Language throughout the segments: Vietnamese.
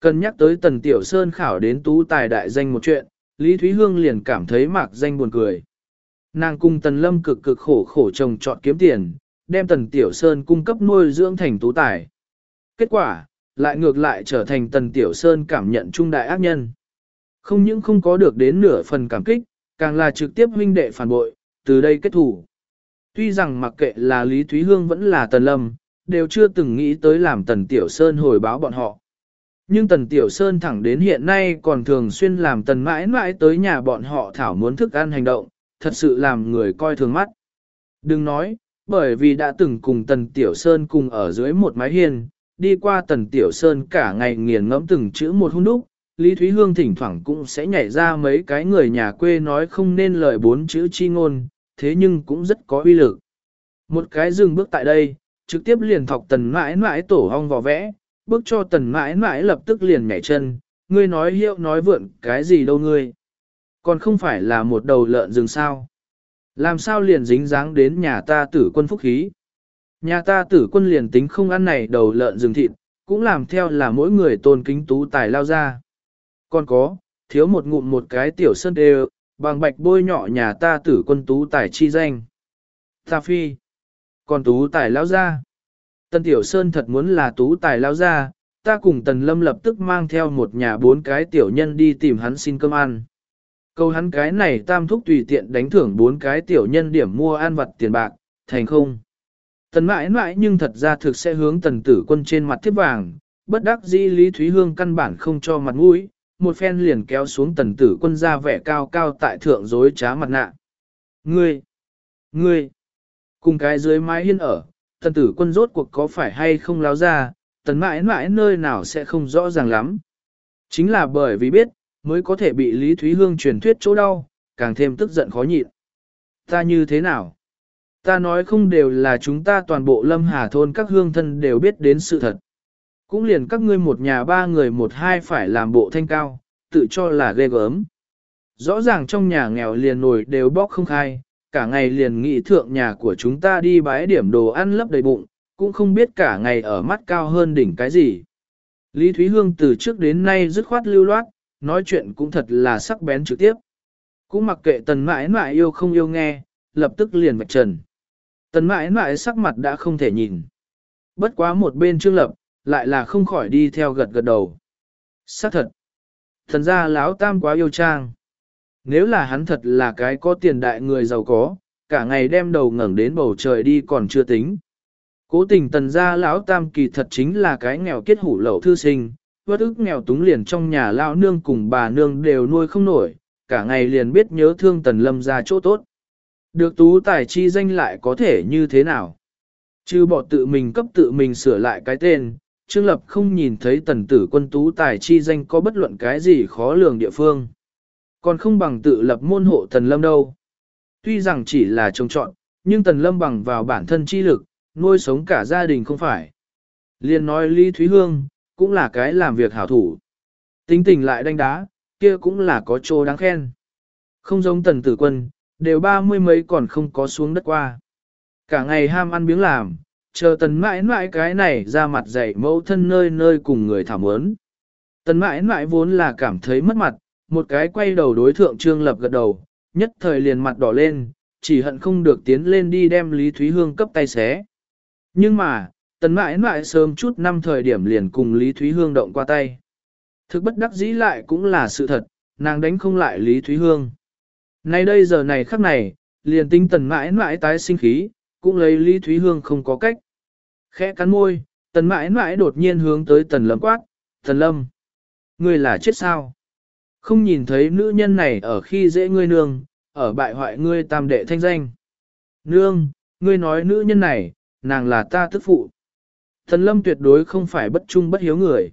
Cần nhắc tới Tần Tiểu Sơn khảo đến tú tài đại danh một chuyện, Lý Thúy Hương liền cảm thấy mạc danh buồn cười. Nàng cung Tần Lâm cực cực khổ khổ trồng trọt kiếm tiền, đem Tần Tiểu Sơn cung cấp nuôi dưỡng thành tú tài. Kết quả, lại ngược lại trở thành Tần Tiểu Sơn cảm nhận trung đại ác nhân. Không những không có được đến nửa phần cảm kích, càng là trực tiếp huynh đệ phản bội, từ đây kết thủ. Tuy rằng mặc kệ là Lý Thúy Hương vẫn là Tần Lâm, đều chưa từng nghĩ tới làm Tần Tiểu Sơn hồi báo bọn họ. Nhưng Tần Tiểu Sơn thẳng đến hiện nay còn thường xuyên làm Tần mãi mãi tới nhà bọn họ thảo muốn thức ăn hành động, thật sự làm người coi thường mắt. Đừng nói, bởi vì đã từng cùng Tần Tiểu Sơn cùng ở dưới một mái hiên, đi qua Tần Tiểu Sơn cả ngày nghiền ngẫm từng chữ một hung đúc, Lý Thúy Hương thỉnh thoảng cũng sẽ nhảy ra mấy cái người nhà quê nói không nên lời bốn chữ chi ngôn, thế nhưng cũng rất có uy lực. Một cái dừng bước tại đây, trực tiếp liền thọc tần mãi mãi tổ hong vò vẽ, bước cho tần mãi mãi lập tức liền nhảy chân, ngươi nói hiệu nói vượn cái gì đâu ngươi. Còn không phải là một đầu lợn rừng sao. Làm sao liền dính dáng đến nhà ta tử quân phúc khí. Nhà ta tử quân liền tính không ăn này đầu lợn rừng thịt, cũng làm theo là mỗi người tôn kính tú tài lao ra. Còn có, thiếu một ngụm một cái tiểu sơn đều, bằng bạch bôi nhỏ nhà ta tử quân tú tài chi danh. Ta phi. Còn tú tài lao ra. Tần tiểu sơn thật muốn là tú tài lao ra, ta cùng tần lâm lập tức mang theo một nhà bốn cái tiểu nhân đi tìm hắn xin cơm ăn. Câu hắn cái này tam thúc tùy tiện đánh thưởng bốn cái tiểu nhân điểm mua ăn vặt tiền bạc, thành không. Tần mãi mãi nhưng thật ra thực sẽ hướng tần tử quân trên mặt thiếp vàng, bất đắc dĩ Lý Thúy Hương căn bản không cho mặt mũi, một phen liền kéo xuống tần tử quân ra vẻ cao cao tại thượng dối trá mặt nạ. Ngươi! Ngươi! Cùng cái dưới mái hiên ở, tần tử quân rốt cuộc có phải hay không láo ra, tần mãi mãi nơi nào sẽ không rõ ràng lắm. Chính là bởi vì biết, mới có thể bị Lý Thúy Hương truyền thuyết chỗ đau, càng thêm tức giận khó nhịn. Ta như thế nào? Ta nói không đều là chúng ta toàn bộ lâm hà thôn các hương thân đều biết đến sự thật. Cũng liền các ngươi một nhà ba người một hai phải làm bộ thanh cao, tự cho là ghê gớm. Rõ ràng trong nhà nghèo liền nổi đều bóc không khai, cả ngày liền nghị thượng nhà của chúng ta đi bái điểm đồ ăn lấp đầy bụng, cũng không biết cả ngày ở mắt cao hơn đỉnh cái gì. Lý Thúy Hương từ trước đến nay dứt khoát lưu loát, nói chuyện cũng thật là sắc bén trực tiếp. Cũng mặc kệ tần mãi mãi yêu không yêu nghe, lập tức liền vạch trần. Tần mãi mãi sắc mặt đã không thể nhìn. Bất quá một bên trương lập, lại là không khỏi đi theo gật gật đầu. Sắc thật. Thần ra lão tam quá yêu trang. Nếu là hắn thật là cái có tiền đại người giàu có, cả ngày đem đầu ngẩng đến bầu trời đi còn chưa tính. Cố tình tần gia lão tam kỳ thật chính là cái nghèo kết hủ lậu thư sinh, vất ức nghèo túng liền trong nhà lão nương cùng bà nương đều nuôi không nổi, cả ngày liền biết nhớ thương tần lâm ra chỗ tốt. Được tú tài chi danh lại có thể như thế nào? Chứ bỏ tự mình cấp tự mình sửa lại cái tên, Trương Lập không nhìn thấy tần tử quân tú tài chi danh có bất luận cái gì khó lường địa phương. Còn không bằng tự lập môn hộ tần lâm đâu. Tuy rằng chỉ là trông chọn, nhưng tần lâm bằng vào bản thân chi lực, nuôi sống cả gia đình không phải. Liên nói Lý Thúy Hương, cũng là cái làm việc hảo thủ. Tính tình lại đánh đá, kia cũng là có chỗ đáng khen. Không giống tần tử quân, đều ba mươi mấy còn không có xuống đất qua. Cả ngày ham ăn biếng làm, chờ tần mãi mãi cái này ra mặt dạy mẫu thân nơi nơi cùng người thảm ớn. Tần mãi mãi vốn là cảm thấy mất mặt, một cái quay đầu đối thượng trương lập gật đầu, nhất thời liền mặt đỏ lên, chỉ hận không được tiến lên đi đem Lý Thúy Hương cấp tay xé. Nhưng mà, tần mãi mãi sớm chút năm thời điểm liền cùng Lý Thúy Hương động qua tay. Thực bất đắc dĩ lại cũng là sự thật, nàng đánh không lại Lý Thúy Hương. Nay đây giờ này khắc này, liền tinh tần mãi mãi tái sinh khí, cũng lấy Lý Thúy Hương không có cách. Khẽ cắn môi, tần mãi mãi đột nhiên hướng tới tần lâm quát, tần lâm. Ngươi là chết sao? Không nhìn thấy nữ nhân này ở khi dễ ngươi nương, ở bại hoại ngươi tam đệ thanh danh. Nương, ngươi nói nữ nhân này, nàng là ta tức phụ. Thần lâm tuyệt đối không phải bất trung bất hiếu người.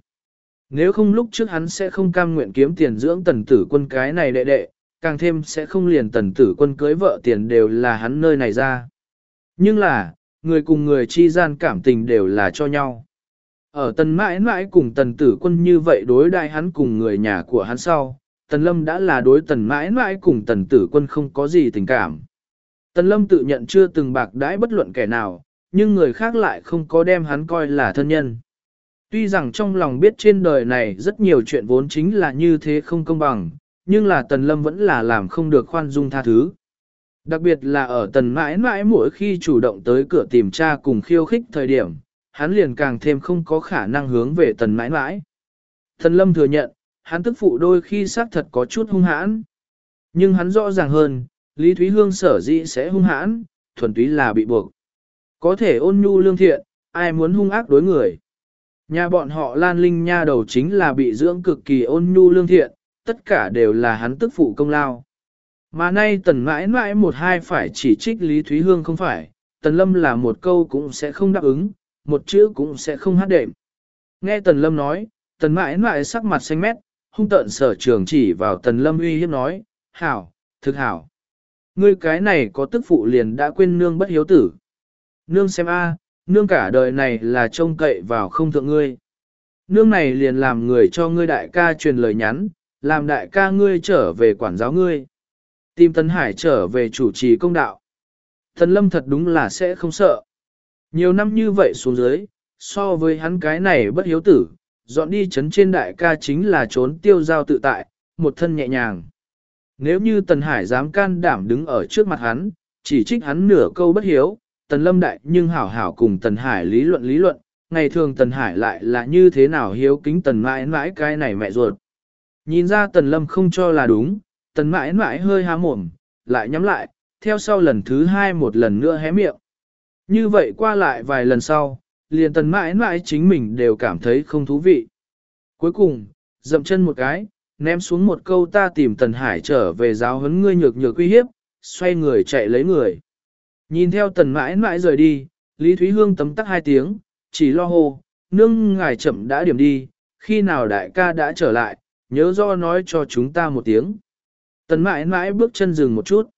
Nếu không lúc trước hắn sẽ không cam nguyện kiếm tiền dưỡng tần tử quân cái này đệ đệ, càng thêm sẽ không liền tần tử quân cưới vợ tiền đều là hắn nơi này ra. Nhưng là, người cùng người chi gian cảm tình đều là cho nhau. Ở tần mãi mãi cùng tần tử quân như vậy đối đại hắn cùng người nhà của hắn sau, tần lâm đã là đối tần mãi mãi cùng tần tử quân không có gì tình cảm. Tần lâm tự nhận chưa từng bạc đãi bất luận kẻ nào, nhưng người khác lại không có đem hắn coi là thân nhân. Tuy rằng trong lòng biết trên đời này rất nhiều chuyện vốn chính là như thế không công bằng, nhưng là Tần Lâm vẫn là làm không được khoan dung tha thứ. Đặc biệt là ở Tần mãi mãi mỗi khi chủ động tới cửa tìm cha cùng khiêu khích thời điểm, hắn liền càng thêm không có khả năng hướng về Tần mãi mãi. Tần Lâm thừa nhận, hắn tức phụ đôi khi xác thật có chút hung hãn. Nhưng hắn rõ ràng hơn, Lý Thúy Hương sở dĩ sẽ hung hãn, thuần túy là bị buộc. Có thể ôn nhu lương thiện, ai muốn hung ác đối người. Nhà bọn họ Lan Linh nha đầu chính là bị dưỡng cực kỳ ôn nhu lương thiện, tất cả đều là hắn tức phụ công lao. Mà nay tần mãi mãi một hai phải chỉ trích Lý Thúy Hương không phải, tần lâm là một câu cũng sẽ không đáp ứng, một chữ cũng sẽ không hát đệm. Nghe tần lâm nói, tần mãi mãi sắc mặt xanh mét, hung tợn sở trường chỉ vào tần lâm uy hiếp nói, hảo, thực hảo. Ngươi cái này có tức phụ liền đã quên nương bất hiếu tử. Nương xem a, nương cả đời này là trông cậy vào không thượng ngươi. Nương này liền làm người cho ngươi đại ca truyền lời nhắn, làm đại ca ngươi trở về quản giáo ngươi. Tìm Tấn Hải trở về chủ trì công đạo. Thần Lâm thật đúng là sẽ không sợ. Nhiều năm như vậy xuống dưới, so với hắn cái này bất hiếu tử, dọn đi chấn trên đại ca chính là trốn tiêu giao tự tại, một thân nhẹ nhàng. Nếu như Tần Hải dám can đảm đứng ở trước mặt hắn, chỉ trích hắn nửa câu bất hiếu, Tần Lâm Đại nhưng hảo hảo cùng Tần Hải lý luận lý luận, ngày thường Tần Hải lại là như thế nào hiếu kính Tần mãi mãi cái này mẹ ruột. Nhìn ra Tần Lâm không cho là đúng, Tần mãi mãi hơi há mồm, lại nhắm lại, theo sau lần thứ hai một lần nữa hé miệng. Như vậy qua lại vài lần sau, liền Tần mãi mãi chính mình đều cảm thấy không thú vị. Cuối cùng, dậm chân một cái, ném xuống một câu ta tìm Tần Hải trở về giáo huấn ngươi nhược nhược uy hiếp, xoay người chạy lấy người. Nhìn theo tần mãi mãi rời đi, Lý Thúy Hương tấm tắc hai tiếng, chỉ lo hô, nương ngài chậm đã điểm đi, khi nào đại ca đã trở lại, nhớ do nói cho chúng ta một tiếng. Tần mãi mãi bước chân dừng một chút.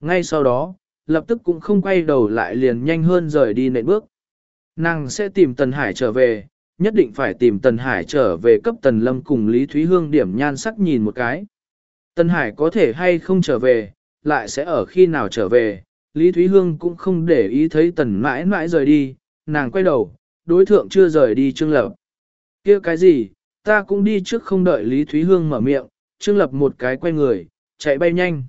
Ngay sau đó, lập tức cũng không quay đầu lại liền nhanh hơn rời đi nệm bước. Nàng sẽ tìm Tần Hải trở về, nhất định phải tìm Tần Hải trở về cấp Tần Lâm cùng Lý Thúy Hương điểm nhan sắc nhìn một cái. Tần Hải có thể hay không trở về, lại sẽ ở khi nào trở về, Lý Thúy Hương cũng không để ý thấy tần mãi mãi rời đi, nàng quay đầu, đối thượng chưa rời đi Trương Lập. kia cái gì, ta cũng đi trước không đợi Lý Thúy Hương mở miệng, Trương Lập một cái quay người, chạy bay nhanh.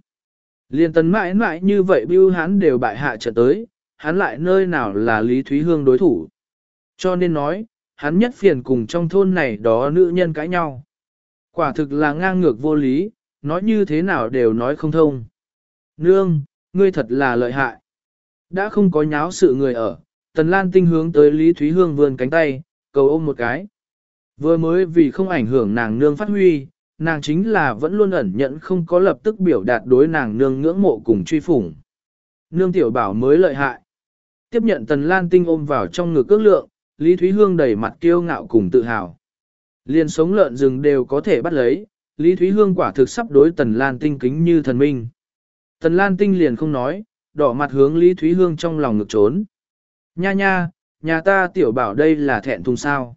Liên tần mãi mãi như vậy bưu hán đều bại hạ trở tới, hắn lại nơi nào là Lý Thúy Hương đối thủ. Cho nên nói, hắn nhất phiền cùng trong thôn này đó nữ nhân cãi nhau. Quả thực là ngang ngược vô lý, nói như thế nào đều nói không thông. Nương, ngươi thật là lợi hại. Đã không có nháo sự người ở, Tần Lan Tinh hướng tới Lý Thúy Hương vươn cánh tay, cầu ôm một cái. Vừa mới vì không ảnh hưởng nàng nương phát huy, nàng chính là vẫn luôn ẩn nhẫn không có lập tức biểu đạt đối nàng nương ngưỡng mộ cùng truy phủng. Nương tiểu bảo mới lợi hại. Tiếp nhận Tần Lan Tinh ôm vào trong ngực ước lượng, Lý Thúy Hương đầy mặt kiêu ngạo cùng tự hào. Liên sống lợn rừng đều có thể bắt lấy, Lý Thúy Hương quả thực sắp đối Tần Lan Tinh kính như thần minh. Tần Lan Tinh liền không nói, đỏ mặt hướng Lý Thúy Hương trong lòng ngực trốn. Nha nha, nhà ta tiểu bảo đây là thẹn thùng sao.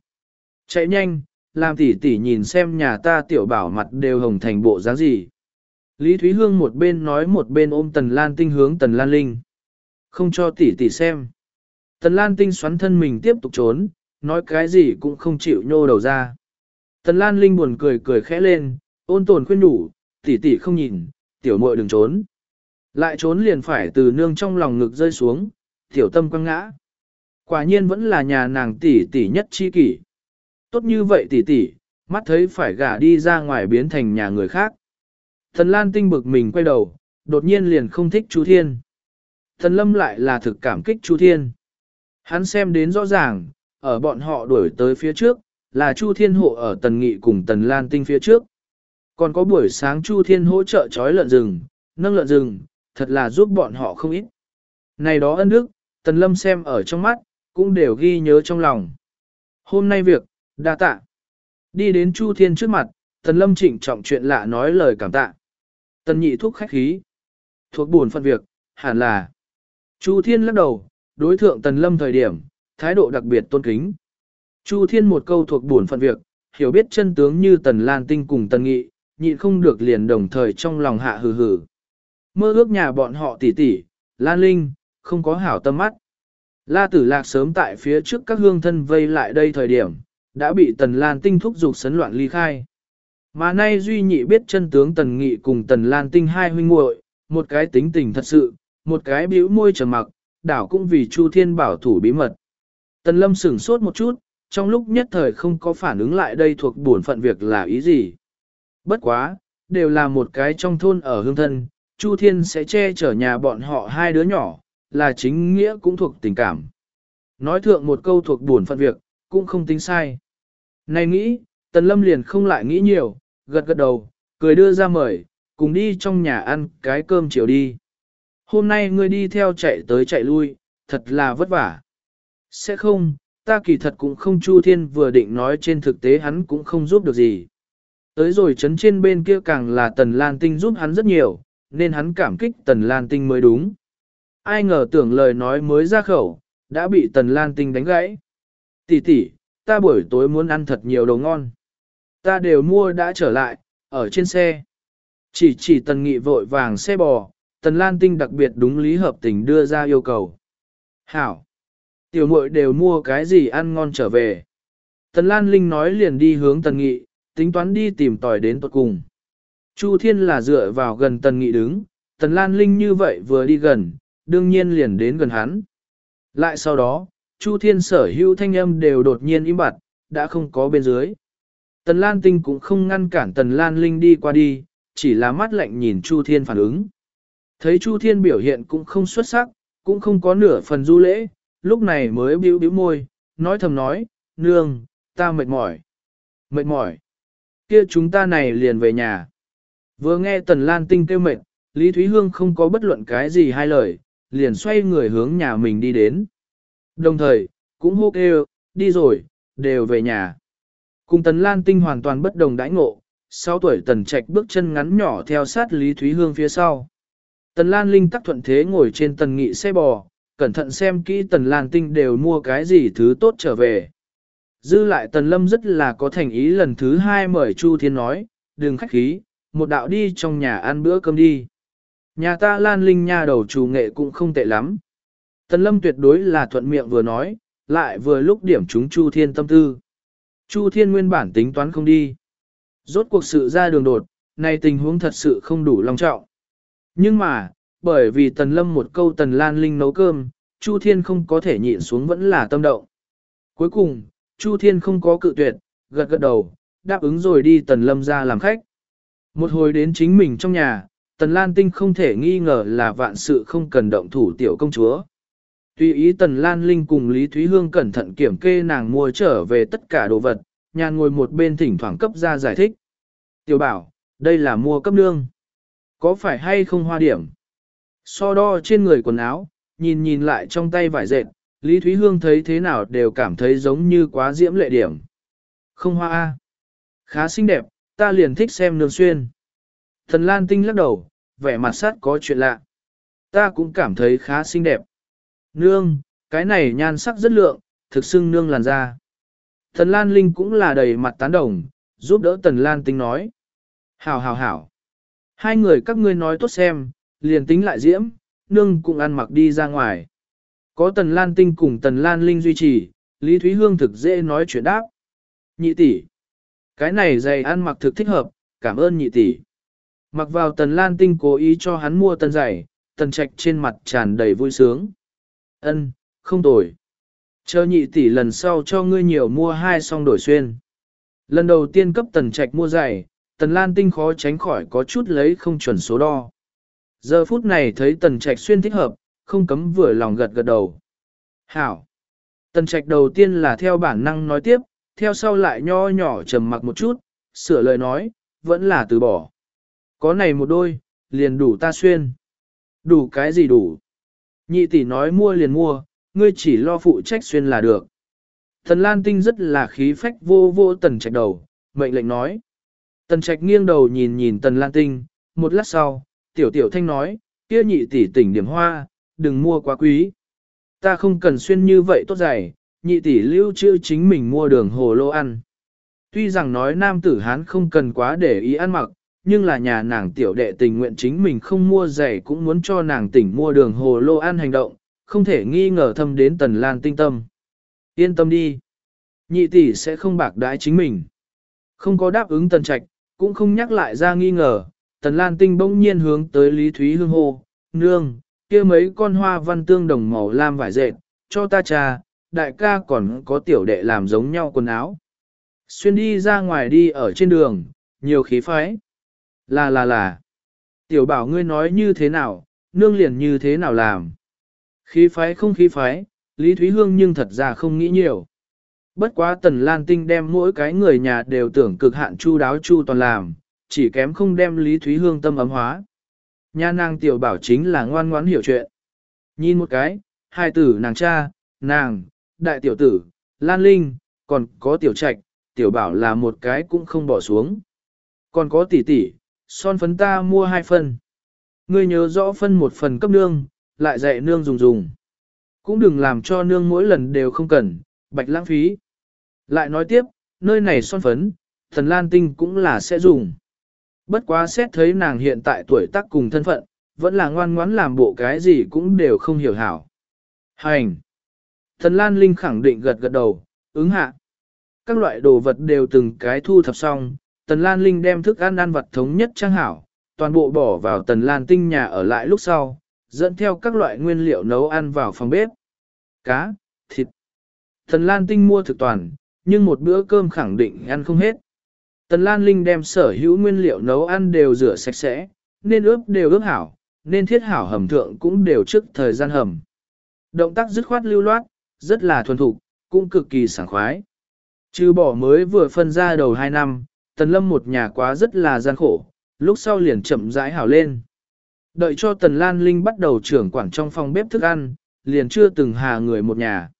Chạy nhanh, làm tỷ tỷ nhìn xem nhà ta tiểu bảo mặt đều hồng thành bộ dáng gì. Lý Thúy Hương một bên nói một bên ôm Tần Lan Tinh hướng Tần Lan Linh. Không cho tỷ tỷ xem. Tần Lan Tinh xoắn thân mình tiếp tục trốn, nói cái gì cũng không chịu nhô đầu ra. Tần Lan Linh buồn cười cười khẽ lên, ôn tồn khuyên đủ, tỷ tỷ không nhìn, tiểu muội đừng trốn. Lại trốn liền phải từ nương trong lòng ngực rơi xuống, tiểu tâm quăng ngã. Quả nhiên vẫn là nhà nàng tỷ tỷ nhất chi kỷ. Tốt như vậy tỷ tỷ, mắt thấy phải gả đi ra ngoài biến thành nhà người khác. Thần Lan tinh bực mình quay đầu, đột nhiên liền không thích chú Thiên. Thần Lâm lại là thực cảm kích Chu Thiên. Hắn xem đến rõ ràng, ở bọn họ đuổi tới phía trước, là Chu Thiên hộ ở Tần Nghị cùng Tần Lan tinh phía trước. Còn có buổi sáng Chu Thiên hỗ trợ trói lợn rừng, nâng lợn rừng, thật là giúp bọn họ không ít. Này đó ân đức, Tần Lâm xem ở trong mắt, cũng đều ghi nhớ trong lòng. Hôm nay việc, đa tạ. Đi đến Chu Thiên trước mặt, Tần Lâm trịnh trọng chuyện lạ nói lời cảm tạ. Tần nhị thúc khách khí. Thuộc buồn phận việc, hẳn là. Chu Thiên lắc đầu, đối thượng Tần Lâm thời điểm, thái độ đặc biệt tôn kính. Chu Thiên một câu thuộc buồn phận việc, hiểu biết chân tướng như Tần Lan Tinh cùng Tần Nghị, nhịn không được liền đồng thời trong lòng hạ hừ hừ. Mơ ước nhà bọn họ tỷ tỷ, Lan Linh, không có hảo tâm mắt. La tử lạc sớm tại phía trước các hương thân vây lại đây thời điểm, đã bị Tần Lan Tinh thúc giục sấn loạn ly khai. Mà nay Duy Nhị biết chân tướng Tần Nghị cùng Tần Lan Tinh hai huynh muội, một cái tính tình thật sự, một cái bĩu môi trầm mặc, đảo cũng vì Chu Thiên bảo thủ bí mật. Tần Lâm sửng sốt một chút, trong lúc nhất thời không có phản ứng lại đây thuộc bổn phận việc là ý gì. Bất quá, đều là một cái trong thôn ở hương thân, Chu Thiên sẽ che chở nhà bọn họ hai đứa nhỏ, là chính nghĩa cũng thuộc tình cảm. Nói thượng một câu thuộc buồn phận việc, cũng không tính sai. Này nghĩ, Tần Lâm liền không lại nghĩ nhiều, gật gật đầu, cười đưa ra mời, cùng đi trong nhà ăn cái cơm chiều đi. Hôm nay ngươi đi theo chạy tới chạy lui, thật là vất vả. Sẽ không, ta kỳ thật cũng không Chu Thiên vừa định nói trên thực tế hắn cũng không giúp được gì. Tới rồi chấn trên bên kia càng là Tần Lan Tinh giúp hắn rất nhiều, nên hắn cảm kích Tần Lan Tinh mới đúng. Ai ngờ tưởng lời nói mới ra khẩu, đã bị Tần Lan Tinh đánh gãy. Tỷ tỷ, ta buổi tối muốn ăn thật nhiều đồ ngon. Ta đều mua đã trở lại, ở trên xe. Chỉ chỉ Tần Nghị vội vàng xe bò, Tần Lan Tinh đặc biệt đúng lý hợp tình đưa ra yêu cầu. Hảo! Tiểu muội đều mua cái gì ăn ngon trở về. Tần Lan Linh nói liền đi hướng Tần Nghị, tính toán đi tìm tòi đến tuật cùng. Chu Thiên là dựa vào gần Tần Nghị đứng, Tần Lan Linh như vậy vừa đi gần, đương nhiên liền đến gần hắn. Lại sau đó, Chu Thiên sở hữu thanh âm đều đột nhiên im bặt, đã không có bên dưới. Tần Lan Tinh cũng không ngăn cản Tần Lan Linh đi qua đi, chỉ là mắt lạnh nhìn Chu Thiên phản ứng. Thấy Chu Thiên biểu hiện cũng không xuất sắc, cũng không có nửa phần du lễ, lúc này mới bĩu bĩu môi, nói thầm nói, nương, ta mệt mỏi. Mệt mỏi. Kia chúng ta này liền về nhà. Vừa nghe Tần Lan Tinh kêu mệt, Lý Thúy Hương không có bất luận cái gì hai lời, liền xoay người hướng nhà mình đi đến. Đồng thời, cũng hô kêu, đi rồi, đều về nhà. Cùng Tần Lan Tinh hoàn toàn bất đồng đãi ngộ, 6 tuổi Tần Trạch bước chân ngắn nhỏ theo sát Lý Thúy Hương phía sau. Tần Lan Linh tắc thuận thế ngồi trên tần nghị xe bò, cẩn thận xem kỹ Tần Lan Tinh đều mua cái gì thứ tốt trở về. Dư lại Tần Lâm rất là có thành ý lần thứ hai mời Chu Thiên nói, đừng khách khí, một đạo đi trong nhà ăn bữa cơm đi. Nhà ta Lan Linh nha đầu chủ nghệ cũng không tệ lắm. Tần Lâm tuyệt đối là thuận miệng vừa nói, lại vừa lúc điểm chúng Chu Thiên tâm tư. Chu Thiên nguyên bản tính toán không đi. Rốt cuộc sự ra đường đột, này tình huống thật sự không đủ long trọng. Nhưng mà, bởi vì Tần Lâm một câu Tần Lan Linh nấu cơm, Chu Thiên không có thể nhịn xuống vẫn là tâm động. Cuối cùng, Chu Thiên không có cự tuyệt, gật gật đầu, đáp ứng rồi đi Tần Lâm ra làm khách. Một hồi đến chính mình trong nhà, Tần Lan Tinh không thể nghi ngờ là vạn sự không cần động thủ tiểu công chúa. Tuy ý Tần Lan Linh cùng Lý Thúy Hương cẩn thận kiểm kê nàng mua trở về tất cả đồ vật, nhàn ngồi một bên thỉnh thoảng cấp ra giải thích. Tiểu bảo, đây là mua cấp nương. Có phải hay không hoa điểm? So đo trên người quần áo, nhìn nhìn lại trong tay vải dệt, Lý Thúy Hương thấy thế nào đều cảm thấy giống như quá diễm lệ điểm. Không hoa A. Khá xinh đẹp, ta liền thích xem nương xuyên. Thần Lan Tinh lắc đầu, vẻ mặt sát có chuyện lạ. Ta cũng cảm thấy khá xinh đẹp. Nương, cái này nhan sắc rất lượng, thực xưng nương làn da. Thần Lan Linh cũng là đầy mặt tán đồng, giúp đỡ Tần Lan Tinh nói. Hảo hảo hảo. Hai người các ngươi nói tốt xem, liền tính lại diễm, nương cũng ăn mặc đi ra ngoài. Có Tần Lan Tinh cùng Tần Lan Linh duy trì, Lý Thúy Hương thực dễ nói chuyện đáp. Nhị tỷ, Cái này giày ăn mặc thực thích hợp, cảm ơn nhị tỷ. Mặc vào Tần Lan Tinh cố ý cho hắn mua tân giày, Tần Trạch trên mặt tràn đầy vui sướng. Ân, không tồi. Chờ nhị tỷ lần sau cho ngươi nhiều mua hai song đổi xuyên. Lần đầu tiên cấp Tần Trạch mua giày, Tần Lan Tinh khó tránh khỏi có chút lấy không chuẩn số đo. Giờ phút này thấy Tần Trạch xuyên thích hợp, không cấm vừa lòng gật gật đầu. Hảo! Tần Trạch đầu tiên là theo bản năng nói tiếp, theo sau lại nho nhỏ trầm mặc một chút, sửa lời nói, vẫn là từ bỏ. Có này một đôi, liền đủ ta xuyên. Đủ cái gì đủ? Nhị tỷ nói mua liền mua, ngươi chỉ lo phụ trách xuyên là được. Thần Lan Tinh rất là khí phách vô vô tần trạch đầu, mệnh lệnh nói. Tần trạch nghiêng đầu nhìn nhìn tần Lan Tinh, một lát sau, tiểu tiểu thanh nói, kia nhị tỷ tỉnh điểm hoa, đừng mua quá quý. Ta không cần xuyên như vậy tốt dày, nhị tỷ lưu trữ chính mình mua đường hồ lô ăn. Tuy rằng nói nam tử hán không cần quá để ý ăn mặc, nhưng là nhà nàng tiểu đệ tình nguyện chính mình không mua giày cũng muốn cho nàng tỉnh mua đường hồ lô ăn hành động, không thể nghi ngờ thâm đến tần lan tinh tâm. Yên tâm đi. nhị tỷ sẽ không bạc đãi chính mình. Không có đáp ứng tần trạch, cũng không nhắc lại ra nghi ngờ, tần lan tinh bỗng nhiên hướng tới Lý Thúy Hương hô, nương, kia mấy con hoa văn tương đồng màu lam vải dệt, cho ta trà, đại ca còn có tiểu đệ làm giống nhau quần áo. Xuyên đi ra ngoài đi ở trên đường, nhiều khí phái. Là là là. Tiểu bảo ngươi nói như thế nào, nương liền như thế nào làm. Khí phái không khí phái, Lý Thúy Hương nhưng thật ra không nghĩ nhiều. Bất quá Tần Lan Tinh đem mỗi cái người nhà đều tưởng cực hạn chu đáo chu toàn làm, chỉ kém không đem Lý Thúy Hương tâm ấm hóa. Nha nàng tiểu bảo chính là ngoan ngoãn hiểu chuyện. Nhìn một cái, hai tử nàng cha, nàng, đại tiểu tử, Lan Linh, còn có tiểu trạch, tiểu bảo là một cái cũng không bỏ xuống. Còn có tỷ tỷ, son phấn ta mua hai phần. Ngươi nhớ rõ phân một phần cấp nương, lại dạy nương dùng dùng. Cũng đừng làm cho nương mỗi lần đều không cần, bạch lãng phí. Lại nói tiếp, nơi này son phấn, thần lan tinh cũng là sẽ dùng. Bất quá xét thấy nàng hiện tại tuổi tác cùng thân phận, vẫn là ngoan ngoãn làm bộ cái gì cũng đều không hiểu hảo. Hành! Thần Lan Linh khẳng định gật gật đầu, ứng hạ. Các loại đồ vật đều từng cái thu thập xong, Tần Lan Linh đem thức ăn ăn vật thống nhất trang hảo, toàn bộ bỏ vào Tần Lan Tinh nhà ở lại lúc sau, dẫn theo các loại nguyên liệu nấu ăn vào phòng bếp. Cá, thịt. Tần Lan Tinh mua thực toàn, nhưng một bữa cơm khẳng định ăn không hết. Tần Lan Linh đem sở hữu nguyên liệu nấu ăn đều rửa sạch sẽ, nên ướp đều ướp hảo, nên thiết hảo hầm thượng cũng đều trước thời gian hầm. Động tác dứt khoát lưu loát, rất là thuần thục, cũng cực kỳ sảng khoái. Trừ bỏ mới vừa phân ra đầu 2 năm, Tần Lâm một nhà quá rất là gian khổ, lúc sau liền chậm rãi hảo lên. Đợi cho Tần Lan Linh bắt đầu trưởng quản trong phòng bếp thức ăn, liền chưa từng hà người một nhà.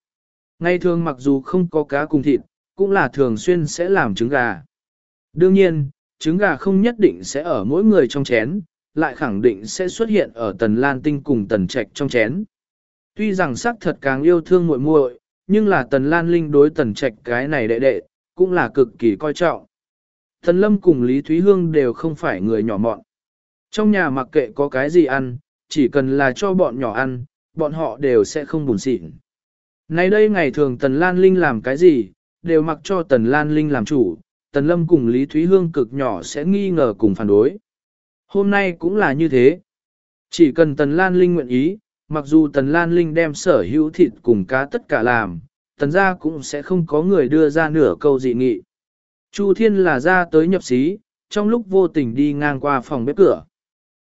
Ngày thường mặc dù không có cá cùng thịt, cũng là thường xuyên sẽ làm trứng gà. Đương nhiên, trứng gà không nhất định sẽ ở mỗi người trong chén, lại khẳng định sẽ xuất hiện ở Tần Lan Tinh cùng Tần Trạch trong chén. Tuy rằng sắc thật càng yêu thương muội muội, nhưng là Tần Lan Linh đối Tần Trạch cái này đệ đệ, cũng là cực kỳ coi trọng. Tần Lâm cùng Lý Thúy Hương đều không phải người nhỏ mọn. Trong nhà mặc kệ có cái gì ăn, chỉ cần là cho bọn nhỏ ăn, bọn họ đều sẽ không buồn xịn. Nay đây ngày thường Tần Lan Linh làm cái gì, đều mặc cho Tần Lan Linh làm chủ, Tần Lâm cùng Lý Thúy Hương cực nhỏ sẽ nghi ngờ cùng phản đối. Hôm nay cũng là như thế. Chỉ cần Tần Lan Linh nguyện ý, mặc dù Tần Lan Linh đem sở hữu thịt cùng cá tất cả làm, Tần gia cũng sẽ không có người đưa ra nửa câu dị nghị. Chu Thiên là ra tới nhập xí, trong lúc vô tình đi ngang qua phòng bếp cửa.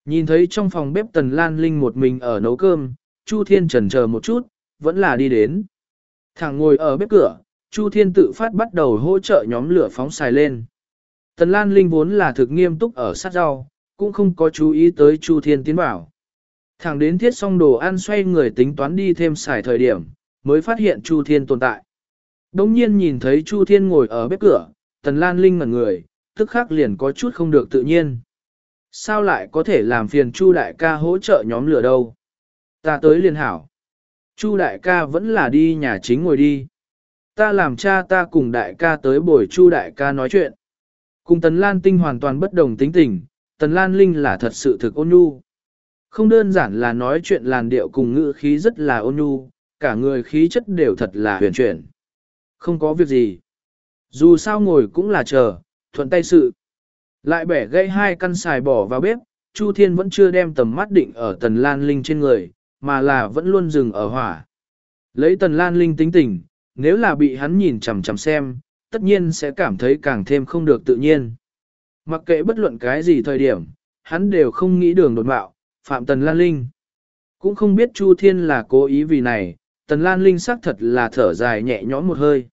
Nhìn thấy trong phòng bếp Tần Lan Linh một mình ở nấu cơm, Chu Thiên chần chờ một chút, vẫn là đi đến. Thẳng ngồi ở bếp cửa, Chu Thiên tự phát bắt đầu hỗ trợ nhóm lửa phóng xài lên. Tần Lan Linh vốn là thực nghiêm túc ở sát rau, cũng không có chú ý tới Chu Thiên tiến bảo. Thẳng đến thiết xong đồ ăn xoay người tính toán đi thêm xài thời điểm, mới phát hiện Chu Thiên tồn tại. Đống nhiên nhìn thấy Chu Thiên ngồi ở bếp cửa, Tần Lan Linh ngẩn người, tức khắc liền có chút không được tự nhiên. Sao lại có thể làm phiền Chu đại ca hỗ trợ nhóm lửa đâu? Ta tới liền hảo. Chu đại ca vẫn là đi nhà chính ngồi đi. Ta làm cha ta cùng đại ca tới bồi Chu đại ca nói chuyện. Cùng Tần Lan Tinh hoàn toàn bất đồng tính tình, Tần Lan Linh là thật sự thực ôn nhu. Không đơn giản là nói chuyện làn điệu cùng ngữ khí rất là ôn nhu, cả người khí chất đều thật là huyền chuyển. Không có việc gì. Dù sao ngồi cũng là chờ, thuận tay sự. Lại bẻ gây hai căn xài bỏ vào bếp, Chu Thiên vẫn chưa đem tầm mắt định ở Tần Lan Linh trên người, mà là vẫn luôn dừng ở hỏa. Lấy Tần Lan Linh tính tình, nếu là bị hắn nhìn chằm chằm xem, tất nhiên sẽ cảm thấy càng thêm không được tự nhiên. Mặc kệ bất luận cái gì thời điểm, hắn đều không nghĩ đường đột bạo, phạm Tần Lan Linh. Cũng không biết Chu Thiên là cố ý vì này, Tần Lan Linh xác thật là thở dài nhẹ nhõm một hơi.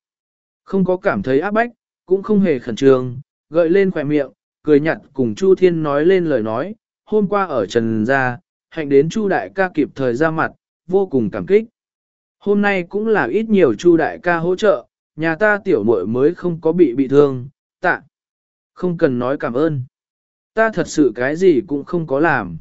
Không có cảm thấy áp bách, cũng không hề khẩn trương, gợi lên khỏe miệng, cười nhặt cùng Chu Thiên nói lên lời nói, hôm qua ở Trần Gia, hạnh đến Chu Đại ca kịp thời ra mặt, vô cùng cảm kích. Hôm nay cũng là ít nhiều Chu Đại ca hỗ trợ, nhà ta tiểu muội mới không có bị bị thương, tạ. Không cần nói cảm ơn. Ta thật sự cái gì cũng không có làm.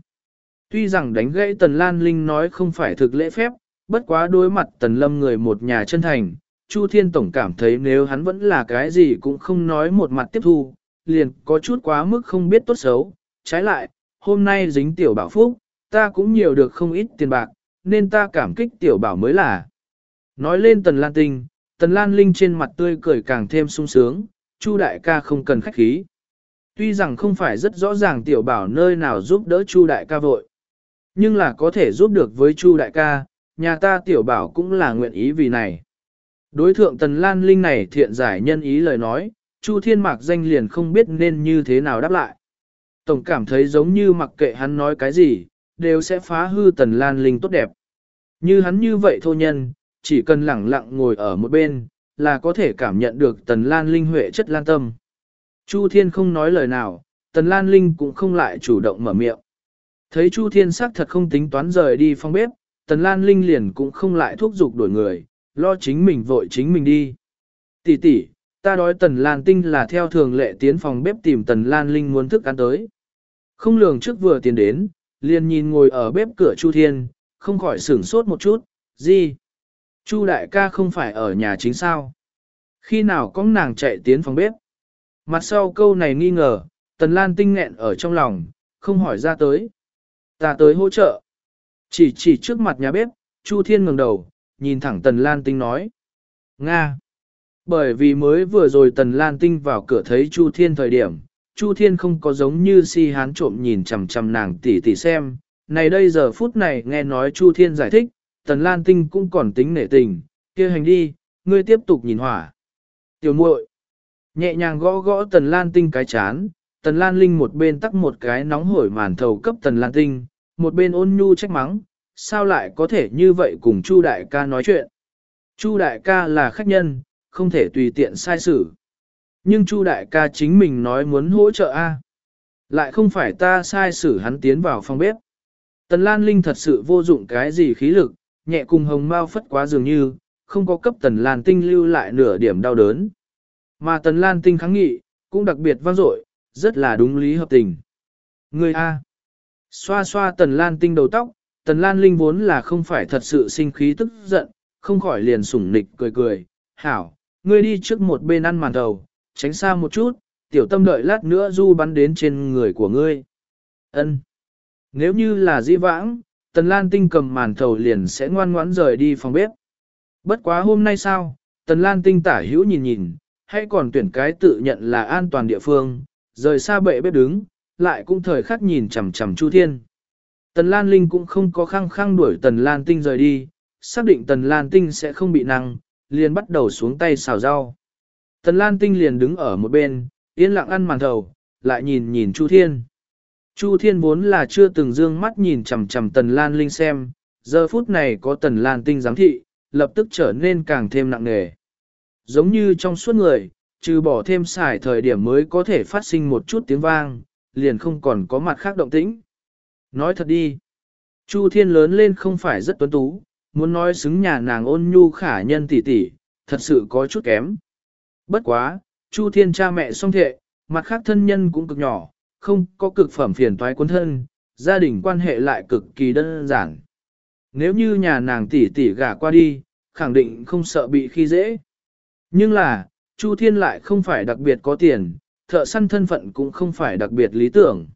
Tuy rằng đánh gãy Tần Lan Linh nói không phải thực lễ phép, bất quá đối mặt Tần Lâm người một nhà chân thành, Chu Thiên Tổng cảm thấy nếu hắn vẫn là cái gì cũng không nói một mặt tiếp thu, liền có chút quá mức không biết tốt xấu. Trái lại, hôm nay dính tiểu bảo phúc, ta cũng nhiều được không ít tiền bạc, nên ta cảm kích tiểu bảo mới là. Nói lên Tần Lan Tinh, Tần Lan Linh trên mặt tươi cười càng thêm sung sướng, Chu đại ca không cần khách khí. Tuy rằng không phải rất rõ ràng tiểu bảo nơi nào giúp đỡ Chu đại ca vội, nhưng là có thể giúp được với Chu đại ca, nhà ta tiểu bảo cũng là nguyện ý vì này. Đối thượng Tần Lan Linh này thiện giải nhân ý lời nói, Chu Thiên Mạc danh liền không biết nên như thế nào đáp lại. Tổng cảm thấy giống như mặc kệ hắn nói cái gì, đều sẽ phá hư Tần Lan Linh tốt đẹp. Như hắn như vậy thô nhân, chỉ cần lẳng lặng ngồi ở một bên, là có thể cảm nhận được Tần Lan Linh huệ chất lan tâm. Chu Thiên không nói lời nào, Tần Lan Linh cũng không lại chủ động mở miệng. Thấy Chu Thiên xác thật không tính toán rời đi phòng bếp, Tần Lan Linh liền cũng không lại thúc giục đuổi người, lo chính mình vội chính mình đi. Tỷ tỷ, ta đói Tần Lan Tinh là theo thường lệ tiến phòng bếp tìm Tần Lan Linh muốn thức ăn tới. Không lường trước vừa tiến đến, liền nhìn ngồi ở bếp cửa Chu Thiên, không khỏi sửng sốt một chút, gì? Chu đại ca không phải ở nhà chính sao? Khi nào có nàng chạy tiến phòng bếp? Mặt sau câu này nghi ngờ, Tần Lan Tinh nghẹn ở trong lòng, không hỏi ra tới. Ta tới hỗ trợ. Chỉ chỉ trước mặt nhà bếp, Chu Thiên ngẩng đầu, nhìn thẳng Tần Lan Tinh nói. Nga. Bởi vì mới vừa rồi Tần Lan Tinh vào cửa thấy Chu Thiên thời điểm, Chu Thiên không có giống như si hán trộm nhìn chằm chằm nàng tỉ tỉ xem. Này đây giờ phút này nghe nói Chu Thiên giải thích, Tần Lan Tinh cũng còn tính nể tình, kia hành đi, ngươi tiếp tục nhìn hỏa. Tiểu muội nhẹ nhàng gõ gõ Tần Lan Tinh cái chán, Tần Lan Linh một bên tắc một cái nóng hổi màn thầu cấp Tần Lan Tinh, một bên ôn nhu trách mắng, sao lại có thể như vậy cùng Chu đại ca nói chuyện. Chu đại ca là khách nhân, không thể tùy tiện sai xử. Nhưng Chu đại ca chính mình nói muốn hỗ trợ a, lại không phải ta sai xử hắn tiến vào phòng bếp. Tần Lan Linh thật sự vô dụng cái gì khí lực, nhẹ cùng hồng mau phất quá dường như, không có cấp Tần Lan Tinh lưu lại nửa điểm đau đớn. Mà Tần Lan Tinh kháng nghị, cũng đặc biệt vang dội, rất là đúng lý hợp tình. Người A. Xoa xoa Tần Lan Tinh đầu tóc, Tần Lan Linh vốn là không phải thật sự sinh khí tức giận, không khỏi liền sủng nịch cười cười. Hảo, ngươi đi trước một bên ăn màn đầu, tránh xa một chút, tiểu tâm đợi lát nữa du bắn đến trên người của ngươi. Ân. Nếu như là di vãng, Tần Lan Tinh cầm màn thầu liền sẽ ngoan ngoãn rời đi phòng bếp. Bất quá hôm nay sao, Tần Lan Tinh tả hữu nhìn nhìn, hay còn tuyển cái tự nhận là an toàn địa phương, rời xa bệ bếp đứng, lại cũng thời khắc nhìn chằm chằm Chu Thiên. Tần Lan Linh cũng không có khăng khăng đuổi Tần Lan Tinh rời đi, xác định Tần Lan Tinh sẽ không bị năng, liền bắt đầu xuống tay xào rau. Tần Lan Tinh liền đứng ở một bên, yên lặng ăn màn thầu, lại nhìn nhìn Chu Thiên. Chu Thiên vốn là chưa từng dương mắt nhìn chằm chằm Tần Lan Linh xem, giờ phút này có Tần Lan Tinh giám thị, lập tức trở nên càng thêm nặng nề. Giống như trong suốt người, trừ bỏ thêm xài thời điểm mới có thể phát sinh một chút tiếng vang, liền không còn có mặt khác động tĩnh. Nói thật đi, Chu Thiên lớn lên không phải rất tuấn tú, muốn nói xứng nhà nàng ôn nhu khả nhân tỷ tỷ, thật sự có chút kém. Bất quá, Chu Thiên cha mẹ song thệ, mặt khác thân nhân cũng cực nhỏ, không có cực phẩm phiền toái cuốn thân, gia đình quan hệ lại cực kỳ đơn giản. Nếu như nhà nàng tỷ tỷ gả qua đi, khẳng định không sợ bị khi dễ. Nhưng là, Chu Thiên lại không phải đặc biệt có tiền, thợ săn thân phận cũng không phải đặc biệt lý tưởng.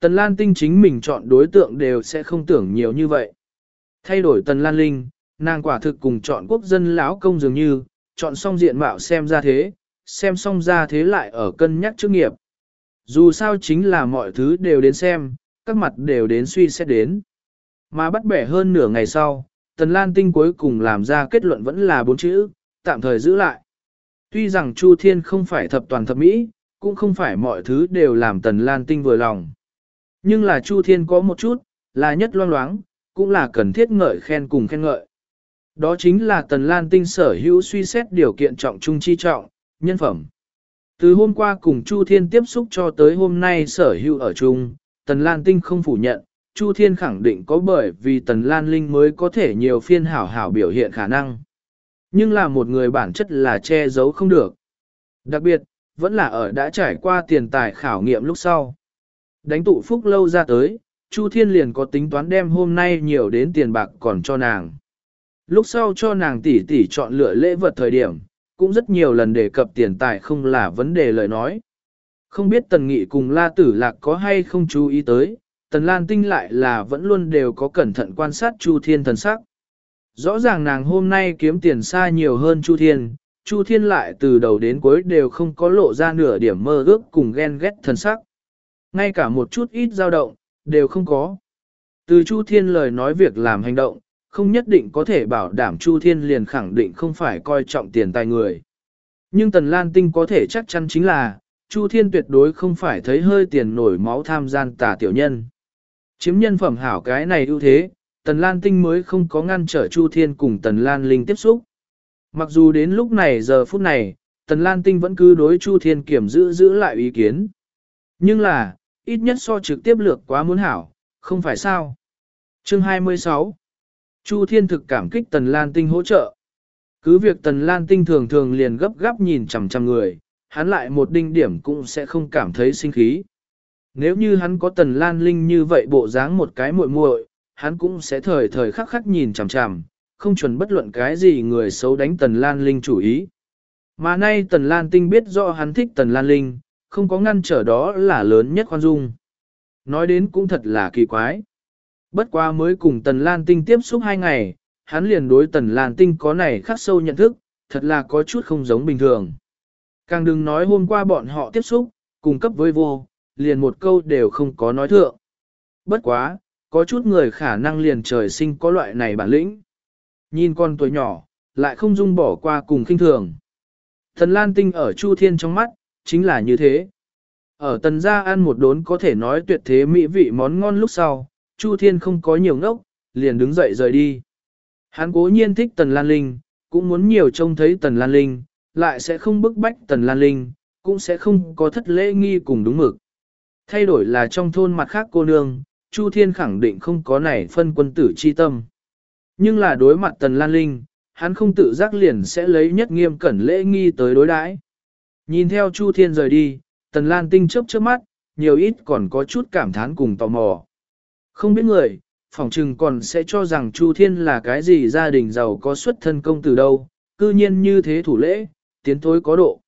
Tần Lan Tinh chính mình chọn đối tượng đều sẽ không tưởng nhiều như vậy. Thay đổi Tần Lan Linh, nàng quả thực cùng chọn quốc dân lão công dường như, chọn xong diện mạo xem ra thế, xem xong ra thế lại ở cân nhắc chức nghiệp. Dù sao chính là mọi thứ đều đến xem, các mặt đều đến suy xét đến. Mà bắt bẻ hơn nửa ngày sau, Tần Lan Tinh cuối cùng làm ra kết luận vẫn là bốn chữ, tạm thời giữ lại. Tuy rằng Chu Thiên không phải thập toàn thập mỹ, cũng không phải mọi thứ đều làm Tần Lan Tinh vừa lòng. Nhưng là Chu Thiên có một chút, là nhất loang loáng, cũng là cần thiết ngợi khen cùng khen ngợi. Đó chính là Tần Lan Tinh sở hữu suy xét điều kiện trọng trung chi trọng, nhân phẩm. Từ hôm qua cùng Chu Thiên tiếp xúc cho tới hôm nay sở hữu ở chung, Tần Lan Tinh không phủ nhận, Chu Thiên khẳng định có bởi vì Tần Lan Linh mới có thể nhiều phiên hảo hảo biểu hiện khả năng. Nhưng là một người bản chất là che giấu không được. Đặc biệt, vẫn là ở đã trải qua tiền tài khảo nghiệm lúc sau. Đánh tụ phúc lâu ra tới, Chu Thiên liền có tính toán đem hôm nay nhiều đến tiền bạc còn cho nàng. Lúc sau cho nàng tỷ tỷ chọn lựa lễ vật thời điểm, cũng rất nhiều lần đề cập tiền tài không là vấn đề lời nói. Không biết Tần Nghị cùng La Tử Lạc có hay không chú ý tới, Tần Lan Tinh lại là vẫn luôn đều có cẩn thận quan sát Chu Thiên thần sắc. Rõ ràng nàng hôm nay kiếm tiền xa nhiều hơn Chu Thiên, Chu Thiên lại từ đầu đến cuối đều không có lộ ra nửa điểm mơ ước cùng ghen ghét thần sắc. Ngay cả một chút ít dao động, đều không có. Từ Chu Thiên lời nói việc làm hành động, không nhất định có thể bảo đảm Chu Thiên liền khẳng định không phải coi trọng tiền tài người. Nhưng Tần Lan Tinh có thể chắc chắn chính là, Chu Thiên tuyệt đối không phải thấy hơi tiền nổi máu tham gian tà tiểu nhân. Chiếm nhân phẩm hảo cái này ưu thế, Tần Lan Tinh mới không có ngăn trở Chu Thiên cùng Tần Lan Linh tiếp xúc. Mặc dù đến lúc này giờ phút này, Tần Lan Tinh vẫn cứ đối Chu Thiên kiểm giữ giữ lại ý kiến. Nhưng là, ít nhất so trực tiếp lược quá muốn hảo, không phải sao. Chương 26 Chu Thiên thực cảm kích Tần Lan Tinh hỗ trợ. Cứ việc Tần Lan Tinh thường thường liền gấp gáp nhìn chằm chằm người, hắn lại một đinh điểm cũng sẽ không cảm thấy sinh khí. Nếu như hắn có Tần Lan Linh như vậy bộ dáng một cái muội muội, hắn cũng sẽ thời thời khắc khắc nhìn chằm chằm, không chuẩn bất luận cái gì người xấu đánh Tần Lan Linh chủ ý. Mà nay Tần Lan Tinh biết rõ hắn thích Tần Lan Linh, không có ngăn trở đó là lớn nhất khoan dung. Nói đến cũng thật là kỳ quái. Bất quá mới cùng Tần Lan Tinh tiếp xúc hai ngày, hắn liền đối Tần Lan Tinh có này khắc sâu nhận thức, thật là có chút không giống bình thường. Càng đừng nói hôm qua bọn họ tiếp xúc, cùng cấp với vô, liền một câu đều không có nói thượng. Bất quá, có chút người khả năng liền trời sinh có loại này bản lĩnh. Nhìn con tuổi nhỏ, lại không dung bỏ qua cùng khinh thường. Thần Lan Tinh ở Chu Thiên trong mắt, chính là như thế. Ở tần gia ăn một đốn có thể nói tuyệt thế mỹ vị món ngon lúc sau, Chu Thiên không có nhiều ngốc, liền đứng dậy rời đi. Hắn cố nhiên thích Tần Lan Linh, cũng muốn nhiều trông thấy Tần Lan Linh, lại sẽ không bức bách Tần Lan Linh, cũng sẽ không có thất lễ nghi cùng đúng mực. Thay đổi là trong thôn mặt khác cô nương, Chu Thiên khẳng định không có này phân quân tử chi tâm. Nhưng là đối mặt Tần Lan Linh, hắn không tự giác liền sẽ lấy nhất nghiêm cẩn lễ nghi tới đối đãi. Nhìn theo Chu Thiên rời đi, Tần Lan Tinh chớp chớp mắt, nhiều ít còn có chút cảm thán cùng tò mò. Không biết người, phỏng chừng còn sẽ cho rằng Chu Thiên là cái gì gia đình giàu có xuất thân công từ đâu, cư nhiên như thế thủ lễ, tiến thối có độ.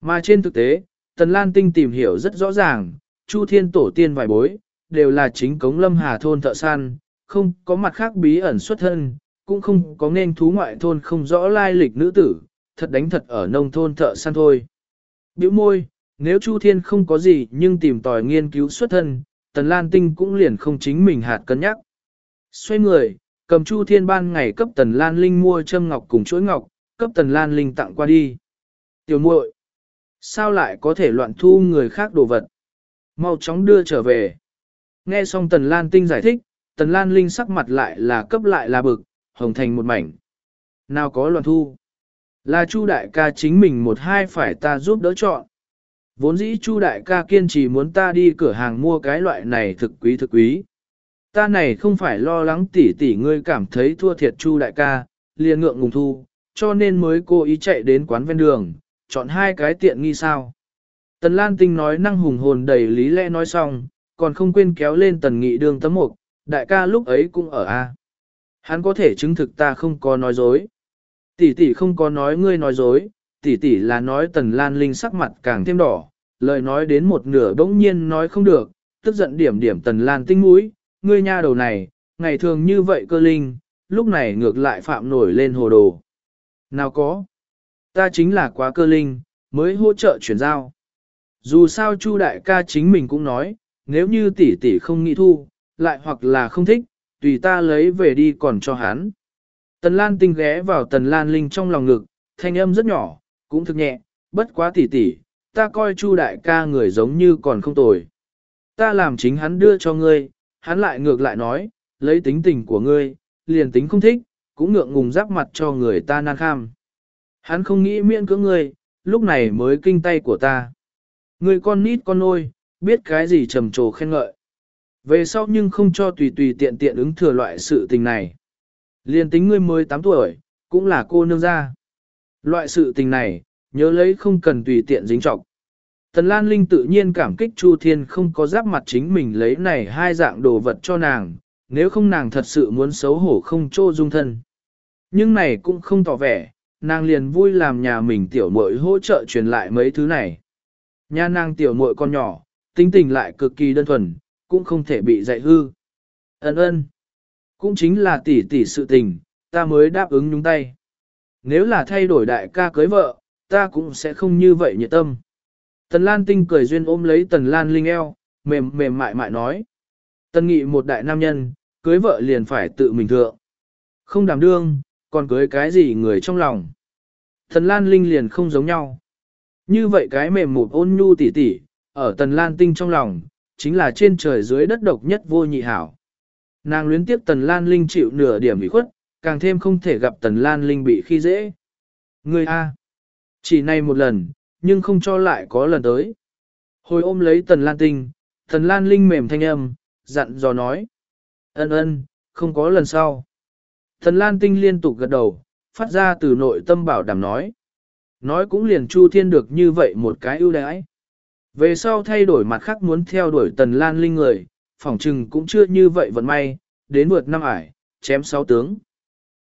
Mà trên thực tế, Tần Lan Tinh tìm hiểu rất rõ ràng, Chu Thiên tổ tiên vài bối, đều là chính cống lâm hà thôn thợ săn, không có mặt khác bí ẩn xuất thân, cũng không có nên thú ngoại thôn không rõ lai lịch nữ tử, thật đánh thật ở nông thôn thợ săn thôi. Biểu môi, nếu Chu Thiên không có gì nhưng tìm tòi nghiên cứu xuất thân, Tần Lan Tinh cũng liền không chính mình hạt cân nhắc. Xoay người, cầm Chu Thiên ban ngày cấp Tần Lan Linh mua châm ngọc cùng chuỗi ngọc, cấp Tần Lan Linh tặng qua đi. Tiểu muội, sao lại có thể loạn thu người khác đồ vật? Mau chóng đưa trở về. Nghe xong Tần Lan Tinh giải thích, Tần Lan Linh sắc mặt lại là cấp lại là bực, hồng thành một mảnh. Nào có loạn thu? Là Chu đại ca chính mình một hai phải ta giúp đỡ chọn. Vốn dĩ Chu đại ca kiên trì muốn ta đi cửa hàng mua cái loại này thực quý thực quý. Ta này không phải lo lắng tỉ tỉ ngươi cảm thấy thua thiệt Chu đại ca, liền ngượng ngùng thu, cho nên mới cố ý chạy đến quán ven đường, chọn hai cái tiện nghi sao. Tần Lan Tinh nói năng hùng hồn đầy lý lẽ nói xong, còn không quên kéo lên tần nghị đường tấm mục, đại ca lúc ấy cũng ở A. Hắn có thể chứng thực ta không có nói dối. Tỷ tỷ không có nói ngươi nói dối, tỷ tỷ là nói tần lan linh sắc mặt càng thêm đỏ, lời nói đến một nửa bỗng nhiên nói không được, tức giận điểm điểm tần lan tinh mũi, ngươi nha đầu này, ngày thường như vậy cơ linh, lúc này ngược lại phạm nổi lên hồ đồ. Nào có, ta chính là quá cơ linh, mới hỗ trợ chuyển giao. Dù sao Chu đại ca chính mình cũng nói, nếu như tỷ tỷ không nghĩ thu, lại hoặc là không thích, tùy ta lấy về đi còn cho hắn. Tần Lan tinh ghé vào Tần Lan Linh trong lòng ngực, thanh âm rất nhỏ, cũng thực nhẹ, bất quá tỉ tỉ, ta coi Chu đại ca người giống như còn không tồi. Ta làm chính hắn đưa cho ngươi, hắn lại ngược lại nói, lấy tính tình của ngươi, liền tính không thích, cũng ngượng ngùng giáp mặt cho người ta nan kham. Hắn không nghĩ miễn cưỡng ngươi, lúc này mới kinh tay của ta. Ngươi con nít con nôi, biết cái gì trầm trồ khen ngợi. Về sau nhưng không cho tùy tùy tiện tiện ứng thừa loại sự tình này. Liên tính ngươi mới 8 tuổi, cũng là cô nương gia. Loại sự tình này, nhớ lấy không cần tùy tiện dính trọng. Tần Lan Linh tự nhiên cảm kích Chu Thiên không có giáp mặt chính mình lấy này hai dạng đồ vật cho nàng, nếu không nàng thật sự muốn xấu hổ không trô dung thân. Nhưng này cũng không tỏ vẻ, nàng liền vui làm nhà mình tiểu muội hỗ trợ truyền lại mấy thứ này. Nhà nàng tiểu muội con nhỏ, tính tình lại cực kỳ đơn thuần, cũng không thể bị dạy hư. Ấn ơn. Cũng chính là tỷ tỷ sự tình, ta mới đáp ứng nhúng tay. Nếu là thay đổi đại ca cưới vợ, ta cũng sẽ không như vậy nhiệt tâm. Tần Lan Tinh cười duyên ôm lấy Tần Lan Linh eo, mềm mềm mại mại nói. Tần Nghị một đại nam nhân, cưới vợ liền phải tự mình thượng. Không đảm đương, còn cưới cái gì người trong lòng. Tần Lan Linh liền không giống nhau. Như vậy cái mềm một ôn nhu tỉ tỉ, ở Tần Lan Tinh trong lòng, chính là trên trời dưới đất độc nhất vô nhị hảo. Nàng luyến tiếp Tần Lan Linh chịu nửa điểm bị khuất, càng thêm không thể gặp Tần Lan Linh bị khi dễ. Người A. Chỉ này một lần, nhưng không cho lại có lần tới. Hồi ôm lấy Tần Lan Tinh, Tần Lan Linh mềm thanh âm, dặn dò nói. Ân ân, không có lần sau. Tần Lan Tinh liên tục gật đầu, phát ra từ nội tâm bảo đảm nói. Nói cũng liền Chu Thiên được như vậy một cái ưu đãi. Về sau thay đổi mặt khác muốn theo đuổi Tần Lan Linh người, phỏng trừng cũng chưa như vậy vận may, đến vượt năm ải, chém sáu tướng.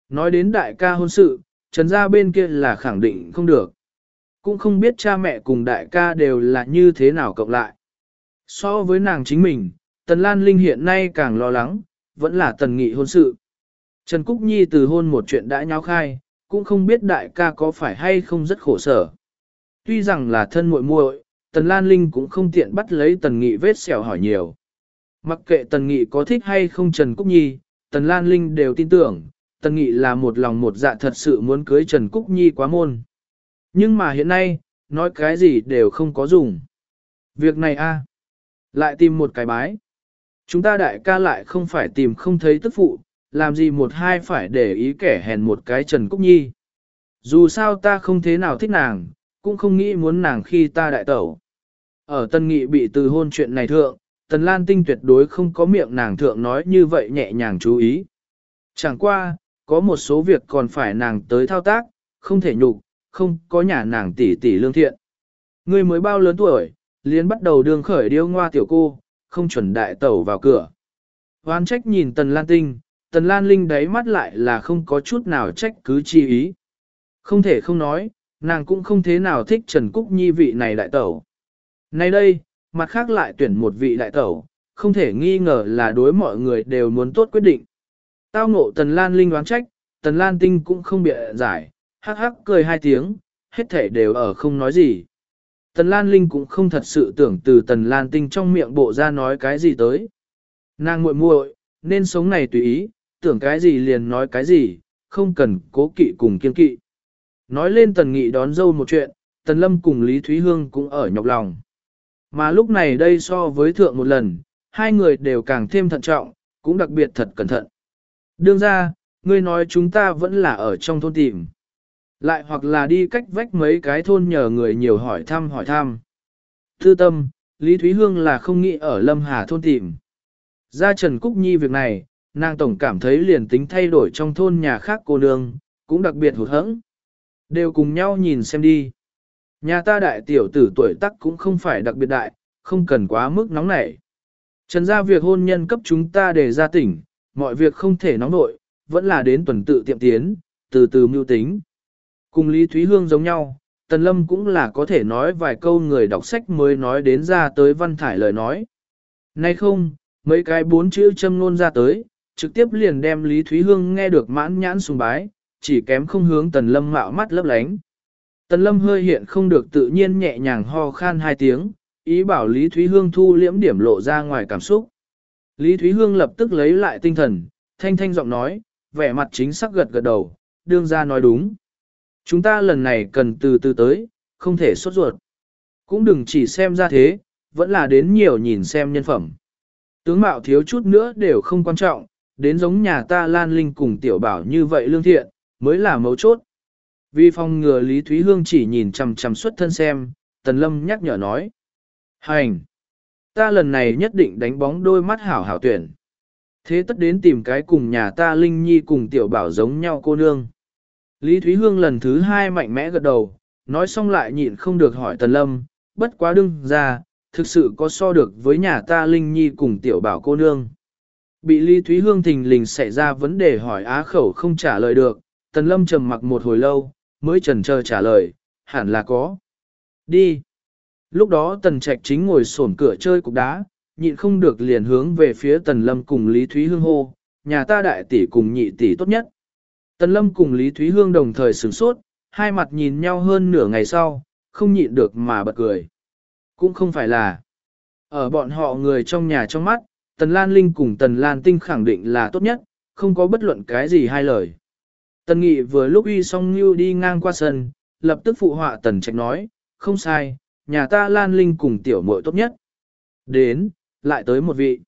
Nói đến đại ca hôn sự, trần gia bên kia là khẳng định không được. Cũng không biết cha mẹ cùng đại ca đều là như thế nào cộng lại. So với nàng chính mình, Tần Lan Linh hiện nay càng lo lắng, vẫn là tần nghị hôn sự. Trần Cúc Nhi từ hôn một chuyện đã nháo khai, cũng không biết đại ca có phải hay không rất khổ sở. Tuy rằng là thân muội muội, Tần Lan Linh cũng không tiện bắt lấy Tần Nghị vết sẹo hỏi nhiều. Mặc kệ Tần Nghị có thích hay không Trần Cúc Nhi, Tần Lan Linh đều tin tưởng, Tần Nghị là một lòng một dạ thật sự muốn cưới Trần Cúc Nhi quá môn. Nhưng mà hiện nay, nói cái gì đều không có dùng. Việc này a, lại tìm một cái bái. Chúng ta đại ca lại không phải tìm không thấy tức phụ, làm gì một hai phải để ý kẻ hèn một cái Trần Cúc Nhi. Dù sao ta không thế nào thích nàng, cũng không nghĩ muốn nàng khi ta đại tẩu. Ở Tân Nghị bị từ hôn chuyện này thượng, Tần Lan Tinh tuyệt đối không có miệng nàng thượng nói như vậy nhẹ nhàng chú ý. Chẳng qua, có một số việc còn phải nàng tới thao tác, không thể nhục, không có nhà nàng tỷ tỷ lương thiện. Người mới bao lớn tuổi, liền bắt đầu đường khởi điêu ngoa tiểu cô, không chuẩn đại tẩu vào cửa. Hoán trách nhìn Tần Lan Tinh, Tần Lan Linh đáy mắt lại là không có chút nào trách cứ chi ý. Không thể không nói, nàng cũng không thế nào thích Trần Cúc Nhi vị này đại tẩu. Nay đây, mặt khác lại tuyển một vị đại tẩu, không thể nghi ngờ là đối mọi người đều muốn tốt quyết định. Tao ngộ Tần Lan Linh đoán trách, Tần Lan Tinh cũng không bịa giải, hắc hắc cười hai tiếng, hết thể đều ở không nói gì. Tần Lan Linh cũng không thật sự tưởng từ Tần Lan Tinh trong miệng bộ ra nói cái gì tới. Nàng muội muội nên sống này tùy ý, tưởng cái gì liền nói cái gì, không cần cố kỵ cùng kiên kỵ. Nói lên Tần Nghị đón dâu một chuyện, Tần Lâm cùng Lý Thúy Hương cũng ở nhọc lòng. Mà lúc này đây so với thượng một lần, hai người đều càng thêm thận trọng, cũng đặc biệt thật cẩn thận. Đương ra, ngươi nói chúng ta vẫn là ở trong thôn tìm. Lại hoặc là đi cách vách mấy cái thôn nhờ người nhiều hỏi thăm hỏi thăm. thư tâm, Lý Thúy Hương là không nghĩ ở Lâm Hà thôn tìm. Ra Trần Cúc Nhi việc này, nàng tổng cảm thấy liền tính thay đổi trong thôn nhà khác cô nương, cũng đặc biệt hụt hẫng. Đều cùng nhau nhìn xem đi. Nhà ta đại tiểu tử tuổi tác cũng không phải đặc biệt đại, không cần quá mức nóng nảy. Trần ra việc hôn nhân cấp chúng ta để ra tỉnh, mọi việc không thể nóng nội, vẫn là đến tuần tự tiệm tiến, từ từ mưu tính. Cùng Lý Thúy Hương giống nhau, Tần Lâm cũng là có thể nói vài câu người đọc sách mới nói đến ra tới văn thải lời nói. Nay không, mấy cái bốn chữ châm ngôn ra tới, trực tiếp liền đem Lý Thúy Hương nghe được mãn nhãn sùng bái, chỉ kém không hướng Tần Lâm mạo mắt lấp lánh. Tần Lâm hơi hiện không được tự nhiên nhẹ nhàng ho khan hai tiếng, ý bảo Lý Thúy Hương thu liễm điểm lộ ra ngoài cảm xúc. Lý Thúy Hương lập tức lấy lại tinh thần, thanh thanh giọng nói, vẻ mặt chính xác gật gật đầu, đương ra nói đúng. Chúng ta lần này cần từ từ tới, không thể sốt ruột. Cũng đừng chỉ xem ra thế, vẫn là đến nhiều nhìn xem nhân phẩm. Tướng mạo thiếu chút nữa đều không quan trọng, đến giống nhà ta Lan Linh cùng tiểu bảo như vậy lương thiện, mới là mấu chốt. Vì phòng ngừa Lý Thúy Hương chỉ nhìn chằm chằm xuất thân xem, Tần Lâm nhắc nhở nói. Hành! Ta lần này nhất định đánh bóng đôi mắt hảo hảo tuyển. Thế tất đến tìm cái cùng nhà ta Linh Nhi cùng tiểu bảo giống nhau cô nương. Lý Thúy Hương lần thứ hai mạnh mẽ gật đầu, nói xong lại nhịn không được hỏi Tần Lâm, bất quá đương ra, thực sự có so được với nhà ta Linh Nhi cùng tiểu bảo cô nương. Bị Lý Thúy Hương thình lình xảy ra vấn đề hỏi á khẩu không trả lời được, Tần Lâm trầm mặc một hồi lâu, mới chần chờ trả lời, hẳn là có. Đi. Lúc đó Tần Trạch chính ngồi sổn cửa chơi cục đá, nhịn không được liền hướng về phía Tần Lâm cùng Lý Thúy Hương hô, nhà ta đại tỷ cùng nhị tỷ tốt nhất. Tần Lâm cùng Lý Thúy Hương đồng thời sửng sốt, hai mặt nhìn nhau hơn nửa ngày sau, không nhịn được mà bật cười. Cũng không phải là. Ở bọn họ người trong nhà trong mắt, Tần Lan Linh cùng Tần Lan Tinh khẳng định là tốt nhất, không có bất luận cái gì hai lời. Tần Nghị vừa lúc uy xong như đi ngang qua sân, lập tức phụ họa Tần Trạch nói, không sai, nhà ta Lan Linh cùng tiểu muội tốt nhất. Đến, lại tới một vị.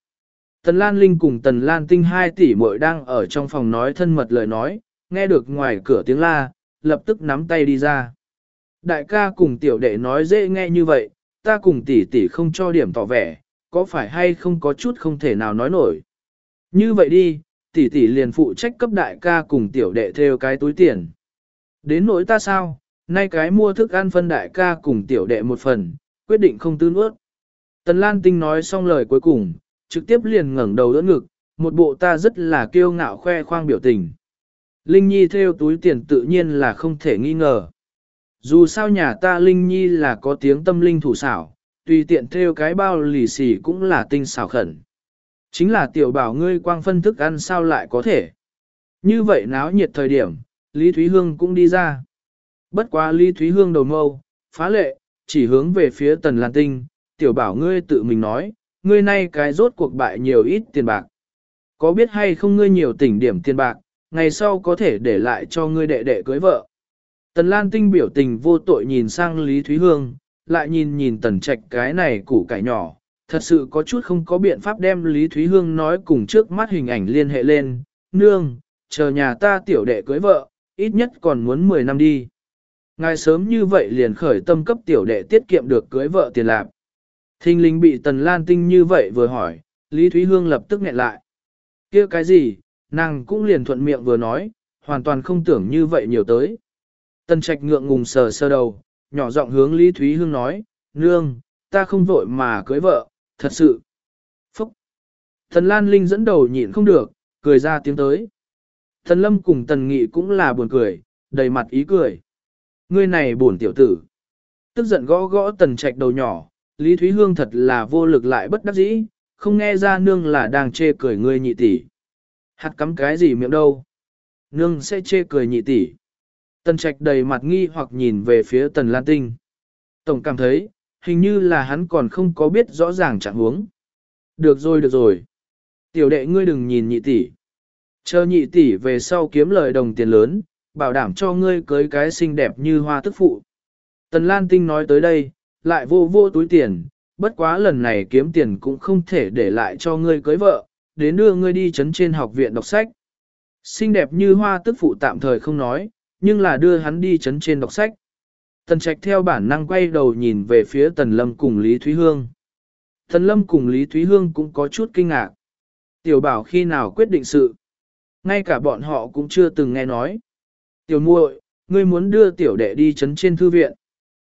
Tần Lan Linh cùng Tần Lan Tinh hai tỷ muội đang ở trong phòng nói thân mật lời nói, nghe được ngoài cửa tiếng la, lập tức nắm tay đi ra. Đại ca cùng tiểu đệ nói dễ nghe như vậy, ta cùng tỷ tỷ không cho điểm tỏ vẻ, có phải hay không có chút không thể nào nói nổi. Như vậy đi, tỷ tỷ liền phụ trách cấp đại ca cùng tiểu đệ theo cái túi tiền. Đến nỗi ta sao, nay cái mua thức ăn phân đại ca cùng tiểu đệ một phần, quyết định không tư nuốt. Tần Lan Tinh nói xong lời cuối cùng, trực tiếp liền ngẩng đầu đỡ ngực, một bộ ta rất là kiêu ngạo khoe khoang biểu tình. Linh Nhi theo túi tiền tự nhiên là không thể nghi ngờ. Dù sao nhà ta Linh Nhi là có tiếng tâm linh thủ xảo, tùy tiện theo cái bao lì xì cũng là tinh xảo khẩn. Chính là tiểu bảo ngươi quang phân thức ăn sao lại có thể. Như vậy náo nhiệt thời điểm, Lý Thúy Hương cũng đi ra. Bất quá Lý Thúy Hương đầu mâu, phá lệ, chỉ hướng về phía tần lan tinh, tiểu bảo ngươi tự mình nói, ngươi nay cái rốt cuộc bại nhiều ít tiền bạc. Có biết hay không ngươi nhiều tỉnh điểm tiền bạc, ngày sau có thể để lại cho ngươi đệ đệ cưới vợ. Tần Lan Tinh biểu tình vô tội nhìn sang Lý Thúy Hương, lại nhìn nhìn tần trạch cái này củ cải nhỏ, thật sự có chút không có biện pháp đem Lý Thúy Hương nói cùng trước mắt hình ảnh liên hệ lên, nương, chờ nhà ta tiểu đệ cưới vợ, ít nhất còn muốn 10 năm đi. Ngài sớm như vậy liền khởi tâm cấp tiểu đệ tiết kiệm được cưới vợ tiền lạc. Thinh linh bị Tần Lan Tinh như vậy vừa hỏi, Lý Thúy Hương lập tức nghẹn lại. kia cái gì, nàng cũng liền thuận miệng vừa nói, hoàn toàn không tưởng như vậy nhiều tới. Tần Trạch ngượng ngùng sờ sơ đầu, nhỏ giọng hướng Lý Thúy Hương nói, nương, ta không vội mà cưới vợ, thật sự. Phúc! Tần Lan Linh dẫn đầu nhịn không được, cười ra tiếng tới. Tần Lâm cùng Tần Nghị cũng là buồn cười, đầy mặt ý cười. Ngươi này buồn tiểu tử. Tức giận gõ gõ Tần Trạch đầu nhỏ, Lý Thúy Hương thật là vô lực lại bất đắc dĩ, không nghe ra nương là đang chê cười ngươi nhị tỷ. Hạt cắm cái gì miệng đâu? Nương sẽ chê cười nhị tỷ. Tần Trạch đầy mặt nghi hoặc nhìn về phía Tần Lan Tinh. Tổng cảm thấy, hình như là hắn còn không có biết rõ ràng trạng huống. Được rồi được rồi. Tiểu đệ ngươi đừng nhìn nhị tỷ. Chờ nhị tỷ về sau kiếm lời đồng tiền lớn, bảo đảm cho ngươi cưới cái xinh đẹp như hoa tức phụ. Tần Lan Tinh nói tới đây, lại vô vô túi tiền, bất quá lần này kiếm tiền cũng không thể để lại cho ngươi cưới vợ, đến đưa ngươi đi chấn trên học viện đọc sách. Xinh đẹp như hoa tức phụ tạm thời không nói, nhưng là đưa hắn đi chấn trên đọc sách. Tần Trạch theo bản năng quay đầu nhìn về phía Tần Lâm cùng Lý Thúy Hương. Tần Lâm cùng Lý Thúy Hương cũng có chút kinh ngạc. Tiểu bảo khi nào quyết định sự. Ngay cả bọn họ cũng chưa từng nghe nói. Tiểu muội, ngươi muốn đưa tiểu đệ đi chấn trên thư viện.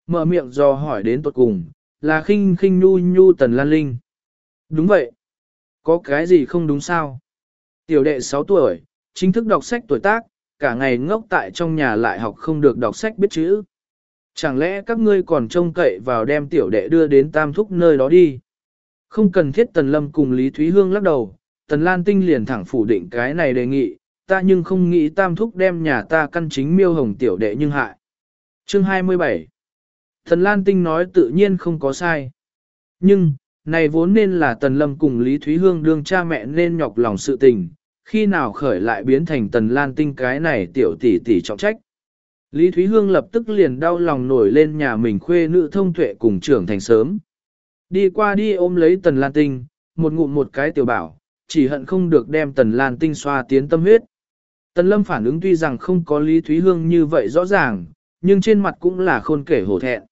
Mở miệng dò hỏi đến tuột cùng, là khinh khinh nhu nhu Tần Lan Linh. Đúng vậy. Có cái gì không đúng sao? Tiểu đệ 6 tuổi, chính thức đọc sách tuổi tác, cả ngày ngốc tại trong nhà lại học không được đọc sách biết chữ. Chẳng lẽ các ngươi còn trông cậy vào đem tiểu đệ đưa đến tam thúc nơi đó đi? Không cần thiết Tần Lâm cùng Lý Thúy Hương lắc đầu, Tần Lan Tinh liền thẳng phủ định cái này đề nghị, ta nhưng không nghĩ tam thúc đem nhà ta căn chính miêu hồng tiểu đệ nhưng hại. Chương 27 thần Lan Tinh nói tự nhiên không có sai. Nhưng, này vốn nên là Tần Lâm cùng Lý Thúy Hương đương cha mẹ nên nhọc lòng sự tình, khi nào khởi lại biến thành Tần Lan Tinh cái này tiểu tỷ tỷ trọng trách. Lý Thúy Hương lập tức liền đau lòng nổi lên nhà mình khuê nữ thông tuệ cùng trưởng thành sớm. Đi qua đi ôm lấy Tần Lan Tinh, một ngụm một cái tiểu bảo, chỉ hận không được đem Tần Lan Tinh xoa tiến tâm huyết. Tần Lâm phản ứng tuy rằng không có Lý Thúy Hương như vậy rõ ràng, nhưng trên mặt cũng là khôn kể hổ thẹn.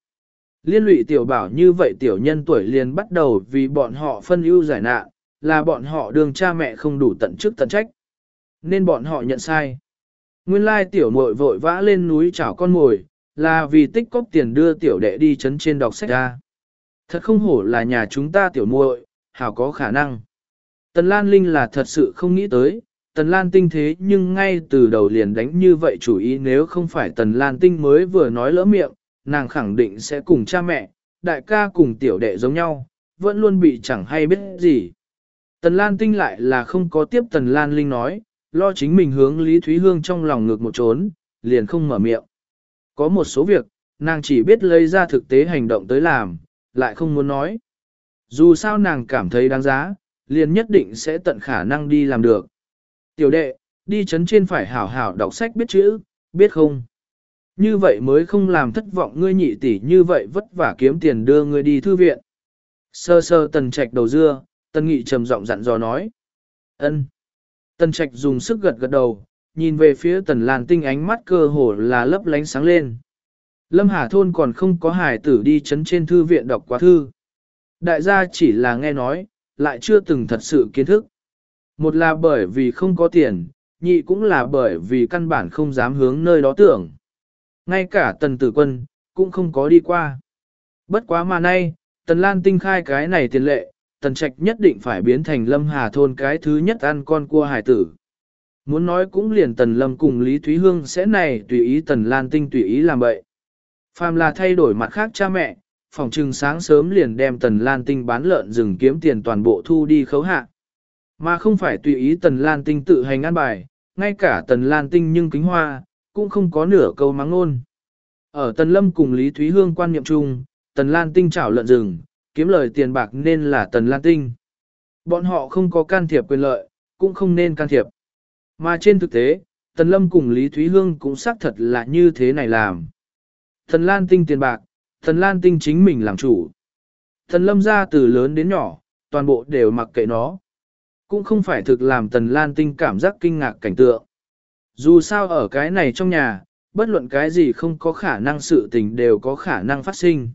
Liên lụy tiểu bảo như vậy tiểu nhân tuổi liền bắt đầu vì bọn họ phân ưu giải nạn, là bọn họ đường cha mẹ không đủ tận chức tận trách. Nên bọn họ nhận sai. Nguyên lai tiểu muội vội vã lên núi chảo con mồi, là vì tích cóp tiền đưa tiểu đệ đi chấn trên đọc sách ra. Thật không hổ là nhà chúng ta tiểu muội, hảo có khả năng. Tần Lan Linh là thật sự không nghĩ tới, Tần Lan Tinh thế nhưng ngay từ đầu liền đánh như vậy chủ ý nếu không phải Tần Lan Tinh mới vừa nói lỡ miệng, nàng khẳng định sẽ cùng cha mẹ, đại ca cùng tiểu đệ giống nhau, vẫn luôn bị chẳng hay biết gì. Tần Lan Tinh lại là không có tiếp Tần Lan Linh nói, lo chính mình hướng Lý Thúy Hương trong lòng ngược một trốn, liền không mở miệng. Có một số việc, nàng chỉ biết lấy ra thực tế hành động tới làm, lại không muốn nói. Dù sao nàng cảm thấy đáng giá, liền nhất định sẽ tận khả năng đi làm được. Tiểu đệ, đi chấn trên phải hảo hảo đọc sách biết chữ, biết không? Như vậy mới không làm thất vọng ngươi nhị tỷ như vậy vất vả kiếm tiền đưa ngươi đi thư viện. Sơ sơ tần trạch đầu dưa, tần nghị trầm giọng dặn dò nói. ân. Tần trạch dùng sức gật gật đầu, nhìn về phía tần lan tinh ánh mắt cơ hồ là lấp lánh sáng lên. Lâm Hà Thôn còn không có hài tử đi chấn trên thư viện đọc quá thư. Đại gia chỉ là nghe nói, lại chưa từng thật sự kiến thức. Một là bởi vì không có tiền, nhị cũng là bởi vì căn bản không dám hướng nơi đó tưởng. Ngay cả tần tử quân, cũng không có đi qua. Bất quá mà nay, tần lan tinh khai cái này tiền lệ, tần trạch nhất định phải biến thành lâm hà thôn cái thứ nhất ăn con cua hải tử. Muốn nói cũng liền tần lâm cùng Lý Thúy Hương sẽ này tùy ý tần lan tinh tùy ý làm vậy. Phàm là thay đổi mặt khác cha mẹ, phòng trừng sáng sớm liền đem tần lan tinh bán lợn rừng kiếm tiền toàn bộ thu đi khấu hạ. Mà không phải tùy ý tần lan tinh tự hành ăn bài, ngay cả tần lan tinh nhưng kính hoa, cũng không có nửa câu mắng ngôn. Ở tần lâm cùng Lý Thúy Hương quan niệm chung, tần lan tinh chảo lợn rừng, kiếm lời tiền bạc nên là tần lan tinh. Bọn họ không có can thiệp quyền lợi, cũng không nên can thiệp. Mà trên thực tế, tần lâm cùng Lý Thúy Hương cũng xác thật là như thế này làm. Tần lan tinh tiền bạc, tần lan tinh chính mình làm chủ. Tần lâm ra từ lớn đến nhỏ, toàn bộ đều mặc kệ nó cũng không phải thực làm Tần Lan Tinh cảm giác kinh ngạc cảnh tượng. Dù sao ở cái này trong nhà, bất luận cái gì không có khả năng sự tình đều có khả năng phát sinh.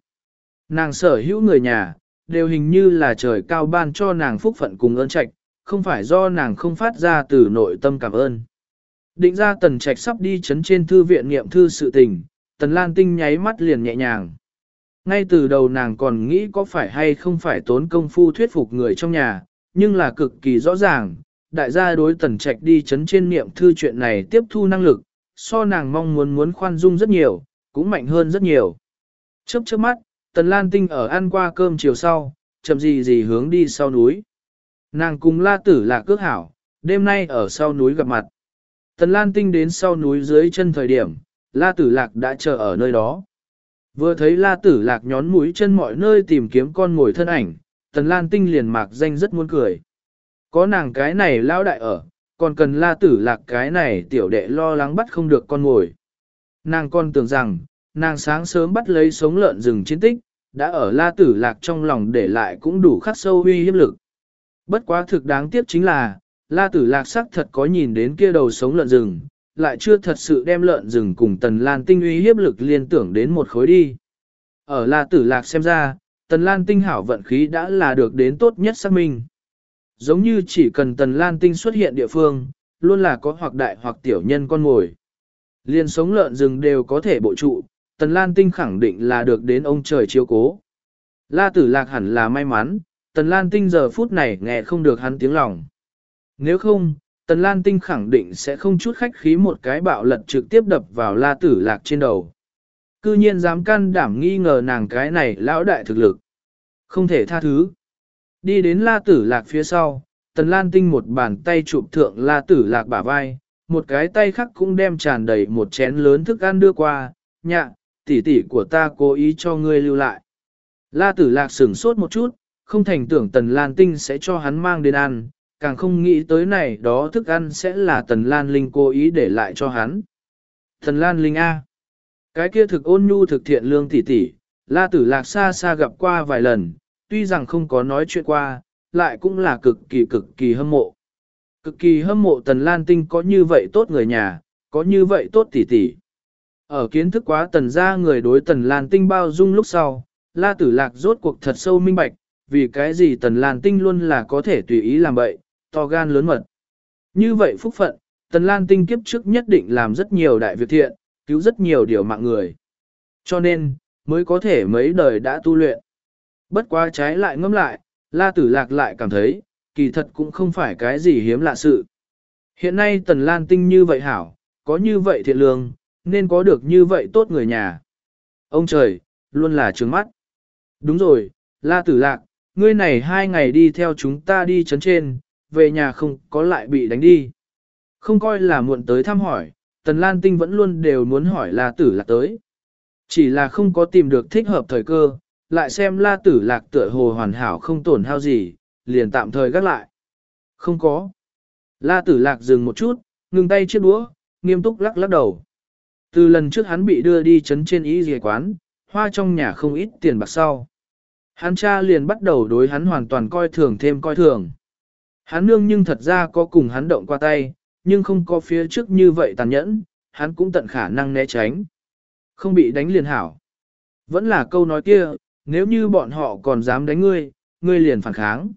Nàng sở hữu người nhà, đều hình như là trời cao ban cho nàng phúc phận cùng ơn trạch, không phải do nàng không phát ra từ nội tâm cảm ơn. Định ra tần trạch sắp đi chấn trên thư viện nghiệm thư sự tình, tần lan tinh nháy mắt liền nhẹ nhàng. Ngay từ đầu nàng còn nghĩ có phải hay không phải tốn công phu thuyết phục người trong nhà, nhưng là cực kỳ rõ ràng, đại gia đối tần trạch đi chấn trên niệm thư chuyện này tiếp thu năng lực, so nàng mong muốn muốn khoan dung rất nhiều, cũng mạnh hơn rất nhiều. Chớp chớp mắt, tần lan tinh ở ăn qua cơm chiều sau, chậm gì gì hướng đi sau núi. Nàng cùng la tử là cước hảo, đêm nay ở sau núi gặp mặt. Tần lan tinh đến sau núi dưới chân thời điểm, la tử lạc đã chờ ở nơi đó. Vừa thấy la tử lạc nhón mũi chân mọi nơi tìm kiếm con ngồi thân ảnh, Tần Lan Tinh liền mạc danh rất muốn cười. Có nàng cái này lao đại ở, còn cần la tử lạc cái này tiểu đệ lo lắng bắt không được con ngồi. Nàng con tưởng rằng, nàng sáng sớm bắt lấy sống lợn rừng chiến tích, đã ở la tử lạc trong lòng để lại cũng đủ khắc sâu huy hiếp lực. Bất quá thực đáng tiếc chính là, la tử lạc sắc thật có nhìn đến kia đầu sống lợn rừng, lại chưa thật sự đem lợn rừng cùng tần lan tinh uy hiếp lực liên tưởng đến một khối đi. Ở la tử lạc xem ra, Tần Lan Tinh hảo vận khí đã là được đến tốt nhất xác minh. Giống như chỉ cần Tần Lan Tinh xuất hiện địa phương, luôn là có hoặc đại hoặc tiểu nhân con ngồi. Liên sống lợn rừng đều có thể bộ trụ, Tần Lan Tinh khẳng định là được đến ông trời chiếu cố. La tử lạc hẳn là may mắn, Tần Lan Tinh giờ phút này nghe không được hắn tiếng lòng. Nếu không, Tần Lan Tinh khẳng định sẽ không chút khách khí một cái bạo lật trực tiếp đập vào La tử lạc trên đầu. Cư nhiên dám can đảm nghi ngờ nàng cái này lão đại thực lực. Không thể tha thứ. Đi đến la tử lạc phía sau, tần lan tinh một bàn tay chụp thượng la tử lạc bả vai, một cái tay khác cũng đem tràn đầy một chén lớn thức ăn đưa qua, nhạ, tỷ tỷ của ta cố ý cho ngươi lưu lại. La tử lạc sửng sốt một chút, không thành tưởng tần lan tinh sẽ cho hắn mang đến ăn, càng không nghĩ tới này đó thức ăn sẽ là tần lan linh cố ý để lại cho hắn. Tần lan linh A. Cái kia thực ôn nhu thực thiện lương tỷ tỷ, la tử lạc xa xa gặp qua vài lần, tuy rằng không có nói chuyện qua, lại cũng là cực kỳ cực kỳ hâm mộ. Cực kỳ hâm mộ Tần Lan Tinh có như vậy tốt người nhà, có như vậy tốt tỷ tỷ. Ở kiến thức quá Tần gia người đối Tần Lan Tinh bao dung lúc sau, La Tử Lạc rốt cuộc thật sâu minh bạch, vì cái gì Tần Lan Tinh luôn là có thể tùy ý làm bậy, to gan lớn mật. Như vậy phúc phận, Tần Lan Tinh kiếp trước nhất định làm rất nhiều đại việc thiện, cứu rất nhiều điều mạng người. Cho nên, mới có thể mấy đời đã tu luyện. Bất quá trái lại ngâm lại, la tử lạc lại cảm thấy, kỳ thật cũng không phải cái gì hiếm lạ sự. Hiện nay tần lan tinh như vậy hảo, có như vậy thiện lương, nên có được như vậy tốt người nhà. Ông trời, luôn là trướng mắt. Đúng rồi, la tử lạc, ngươi này hai ngày đi theo chúng ta đi chấn trên, về nhà không có lại bị đánh đi. Không coi là muộn tới thăm hỏi, Tần Lan Tinh vẫn luôn đều muốn hỏi La Tử Lạc tới. Chỉ là không có tìm được thích hợp thời cơ, lại xem La Tử Lạc tựa hồ hoàn hảo không tổn hao gì, liền tạm thời gác lại. Không có. La Tử Lạc dừng một chút, ngừng tay chiếc đũa, nghiêm túc lắc lắc đầu. Từ lần trước hắn bị đưa đi chấn trên ý dề quán, hoa trong nhà không ít tiền bạc sau. Hắn cha liền bắt đầu đối hắn hoàn toàn coi thường thêm coi thường. Hắn nương nhưng thật ra có cùng hắn động qua tay, nhưng không có phía trước như vậy tàn nhẫn, hắn cũng tận khả năng né tránh. Không bị đánh liền hảo. Vẫn là câu nói kia, nếu như bọn họ còn dám đánh ngươi, ngươi liền phản kháng.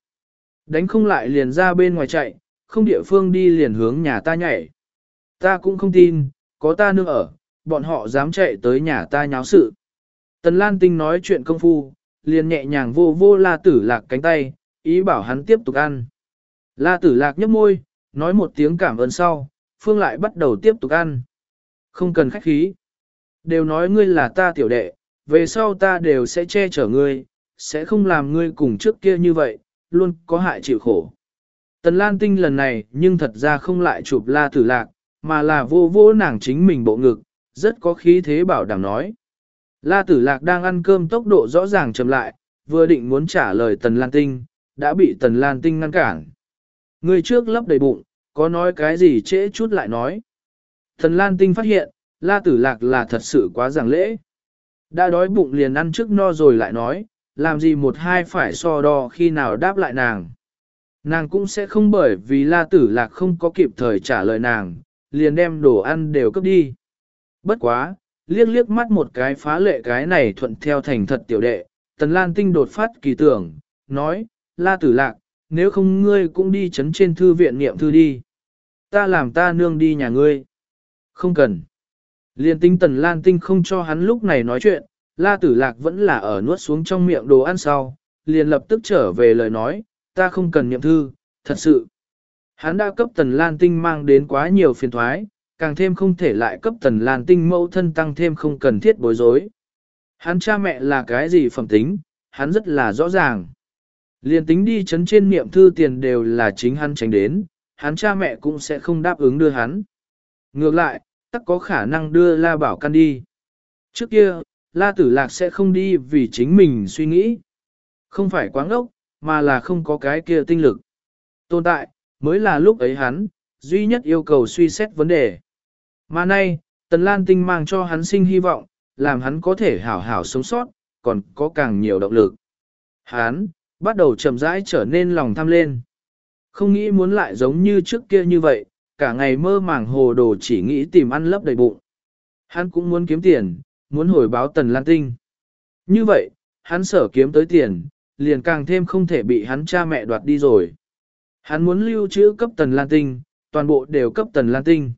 Đánh không lại liền ra bên ngoài chạy, không địa phương đi liền hướng nhà ta nhảy. Ta cũng không tin, có ta nương ở, bọn họ dám chạy tới nhà ta nháo sự. Tần Lan Tinh nói chuyện công phu, liền nhẹ nhàng vô vô la tử lạc cánh tay, ý bảo hắn tiếp tục ăn. La tử lạc nhấp môi, nói một tiếng cảm ơn sau, Phương lại bắt đầu tiếp tục ăn. Không cần khách khí. Đều nói ngươi là ta tiểu đệ, về sau ta đều sẽ che chở ngươi, sẽ không làm ngươi cùng trước kia như vậy, luôn có hại chịu khổ. Tần Lan Tinh lần này nhưng thật ra không lại chụp la tử lạc, mà là vô vô nàng chính mình bộ ngực, rất có khí thế bảo đảm nói. La tử lạc đang ăn cơm tốc độ rõ ràng chậm lại, vừa định muốn trả lời Tần Lan Tinh, đã bị Tần Lan Tinh ngăn cản. Người trước lấp đầy bụng, có nói cái gì trễ chút lại nói. Tần Lan Tinh phát hiện, La tử lạc là thật sự quá giảng lễ. Đã đói bụng liền ăn trước no rồi lại nói, làm gì một hai phải so đo khi nào đáp lại nàng. Nàng cũng sẽ không bởi vì la tử lạc không có kịp thời trả lời nàng, liền đem đồ ăn đều cấp đi. Bất quá, liếc liếc mắt một cái phá lệ cái này thuận theo thành thật tiểu đệ, tần lan tinh đột phát kỳ tưởng, nói, la tử lạc, nếu không ngươi cũng đi chấn trên thư viện niệm thư đi. Ta làm ta nương đi nhà ngươi. Không cần. Liên tinh tần lan tinh không cho hắn lúc này nói chuyện, la tử lạc vẫn là ở nuốt xuống trong miệng đồ ăn sau, liền lập tức trở về lời nói, ta không cần niệm thư, thật sự. Hắn đã cấp tần lan tinh mang đến quá nhiều phiền thoái, càng thêm không thể lại cấp tần lan tinh mẫu thân tăng thêm không cần thiết bối rối. Hắn cha mẹ là cái gì phẩm tính, hắn rất là rõ ràng. Liên tính đi chấn trên niệm thư tiền đều là chính hắn tránh đến, hắn cha mẹ cũng sẽ không đáp ứng đưa hắn. Ngược lại, tắc có khả năng đưa La Bảo Căn đi. Trước kia, La Tử Lạc sẽ không đi vì chính mình suy nghĩ. Không phải quáng ốc, mà là không có cái kia tinh lực. Tồn tại, mới là lúc ấy hắn, duy nhất yêu cầu suy xét vấn đề. Mà nay, Tần Lan Tinh mang cho hắn sinh hy vọng, làm hắn có thể hảo hảo sống sót, còn có càng nhiều động lực. Hắn, bắt đầu chậm rãi trở nên lòng tham lên. Không nghĩ muốn lại giống như trước kia như vậy, cả ngày mơ màng hồ đồ chỉ nghĩ tìm ăn lấp đầy bụng. Hắn cũng muốn kiếm tiền, muốn hồi báo Tần Lan Tinh. Như vậy, hắn sở kiếm tới tiền, liền càng thêm không thể bị hắn cha mẹ đoạt đi rồi. Hắn muốn lưu trữ cấp Tần Lan Tinh, toàn bộ đều cấp Tần Lan Tinh.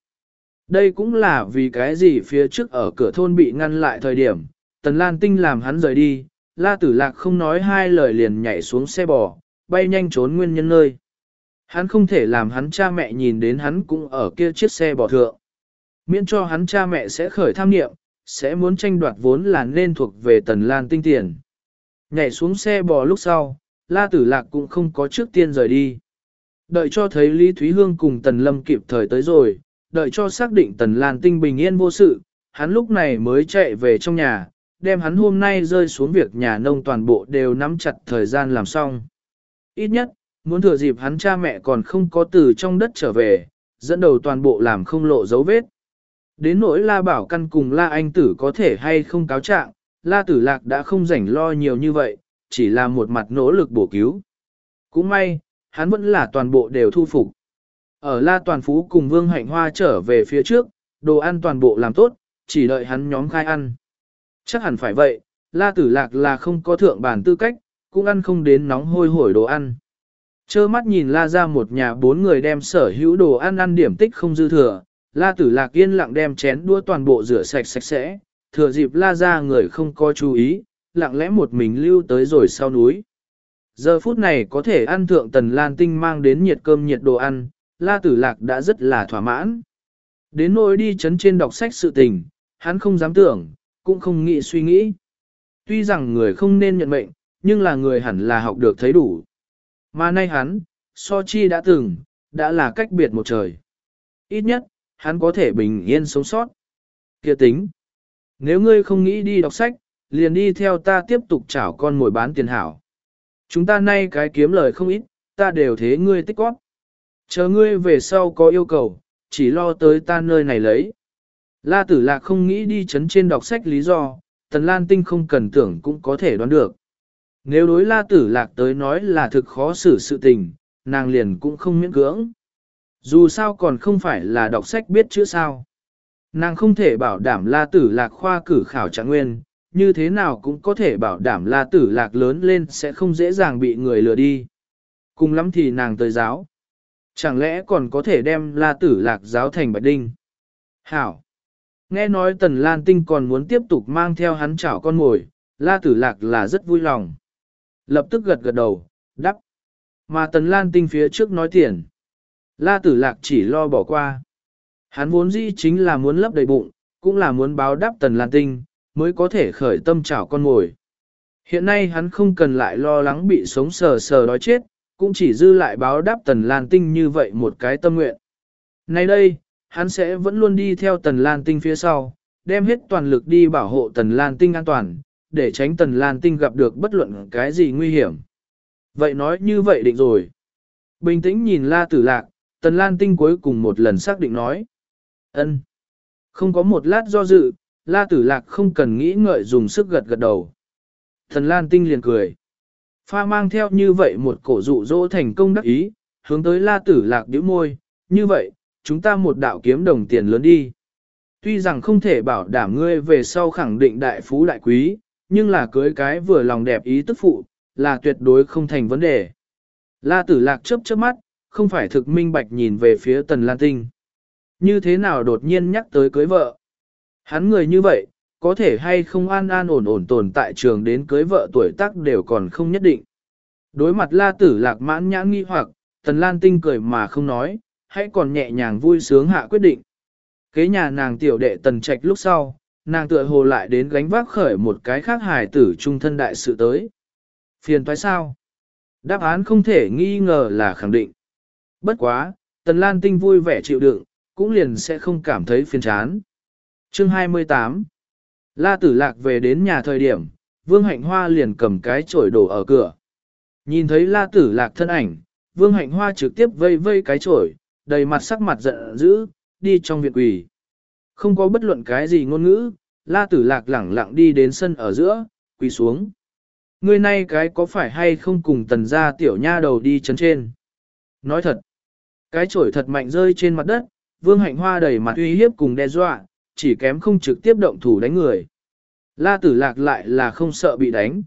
Đây cũng là vì cái gì phía trước ở cửa thôn bị ngăn lại thời điểm, Tần Lan Tinh làm hắn rời đi, La Tử Lạc không nói hai lời liền nhảy xuống xe bò, bay nhanh trốn nguyên nhân nơi. Hắn không thể làm hắn cha mẹ nhìn đến hắn cũng ở kia chiếc xe bò thượng. Miễn cho hắn cha mẹ sẽ khởi tham niệm, sẽ muốn tranh đoạt vốn là nên thuộc về Tần Lan Tinh tiền. Nhảy xuống xe bò lúc sau, La Tử Lạc cũng không có trước tiên rời đi. Đợi cho thấy Lý Thúy Hương cùng Tần Lâm kịp thời tới rồi, đợi cho xác định Tần Lan Tinh bình yên vô sự, hắn lúc này mới chạy về trong nhà, đem hắn hôm nay rơi xuống việc nhà nông toàn bộ đều nắm chặt thời gian làm xong. Ít nhất, muốn thừa dịp hắn cha mẹ còn không có từ trong đất trở về, dẫn đầu toàn bộ làm không lộ dấu vết. Đến nỗi La Bảo Căn cùng La Anh Tử có thể hay không cáo trạng, La Tử Lạc đã không rảnh lo nhiều như vậy, chỉ là một mặt nỗ lực bổ cứu. Cũng may, hắn vẫn là toàn bộ đều thu phục. Ở La Toàn Phú cùng Vương Hạnh Hoa trở về phía trước, đồ ăn toàn bộ làm tốt, chỉ đợi hắn nhóm khai ăn. Chắc hẳn phải vậy, La Tử Lạc là không có thượng bản tư cách, cũng ăn không đến nóng hôi hổi đồ ăn. Chơ mắt nhìn La ra một nhà bốn người đem sở hữu đồ ăn ăn điểm tích không dư thừa, La Tử Lạc yên lặng đem chén đũa toàn bộ rửa sạch sạch sẽ, thừa dịp La ra người không có chú ý, lặng lẽ một mình lưu tới rồi sau núi. Giờ phút này có thể ăn thượng tần lan tinh mang đến nhiệt cơm nhiệt đồ ăn, La Tử Lạc đã rất là thỏa mãn. Đến nỗi đi chấn trên đọc sách sự tình, hắn không dám tưởng, cũng không nghĩ suy nghĩ. Tuy rằng người không nên nhận mệnh, nhưng là người hẳn là học được thấy đủ. Mà nay hắn, so chi đã từng, đã là cách biệt một trời. Ít nhất, hắn có thể bình yên sống sót. Kia tính. Nếu ngươi không nghĩ đi đọc sách, liền đi theo ta tiếp tục chảo con mồi bán tiền hảo. Chúng ta nay cái kiếm lời không ít, ta đều thế ngươi tích góp. Chờ ngươi về sau có yêu cầu, chỉ lo tới ta nơi này lấy. La tử lạc không nghĩ đi chấn trên đọc sách lý do, tần lan tinh không cần tưởng cũng có thể đoán được. Nếu đối la tử lạc tới nói là thực khó xử sự tình, nàng liền cũng không miễn cưỡng. Dù sao còn không phải là đọc sách biết chữ sao. Nàng không thể bảo đảm la tử lạc khoa cử khảo trạng nguyên, như thế nào cũng có thể bảo đảm la tử lạc lớn lên sẽ không dễ dàng bị người lừa đi. Cùng lắm thì nàng tới giáo. Chẳng lẽ còn có thể đem la tử lạc giáo thành bạch đinh? Hảo! Nghe nói tần lan tinh còn muốn tiếp tục mang theo hắn chảo con mồi, la tử lạc là rất vui lòng. Lập tức gật gật đầu, đắp. Mà tần lan tinh phía trước nói tiền. La tử lạc chỉ lo bỏ qua. Hắn vốn dĩ chính là muốn lấp đầy bụng, cũng là muốn báo đáp tần lan tinh, mới có thể khởi tâm chảo con mồi. Hiện nay hắn không cần lại lo lắng bị sống sờ sờ đói chết, cũng chỉ dư lại báo đáp tần lan tinh như vậy một cái tâm nguyện. Nay đây, hắn sẽ vẫn luôn đi theo tần lan tinh phía sau, đem hết toàn lực đi bảo hộ tần lan tinh an toàn, để tránh tần lan tinh gặp được bất luận cái gì nguy hiểm. Vậy nói như vậy định rồi. Bình tĩnh nhìn la tử lạc, tần lan tinh cuối cùng một lần xác định nói. ân Không có một lát do dự, la tử lạc không cần nghĩ ngợi dùng sức gật gật đầu. Tần lan tinh liền cười. Pha mang theo như vậy một cổ dụ dỗ thành công đắc ý, hướng tới la tử lạc điếu môi, như vậy, chúng ta một đạo kiếm đồng tiền lớn đi. Tuy rằng không thể bảo đảm ngươi về sau khẳng định đại phú đại quý, nhưng là cưới cái vừa lòng đẹp ý tức phụ, là tuyệt đối không thành vấn đề. La tử lạc chớp chớp mắt, không phải thực minh bạch nhìn về phía tần lan tinh. Như thế nào đột nhiên nhắc tới cưới vợ? Hắn người như vậy, có thể hay không an an ổn ổn tồn tại trường đến cưới vợ tuổi tác đều còn không nhất định. Đối mặt la tử lạc mãn nhãn nghi hoặc, tần lan tinh cười mà không nói, hãy còn nhẹ nhàng vui sướng hạ quyết định. Kế nhà nàng tiểu đệ tần trạch lúc sau, nàng tựa hồ lại đến gánh vác khởi một cái khác hài tử trung thân đại sự tới. Phiền toái sao? Đáp án không thể nghi ngờ là khẳng định. Bất quá, tần lan tinh vui vẻ chịu đựng, cũng liền sẽ không cảm thấy phiền chán. Chương 28 La tử lạc về đến nhà thời điểm, Vương Hạnh Hoa liền cầm cái chổi đổ ở cửa. Nhìn thấy la tử lạc thân ảnh, Vương Hạnh Hoa trực tiếp vây vây cái chổi, đầy mặt sắc mặt giận dữ, đi trong viện quỳ. Không có bất luận cái gì ngôn ngữ, la tử lạc lẳng lặng đi đến sân ở giữa, quỳ xuống. Người này cái có phải hay không cùng tần gia tiểu nha đầu đi chấn trên? Nói thật, cái chổi thật mạnh rơi trên mặt đất, vương hạnh hoa đầy mặt uy hiếp cùng đe dọa, chỉ kém không trực tiếp động thủ đánh người. La tử lạc lại là không sợ bị đánh.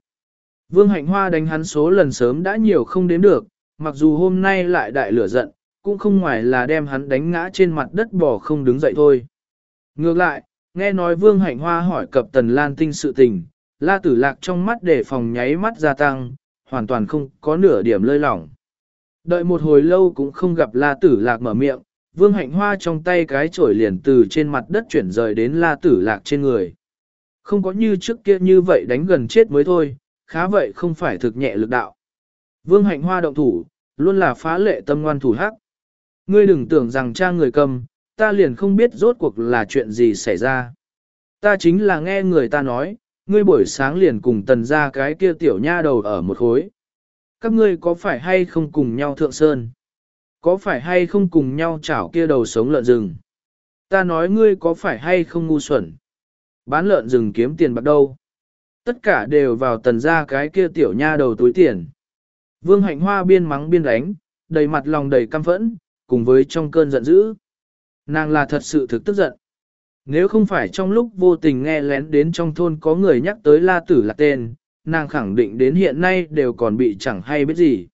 Vương hạnh hoa đánh hắn số lần sớm đã nhiều không đếm được, mặc dù hôm nay lại đại lửa giận, cũng không ngoài là đem hắn đánh ngã trên mặt đất bỏ không đứng dậy thôi. Ngược lại, nghe nói Vương Hạnh Hoa hỏi cập Tần Lan Tinh sự tình, La Tử Lạc trong mắt để phòng nháy mắt gia tăng, hoàn toàn không có nửa điểm lơi lỏng. Đợi một hồi lâu cũng không gặp La Tử Lạc mở miệng, Vương Hạnh Hoa trong tay cái chổi liền từ trên mặt đất chuyển rời đến La Tử Lạc trên người. Không có như trước kia như vậy đánh gần chết mới thôi, khá vậy không phải thực nhẹ lực đạo. Vương Hạnh Hoa động thủ, luôn là phá lệ tâm ngoan thủ hắc. Ngươi đừng tưởng rằng cha người cầm, ta liền không biết rốt cuộc là chuyện gì xảy ra. Ta chính là nghe người ta nói, ngươi buổi sáng liền cùng tần ra cái kia tiểu nha đầu ở một khối. Các ngươi có phải hay không cùng nhau thượng sơn? Có phải hay không cùng nhau chảo kia đầu sống lợn rừng? Ta nói ngươi có phải hay không ngu xuẩn? Bán lợn rừng kiếm tiền bạc đâu? Tất cả đều vào tần ra cái kia tiểu nha đầu túi tiền. Vương hạnh hoa biên mắng biên đánh, đầy mặt lòng đầy căm phẫn, cùng với trong cơn giận dữ. Nàng là thật sự thực tức giận. Nếu không phải trong lúc vô tình nghe lén đến trong thôn có người nhắc tới la tử là tên, nàng khẳng định đến hiện nay đều còn bị chẳng hay biết gì.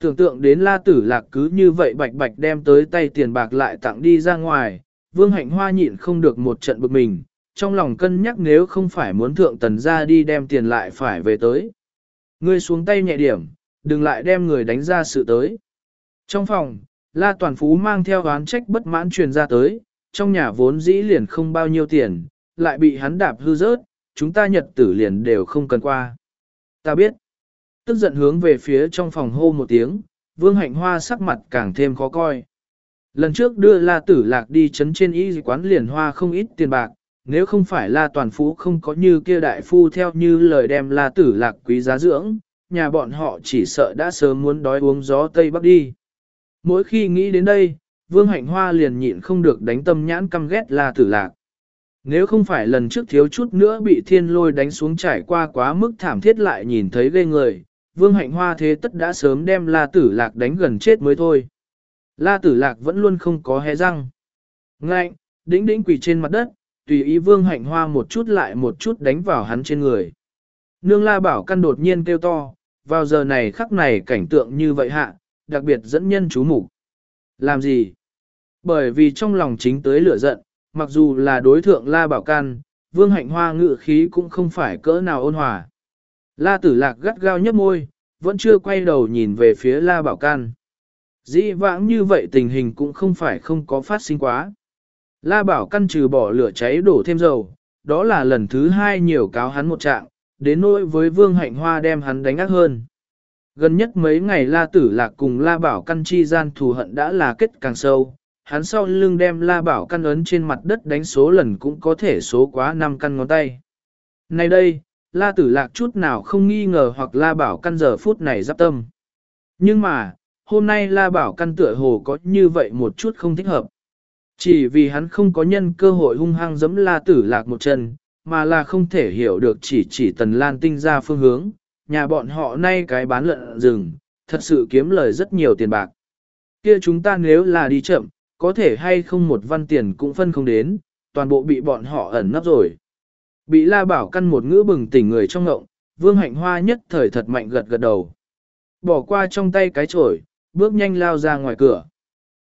Tưởng tượng đến la tử lạc cứ như vậy bạch bạch đem tới tay tiền bạc lại tặng đi ra ngoài, vương hạnh hoa nhịn không được một trận bực mình, trong lòng cân nhắc nếu không phải muốn thượng tần ra đi đem tiền lại phải về tới. Ngươi xuống tay nhẹ điểm, đừng lại đem người đánh ra sự tới. Trong phòng, La Toàn Phú mang theo oán trách bất mãn truyền ra tới, trong nhà vốn dĩ liền không bao nhiêu tiền, lại bị hắn đạp hư rớt, chúng ta nhật tử liền đều không cần qua. Ta biết. Tức giận hướng về phía trong phòng hô một tiếng, Vương Hạnh Hoa sắc mặt càng thêm khó coi. Lần trước đưa La Tử Lạc đi chấn trên y quán liền hoa không ít tiền bạc, nếu không phải La Toàn Phú không có như kia đại phu theo như lời đem La Tử Lạc quý giá dưỡng, nhà bọn họ chỉ sợ đã sớm muốn đói uống gió Tây Bắc đi. Mỗi khi nghĩ đến đây, Vương Hạnh Hoa liền nhịn không được đánh tâm nhãn căm ghét La Tử Lạc. Nếu không phải lần trước thiếu chút nữa bị thiên lôi đánh xuống trải qua quá mức thảm thiết lại nhìn thấy ghê người, Vương Hạnh Hoa thế tất đã sớm đem La Tử Lạc đánh gần chết mới thôi. La Tử Lạc vẫn luôn không có hé răng. Ngạnh, đĩnh đĩnh quỳ trên mặt đất, tùy ý Vương Hạnh Hoa một chút lại một chút đánh vào hắn trên người. Nương La Bảo căn đột nhiên kêu to, vào giờ này khắc này cảnh tượng như vậy hạ, đặc biệt dẫn nhân chú mục. Làm gì? Bởi vì trong lòng chính tới lửa giận, mặc dù là đối thượng La Bảo Can, Vương Hạnh Hoa ngự khí cũng không phải cỡ nào ôn hòa. La Tử Lạc gắt gao nhấp môi, vẫn chưa quay đầu nhìn về phía La Bảo Can. Dĩ vãng như vậy tình hình cũng không phải không có phát sinh quá. La Bảo Căn trừ bỏ lửa cháy đổ thêm dầu, đó là lần thứ hai nhiều cáo hắn một trạng, đến nỗi với Vương Hạnh Hoa đem hắn đánh ác hơn. Gần nhất mấy ngày La Tử Lạc cùng La Bảo Căn chi gian thù hận đã là kết càng sâu, hắn sau lưng đem La Bảo Căn ấn trên mặt đất đánh số lần cũng có thể số quá 5 căn ngón tay. Này đây, La Tử Lạc chút nào không nghi ngờ hoặc La Bảo Căn giờ phút này giáp tâm. Nhưng mà, hôm nay La Bảo Căn tựa hồ có như vậy một chút không thích hợp. Chỉ vì hắn không có nhân cơ hội hung hăng giẫm La Tử Lạc một chân, mà là không thể hiểu được chỉ chỉ Tần Lan Tinh ra phương hướng, nhà bọn họ nay cái bán lợn rừng, thật sự kiếm lời rất nhiều tiền bạc. Kia chúng ta nếu là đi chậm, có thể hay không một văn tiền cũng phân không đến, toàn bộ bị bọn họ ẩn nấp rồi. Bị La Bảo căn một ngữ bừng tỉnh người trong ngộng, Vương Hạnh Hoa nhất thời thật mạnh gật gật đầu. Bỏ qua trong tay cái chổi, bước nhanh lao ra ngoài cửa.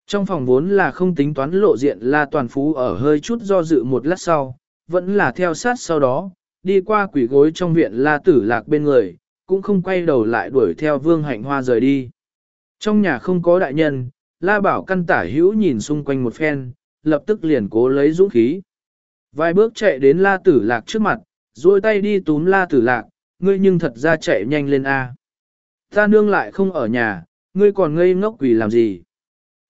Trong phòng vốn là không tính toán lộ diện La Toàn Phú ở hơi chút do dự một lát sau, vẫn là theo sát sau đó, đi qua quỷ gối trong viện La Tử Lạc bên người, cũng không quay đầu lại đuổi theo Vương Hạnh Hoa rời đi. Trong nhà không có đại nhân, La Bảo căn tả hữu nhìn xung quanh một phen, lập tức liền cố lấy dũng khí. Vài bước chạy đến La Tử Lạc trước mặt, duỗi tay đi túm La Tử Lạc, ngươi nhưng thật ra chạy nhanh lên A. Ta nương lại không ở nhà, ngươi còn ngây ngốc quỷ làm gì?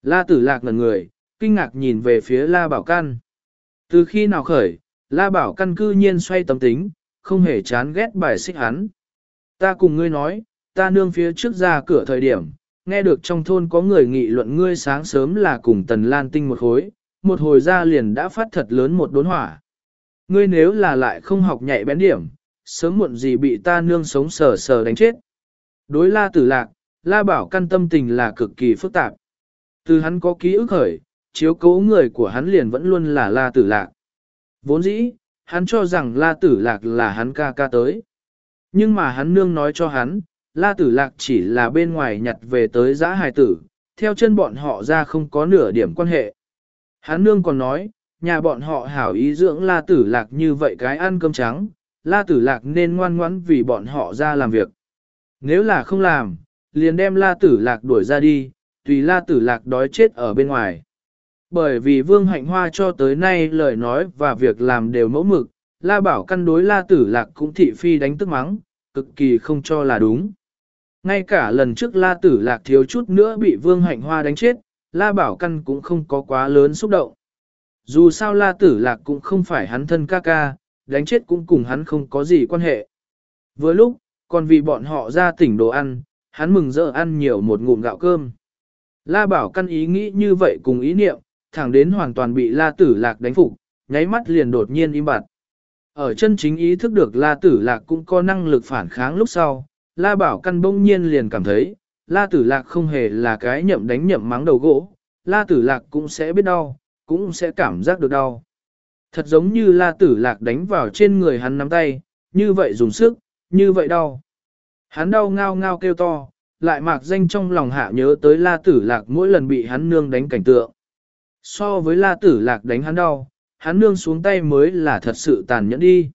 La Tử Lạc ngần người, kinh ngạc nhìn về phía La Bảo Căn. Từ khi nào khởi, La Bảo Căn cư nhiên xoay tâm tính, không hề chán ghét bài xích hắn. Ta cùng ngươi nói, ta nương phía trước ra cửa thời điểm, nghe được trong thôn có người nghị luận ngươi sáng sớm là cùng Tần Lan Tinh một khối, một hồi ra liền đã phát thật lớn một đốn hỏa. Ngươi nếu là lại không học nhạy bén điểm, sớm muộn gì bị ta nương sống sờ sờ đánh chết. Đối la tử lạc, la bảo căn tâm tình là cực kỳ phức tạp. Từ hắn có ký ức khởi, chiếu cố người của hắn liền vẫn luôn là la tử lạc. Vốn dĩ, hắn cho rằng la tử lạc là hắn ca ca tới. Nhưng mà hắn nương nói cho hắn, la tử lạc chỉ là bên ngoài nhặt về tới giã hài tử, theo chân bọn họ ra không có nửa điểm quan hệ. Hắn nương còn nói, nhà bọn họ hảo ý dưỡng la tử lạc như vậy cái ăn cơm trắng, la tử lạc nên ngoan ngoãn vì bọn họ ra làm việc. Nếu là không làm, liền đem la tử lạc đuổi ra đi, tùy la tử lạc đói chết ở bên ngoài. Bởi vì vương hạnh hoa cho tới nay lời nói và việc làm đều mẫu mực, la bảo căn đối la tử lạc cũng thị phi đánh tức mắng, cực kỳ không cho là đúng. Ngay cả lần trước la tử lạc thiếu chút nữa bị vương hạnh hoa đánh chết, la bảo căn cũng không có quá lớn xúc động. Dù sao la tử lạc cũng không phải hắn thân ca ca, đánh chết cũng cùng hắn không có gì quan hệ. Vừa lúc, còn vì bọn họ ra tỉnh đồ ăn, hắn mừng rỡ ăn nhiều một ngụm gạo cơm. La bảo căn ý nghĩ như vậy cùng ý niệm, thẳng đến hoàn toàn bị la tử lạc đánh phục, nháy mắt liền đột nhiên im bặt. Ở chân chính ý thức được la tử lạc cũng có năng lực phản kháng lúc sau, la bảo căn bỗng nhiên liền cảm thấy, la tử lạc không hề là cái nhậm đánh nhậm mắng đầu gỗ, la tử lạc cũng sẽ biết đau, cũng sẽ cảm giác được đau. Thật giống như la tử lạc đánh vào trên người hắn nắm tay, như vậy dùng sức, như vậy đau. Hắn đau ngao ngao kêu to, lại mạc danh trong lòng hạ nhớ tới la tử lạc mỗi lần bị hắn nương đánh cảnh tượng. So với la tử lạc đánh hắn đau, hắn nương xuống tay mới là thật sự tàn nhẫn đi.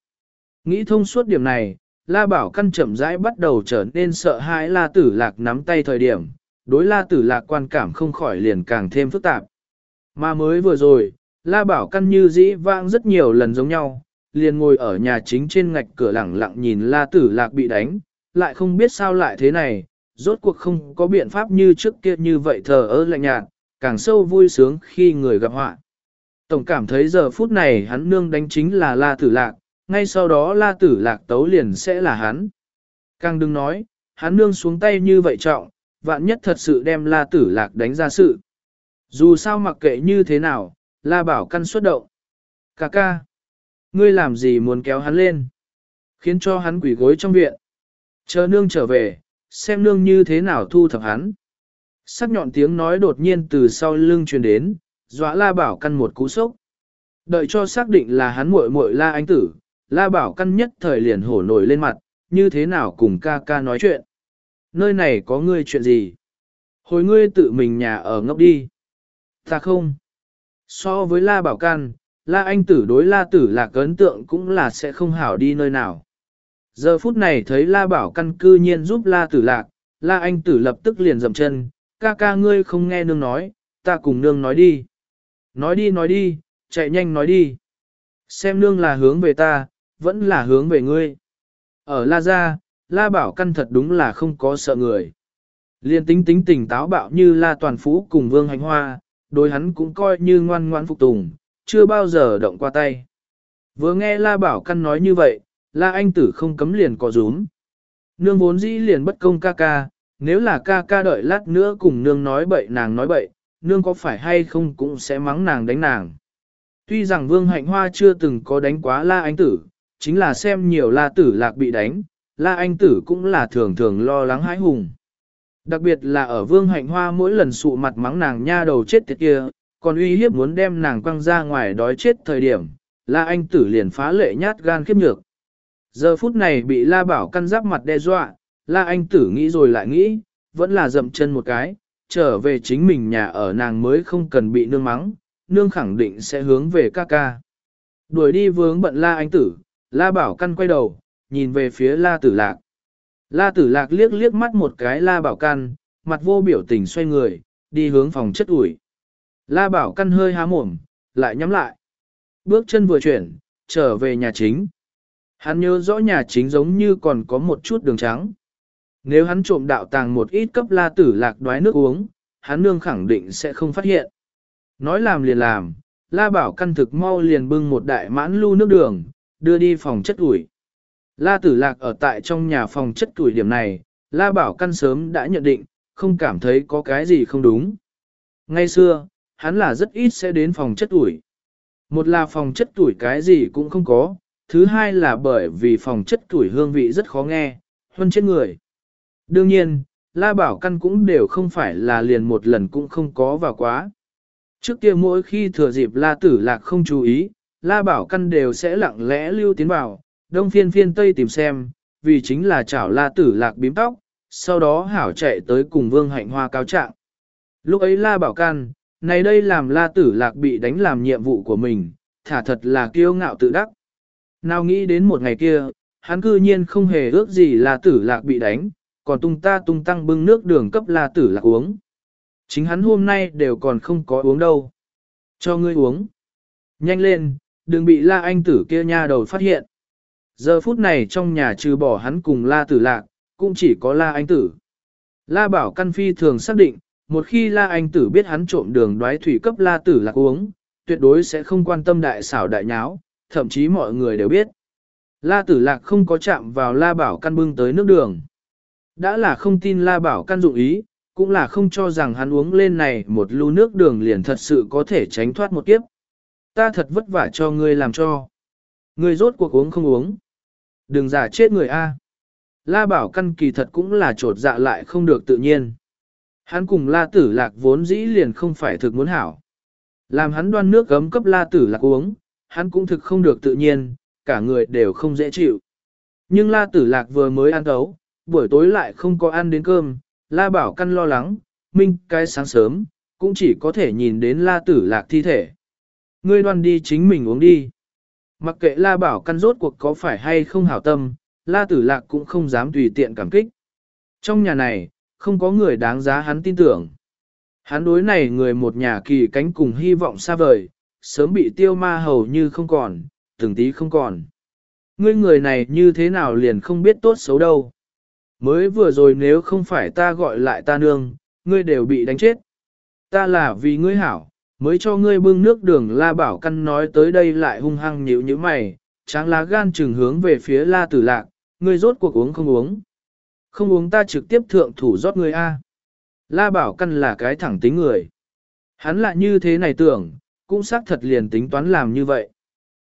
Nghĩ thông suốt điểm này, la bảo căn chậm rãi bắt đầu trở nên sợ hãi la tử lạc nắm tay thời điểm, đối la tử lạc quan cảm không khỏi liền càng thêm phức tạp. Mà mới vừa rồi, la bảo căn như dĩ vãng rất nhiều lần giống nhau, liền ngồi ở nhà chính trên ngạch cửa lẳng lặng nhìn la tử lạc bị đánh, lại không biết sao lại thế này, rốt cuộc không có biện pháp như trước kia như vậy thờ ơ lạnh nhạt, càng sâu vui sướng khi người gặp họa. Tổng cảm thấy giờ phút này hắn nương đánh chính là la tử lạc, ngay sau đó la tử lạc tấu liền sẽ là hắn. Càng đừng nói, hắn nương xuống tay như vậy trọng, vạn nhất thật sự đem la tử lạc đánh ra sự. Dù sao mặc kệ như thế nào, la bảo căn xuất động. Cà ca, ngươi làm gì muốn kéo hắn lên, khiến cho hắn quỷ gối trong viện. Chờ nương trở về, xem nương như thế nào thu thập hắn. Sắc nhọn tiếng nói đột nhiên từ sau lưng truyền đến, dọa la bảo căn một cú sốc. Đợi cho xác định là hắn muội muội la anh tử, la bảo căn nhất thời liền hổ nổi lên mặt, như thế nào cùng ca ca nói chuyện. Nơi này có ngươi chuyện gì? Hồi ngươi tự mình nhà ở ngốc đi. Ta không. So với la bảo căn, la anh tử đối la tử là cấn tượng cũng là sẽ không hảo đi nơi nào. Giờ phút này thấy la bảo căn cư nhiên giúp la tử lạc, la anh tử lập tức liền dậm chân, ca ca ngươi không nghe nương nói, ta cùng nương nói đi. Nói đi nói đi, chạy nhanh nói đi. Xem nương là hướng về ta, vẫn là hướng về ngươi. Ở La Gia, La Bảo Căn thật đúng là không có sợ người. Liên tính tính tỉnh táo bạo như La Toàn Phú cùng Vương Hành Hoa, đối hắn cũng coi như ngoan ngoan phục tùng, chưa bao giờ động qua tay. Vừa nghe La Bảo Căn nói như vậy, La Anh Tử không cấm liền có rúm. Nương vốn dĩ liền bất công ca ca, nếu là ca ca đợi lát nữa cùng nương nói bậy nàng nói bậy, nương có phải hay không cũng sẽ mắng nàng đánh nàng. Tuy rằng Vương Hạnh Hoa chưa từng có đánh quá La Anh Tử, chính là xem nhiều La Tử Lạc bị đánh, La Anh Tử cũng là thường thường lo lắng hãi hùng. Đặc biệt là ở Vương Hạnh Hoa mỗi lần sụ mặt mắng nàng nha đầu chết tiệt kia, còn uy hiếp muốn đem nàng quăng ra ngoài đói chết thời điểm, La Anh Tử liền phá lệ nhát gan khiếp nhược. Giờ phút này bị La Bảo căn giáp mặt đe dọa, La Anh Tử nghĩ rồi lại nghĩ, vẫn là dậm chân một cái, trở về chính mình nhà ở nàng mới không cần bị nương mắng, nương khẳng định sẽ hướng về ca ca. Đuổi đi vướng bận La Anh Tử, La Bảo Căn quay đầu, nhìn về phía La Tử Lạc. La Tử Lạc liếc liếc mắt một cái La Bảo Căn, mặt vô biểu tình xoay người, đi hướng phòng chất ủi. La Bảo Căn hơi há mồm, lại nhắm lại. Bước chân vừa chuyển, trở về nhà chính. Hắn nhớ rõ nhà chính giống như còn có một chút đường trắng. Nếu hắn trộm đạo tàng một ít cấp La Tử Lạc đoái nước uống, hắn nương khẳng định sẽ không phát hiện. Nói làm liền làm, La Bảo Căn thực mau liền bưng một đại mãn lưu nước đường, đưa đi phòng chất ủi. La Tử Lạc ở tại trong nhà phòng chất tuổi điểm này, La Bảo Căn sớm đã nhận định, không cảm thấy có cái gì không đúng. Ngay xưa, hắn là rất ít sẽ đến phòng chất tuổi. Một là phòng chất tuổi cái gì cũng không có, thứ hai là bởi vì phòng chất tuổi hương vị rất khó nghe, hơn chết người. Đương nhiên, La Bảo Căn cũng đều không phải là liền một lần cũng không có vào quá. Trước kia mỗi khi thừa dịp La Tử Lạc không chú ý, La Bảo Căn đều sẽ lặng lẽ lưu tiến vào, đông phiên phiên tây tìm xem, vì chính là chảo La Tử Lạc bím tóc, sau đó hảo chạy tới cùng Vương Hạnh Hoa cáo trạng. Lúc ấy La Bảo Căn, này đây làm La Tử Lạc bị đánh làm nhiệm vụ của mình, thả thật là kiêu ngạo tự đắc. Nào nghĩ đến một ngày kia, hắn cư nhiên không hề ước gì La Tử Lạc bị đánh, còn tung ta tung tăng bưng nước đường cấp La Tử Lạc uống. Chính hắn hôm nay đều còn không có uống đâu. Cho ngươi uống. Nhanh lên, đừng bị la anh tử kia nha đầu phát hiện. Giờ phút này trong nhà trừ bỏ hắn cùng la tử lạc, cũng chỉ có la anh tử. La bảo căn phi thường xác định, một khi la anh tử biết hắn trộm đường đoái thủy cấp la tử lạc uống, tuyệt đối sẽ không quan tâm đại xảo đại nháo, thậm chí mọi người đều biết. La tử lạc không có chạm vào la bảo căn bưng tới nước đường. Đã là không tin la bảo căn dụng ý, cũng là không cho rằng hắn uống lên này một lu nước đường liền thật sự có thể tránh thoát một kiếp. Ta thật vất vả cho ngươi làm cho. Ngươi rốt cuộc uống không uống. Đừng giả chết người A. La bảo căn kỳ thật cũng là trột dạ lại không được tự nhiên. Hắn cùng la tử lạc vốn dĩ liền không phải thực muốn hảo. Làm hắn đoan nước gấm cấp la tử lạc uống, hắn cũng thực không được tự nhiên, cả người đều không dễ chịu. Nhưng la tử lạc vừa mới ăn đấu, buổi tối lại không có ăn đến cơm, La Bảo Căn lo lắng, minh cái sáng sớm, cũng chỉ có thể nhìn đến La Tử Lạc thi thể. Ngươi đoan đi chính mình uống đi. Mặc kệ La Bảo Căn rốt cuộc có phải hay không hảo tâm, La Tử Lạc cũng không dám tùy tiện cảm kích. Trong nhà này, không có người đáng giá hắn tin tưởng. Hắn đối này người một nhà kỳ cánh cùng hy vọng xa vời, sớm bị tiêu ma hầu như không còn, từng tí không còn. Ngươi người này như thế nào liền không biết tốt xấu đâu. Mới vừa rồi nếu không phải ta gọi lại ta nương, ngươi đều bị đánh chết. Ta là vì ngươi hảo, mới cho ngươi bưng nước đường La Bảo Căn nói tới đây lại hung hăng nhíu như mày, tráng lá gan trừng hướng về phía La Tử Lạc, ngươi rốt cuộc uống không uống. Không uống ta trực tiếp thượng thủ rót ngươi A. La Bảo Căn là cái thẳng tính người. Hắn lại như thế này tưởng, cũng xác thật liền tính toán làm như vậy.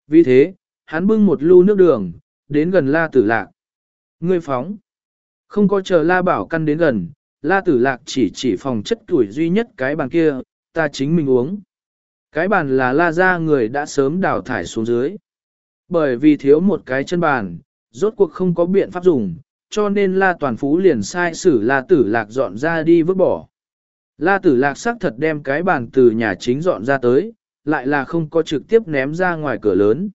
Vì thế, hắn bưng một lu nước đường, đến gần La Tử Lạc. Ngươi phóng. Không có chờ La Bảo Căn đến gần, La Tử Lạc chỉ chỉ phòng chất tuổi duy nhất cái bàn kia, ta chính mình uống. Cái bàn là La Gia người đã sớm đào thải xuống dưới. Bởi vì thiếu một cái chân bàn, rốt cuộc không có biện pháp dùng, cho nên La Toàn Phú liền sai xử La Tử Lạc dọn ra đi vứt bỏ. La Tử Lạc xác thật đem cái bàn từ nhà chính dọn ra tới, lại là không có trực tiếp ném ra ngoài cửa lớn,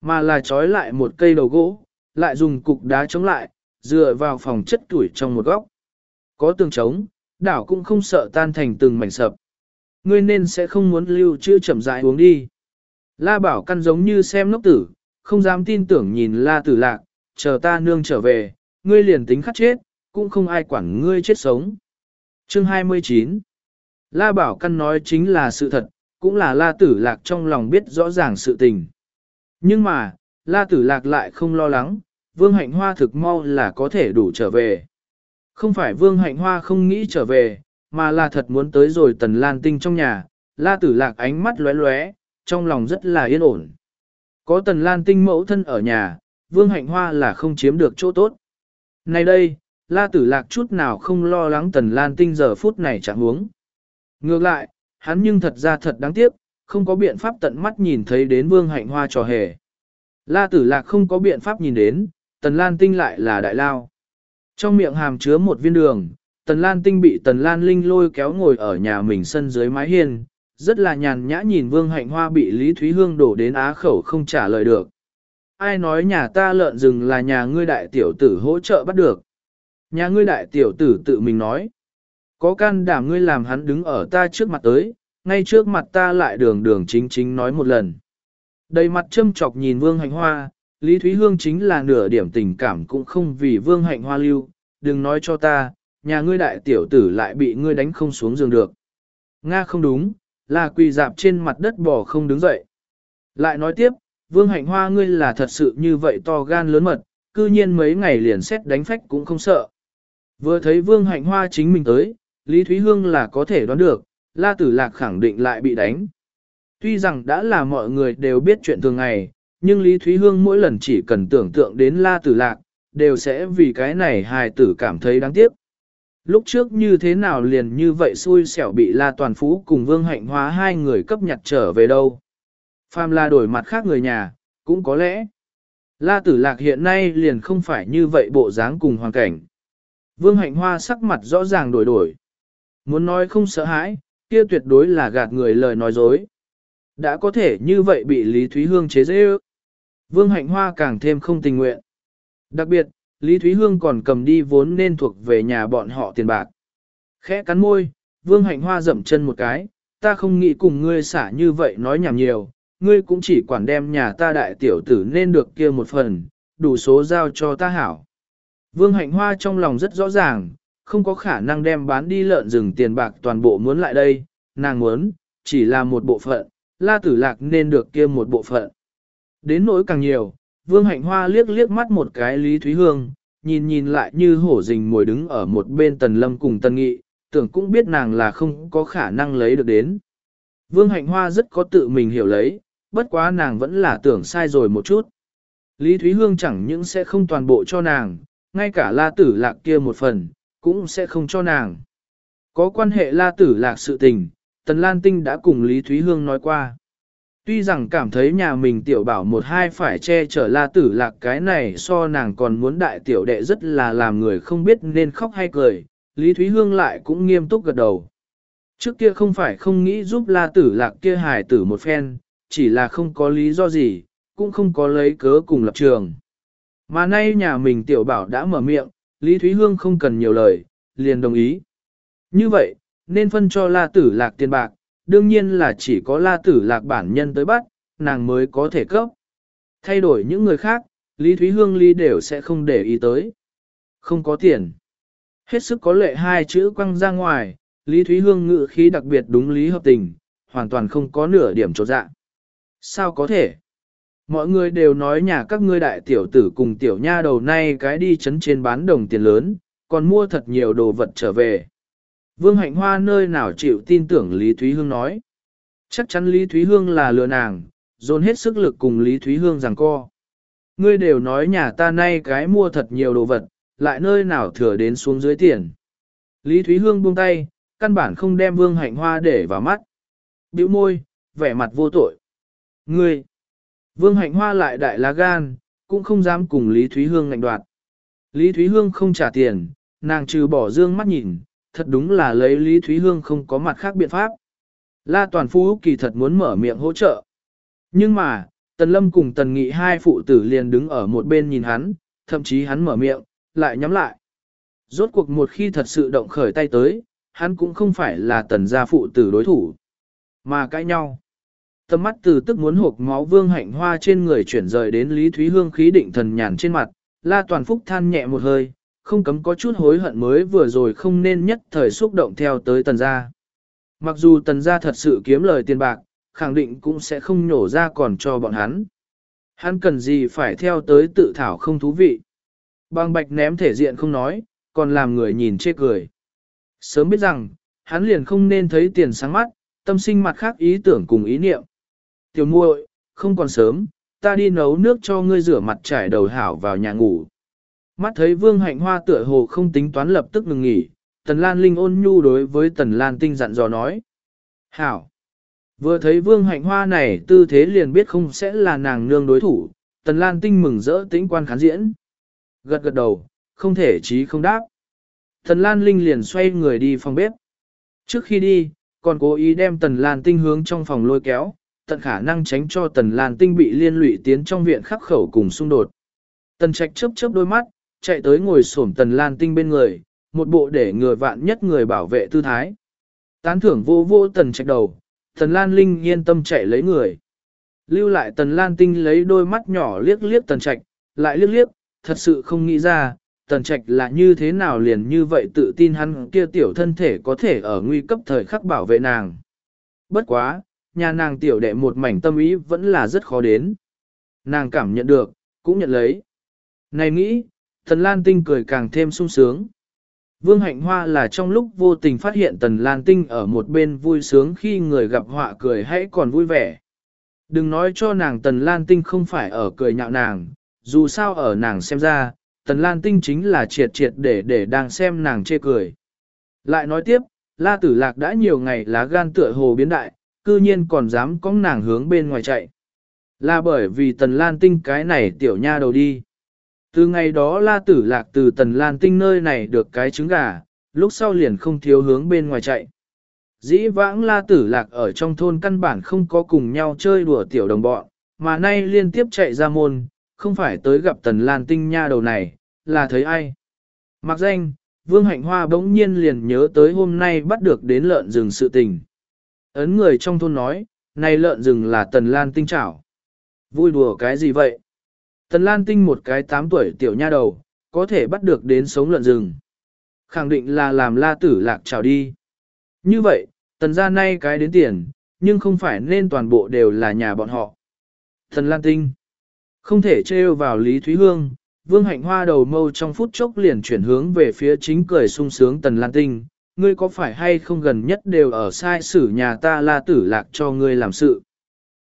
mà là trói lại một cây đầu gỗ, lại dùng cục đá chống lại, dựa vào phòng chất tuổi trong một góc. Có tường trống, đảo cũng không sợ tan thành từng mảnh sập. Ngươi nên sẽ không muốn lưu chưa chậm rãi uống đi. La bảo căn giống như xem ngốc tử, không dám tin tưởng nhìn la tử lạc, chờ ta nương trở về, ngươi liền tính khắc chết, cũng không ai quản ngươi chết sống. Chương 29 La bảo căn nói chính là sự thật, cũng là la tử lạc trong lòng biết rõ ràng sự tình. Nhưng mà, la tử lạc lại không lo lắng, vương hạnh hoa thực mau là có thể đủ trở về. Không phải vương hạnh hoa không nghĩ trở về, mà là thật muốn tới rồi tần lan tinh trong nhà, la tử lạc ánh mắt lóe lóe, trong lòng rất là yên ổn. Có tần lan tinh mẫu thân ở nhà, vương hạnh hoa là không chiếm được chỗ tốt. Này đây, la tử lạc chút nào không lo lắng tần lan tinh giờ phút này chẳng uống. Ngược lại, hắn nhưng thật ra thật đáng tiếc, không có biện pháp tận mắt nhìn thấy đến vương hạnh hoa trò hề. La tử lạc không có biện pháp nhìn đến, tần lan tinh lại là đại lao. Trong miệng hàm chứa một viên đường, tần lan tinh bị tần lan linh lôi kéo ngồi ở nhà mình sân dưới mái hiên, rất là nhàn nhã nhìn vương hạnh hoa bị Lý Thúy Hương đổ đến á khẩu không trả lời được. Ai nói nhà ta lợn rừng là nhà ngươi đại tiểu tử hỗ trợ bắt được. Nhà ngươi đại tiểu tử tự mình nói. Có can đảm ngươi làm hắn đứng ở ta trước mặt tới, ngay trước mặt ta lại đường đường chính chính nói một lần. Đầy mặt châm chọc nhìn vương hạnh hoa, Lý Thúy Hương chính là nửa điểm tình cảm cũng không vì vương hạnh hoa lưu, đừng nói cho ta, nhà ngươi đại tiểu tử lại bị ngươi đánh không xuống giường được. Nga không đúng, là quỳ dạp trên mặt đất bò không đứng dậy. Lại nói tiếp, vương hạnh hoa ngươi là thật sự như vậy to gan lớn mật, cư nhiên mấy ngày liền xét đánh phách cũng không sợ. Vừa thấy vương hạnh hoa chính mình tới, Lý Thúy Hương là có thể đoán được, La Tử Lạc khẳng định lại bị đánh. Tuy rằng đã là mọi người đều biết chuyện thường ngày, nhưng Lý Thúy Hương mỗi lần chỉ cần tưởng tượng đến La Tử Lạc, đều sẽ vì cái này hài tử cảm thấy đáng tiếc. Lúc trước như thế nào liền như vậy xui xẻo bị La Toàn Phú cùng Vương Hạnh Hóa hai người cấp nhặt trở về đâu. Phàm là đổi mặt khác người nhà, cũng có lẽ. La Tử Lạc hiện nay liền không phải như vậy bộ dáng cùng hoàn cảnh. Vương Hạnh Hoa sắc mặt rõ ràng đổi đổi. Muốn nói không sợ hãi, kia tuyệt đối là gạt người lời nói dối. Đã có thể như vậy bị Lý Thúy Hương chế dễ ước. Vương Hạnh Hoa càng thêm không tình nguyện. Đặc biệt, Lý Thúy Hương còn cầm đi vốn nên thuộc về nhà bọn họ tiền bạc. Khẽ cắn môi, Vương Hạnh Hoa dậm chân một cái, ta không nghĩ cùng ngươi xả như vậy nói nhảm nhiều, ngươi cũng chỉ quản đem nhà ta đại tiểu tử nên được kia một phần, đủ số giao cho ta hảo. Vương Hạnh Hoa trong lòng rất rõ ràng, không có khả năng đem bán đi lợn rừng tiền bạc toàn bộ muốn lại đây, nàng muốn, chỉ là một bộ phận, la tử lạc nên được kia một bộ phận. Đến nỗi càng nhiều, Vương Hạnh Hoa liếc liếc mắt một cái Lý Thúy Hương, nhìn nhìn lại như hổ rình mồi đứng ở một bên Tần Lâm cùng Tần Nghị, tưởng cũng biết nàng là không có khả năng lấy được đến. Vương Hạnh Hoa rất có tự mình hiểu lấy, bất quá nàng vẫn là tưởng sai rồi một chút. Lý Thúy Hương chẳng những sẽ không toàn bộ cho nàng, ngay cả la tử lạc kia một phần, cũng sẽ không cho nàng. Có quan hệ la tử lạc sự tình, Tần Lan Tinh đã cùng Lý Thúy Hương nói qua. Tuy rằng cảm thấy nhà mình tiểu bảo một hai phải che chở la tử lạc cái này so nàng còn muốn đại tiểu đệ rất là làm người không biết nên khóc hay cười, Lý Thúy Hương lại cũng nghiêm túc gật đầu. Trước kia không phải không nghĩ giúp la tử lạc kia hài tử một phen, chỉ là không có lý do gì, cũng không có lấy cớ cùng lập trường. Mà nay nhà mình tiểu bảo đã mở miệng, Lý Thúy Hương không cần nhiều lời, liền đồng ý. Như vậy, nên phân cho la tử lạc tiền bạc, đương nhiên là chỉ có la tử lạc bản nhân tới bắt, nàng mới có thể cấp. Thay đổi những người khác, Lý Thúy Hương Lý đều sẽ không để ý tới. Không có tiền. Hết sức có lệ hai chữ quăng ra ngoài, Lý Thúy Hương ngự khí đặc biệt đúng lý hợp tình, hoàn toàn không có nửa điểm trột dạ. Sao có thể? Mọi người đều nói nhà các ngươi đại tiểu tử cùng tiểu nha đầu nay cái đi chấn trên bán đồng tiền lớn, còn mua thật nhiều đồ vật trở về. Vương Hạnh Hoa nơi nào chịu tin tưởng Lý Thúy Hương nói. Chắc chắn Lý Thúy Hương là lừa nàng, dồn hết sức lực cùng Lý Thúy Hương rằng co. Ngươi đều nói nhà ta nay cái mua thật nhiều đồ vật, lại nơi nào thừa đến xuống dưới tiền. Lý Thúy Hương buông tay, căn bản không đem Vương Hạnh Hoa để vào mắt. biểu môi, vẻ mặt vô tội. Ngươi! Vương Hạnh Hoa lại đại lá gan, cũng không dám cùng Lý Thúy Hương ngạnh đoạt. Lý Thúy Hương không trả tiền, nàng trừ bỏ dương mắt nhìn, thật đúng là lấy Lý Thúy Hương không có mặt khác biện pháp. La Toàn Phú kỳ thật muốn mở miệng hỗ trợ. Nhưng mà, Tần Lâm cùng Tần Nghị hai phụ tử liền đứng ở một bên nhìn hắn, thậm chí hắn mở miệng, lại nhắm lại. Rốt cuộc một khi thật sự động khởi tay tới, hắn cũng không phải là tần gia phụ tử đối thủ, mà cãi nhau. Tầm mắt từ tức muốn hộp máu vương hạnh hoa trên người chuyển rời đến Lý Thúy Hương khí định thần nhàn trên mặt, La Toàn Phúc than nhẹ một hơi, không cấm có chút hối hận mới vừa rồi không nên nhất thời xúc động theo tới tần gia. Mặc dù tần gia thật sự kiếm lời tiền bạc, khẳng định cũng sẽ không nhổ ra còn cho bọn hắn. Hắn cần gì phải theo tới tự thảo không thú vị. Bang bạch ném thể diện không nói, còn làm người nhìn chê cười. Sớm biết rằng, hắn liền không nên thấy tiền sáng mắt, tâm sinh mặt khác ý tưởng cùng ý niệm. Tiểu muội, không còn sớm, ta đi nấu nước cho ngươi rửa mặt trải đầu hảo vào nhà ngủ. Mắt thấy vương hạnh hoa tựa hồ không tính toán lập tức ngừng nghỉ, tần lan linh ôn nhu đối với tần lan tinh dặn dò nói. Hảo! Vừa thấy vương hạnh hoa này tư thế liền biết không sẽ là nàng nương đối thủ, tần lan tinh mừng rỡ tĩnh quan khán diễn. Gật gật đầu, không thể chí không đáp. Tần lan linh liền xoay người đi phòng bếp. Trước khi đi, còn cố ý đem tần lan tinh hướng trong phòng lôi kéo, tận khả năng tránh cho tần lan tinh bị liên lụy tiến trong viện khắc khẩu cùng xung đột. Tần trạch chớp chớp đôi mắt, chạy tới ngồi xổm tần lan tinh bên người, một bộ để người vạn nhất người bảo vệ tư thái. Tán thưởng vô vô tần trạch đầu, tần lan linh yên tâm chạy lấy người. Lưu lại tần lan tinh lấy đôi mắt nhỏ liếc liếc tần trạch, lại liếc liếc, thật sự không nghĩ ra, tần trạch là như thế nào liền như vậy tự tin hắn kia tiểu thân thể có thể ở nguy cấp thời khắc bảo vệ nàng. Bất quá, nhà nàng tiểu đệ một mảnh tâm ý vẫn là rất khó đến. Nàng cảm nhận được, cũng nhận lấy. Này nghĩ, Tần Lan Tinh cười càng thêm sung sướng. Vương Hạnh Hoa là trong lúc vô tình phát hiện Tần Lan Tinh ở một bên vui sướng khi người gặp họa cười hãy còn vui vẻ. Đừng nói cho nàng Tần Lan Tinh không phải ở cười nhạo nàng, dù sao ở nàng xem ra, Tần Lan Tinh chính là triệt triệt để để đang xem nàng chê cười. Lại nói tiếp, La Tử Lạc đã nhiều ngày lá gan tựa hồ biến đại, cư nhiên còn dám có nàng hướng bên ngoài chạy. Là bởi vì Tần Lan Tinh cái này tiểu nha đầu đi. Từ ngày đó La Tử Lạc từ Tần Lan Tinh nơi này được cái trứng gà, lúc sau liền không thiếu hướng bên ngoài chạy. Dĩ vãng La Tử Lạc ở trong thôn căn bản không có cùng nhau chơi đùa tiểu đồng bọn, mà nay liên tiếp chạy ra môn, không phải tới gặp Tần Lan Tinh nha đầu này, là thấy ai. Mặc danh, Vương Hạnh Hoa bỗng nhiên liền nhớ tới hôm nay bắt được đến lợn rừng sự tình. Ấn người trong thôn nói, này lợn rừng là Tần Lan Tinh chảo. Vui đùa cái gì vậy? Tần Lan Tinh một cái 8 tuổi tiểu nha đầu, có thể bắt được đến sống lợn rừng. Khẳng định là làm la tử lạc trào đi. Như vậy, tần gia nay cái đến tiền, nhưng không phải nên toàn bộ đều là nhà bọn họ. Tần Lan Tinh không thể trêu vào Lý Thúy Hương, Vương Hạnh Hoa đầu mâu trong phút chốc liền chuyển hướng về phía chính cười sung sướng Tần Lan Tinh, ngươi có phải hay không gần nhất đều ở sai sử nhà ta la tử lạc cho ngươi làm sự.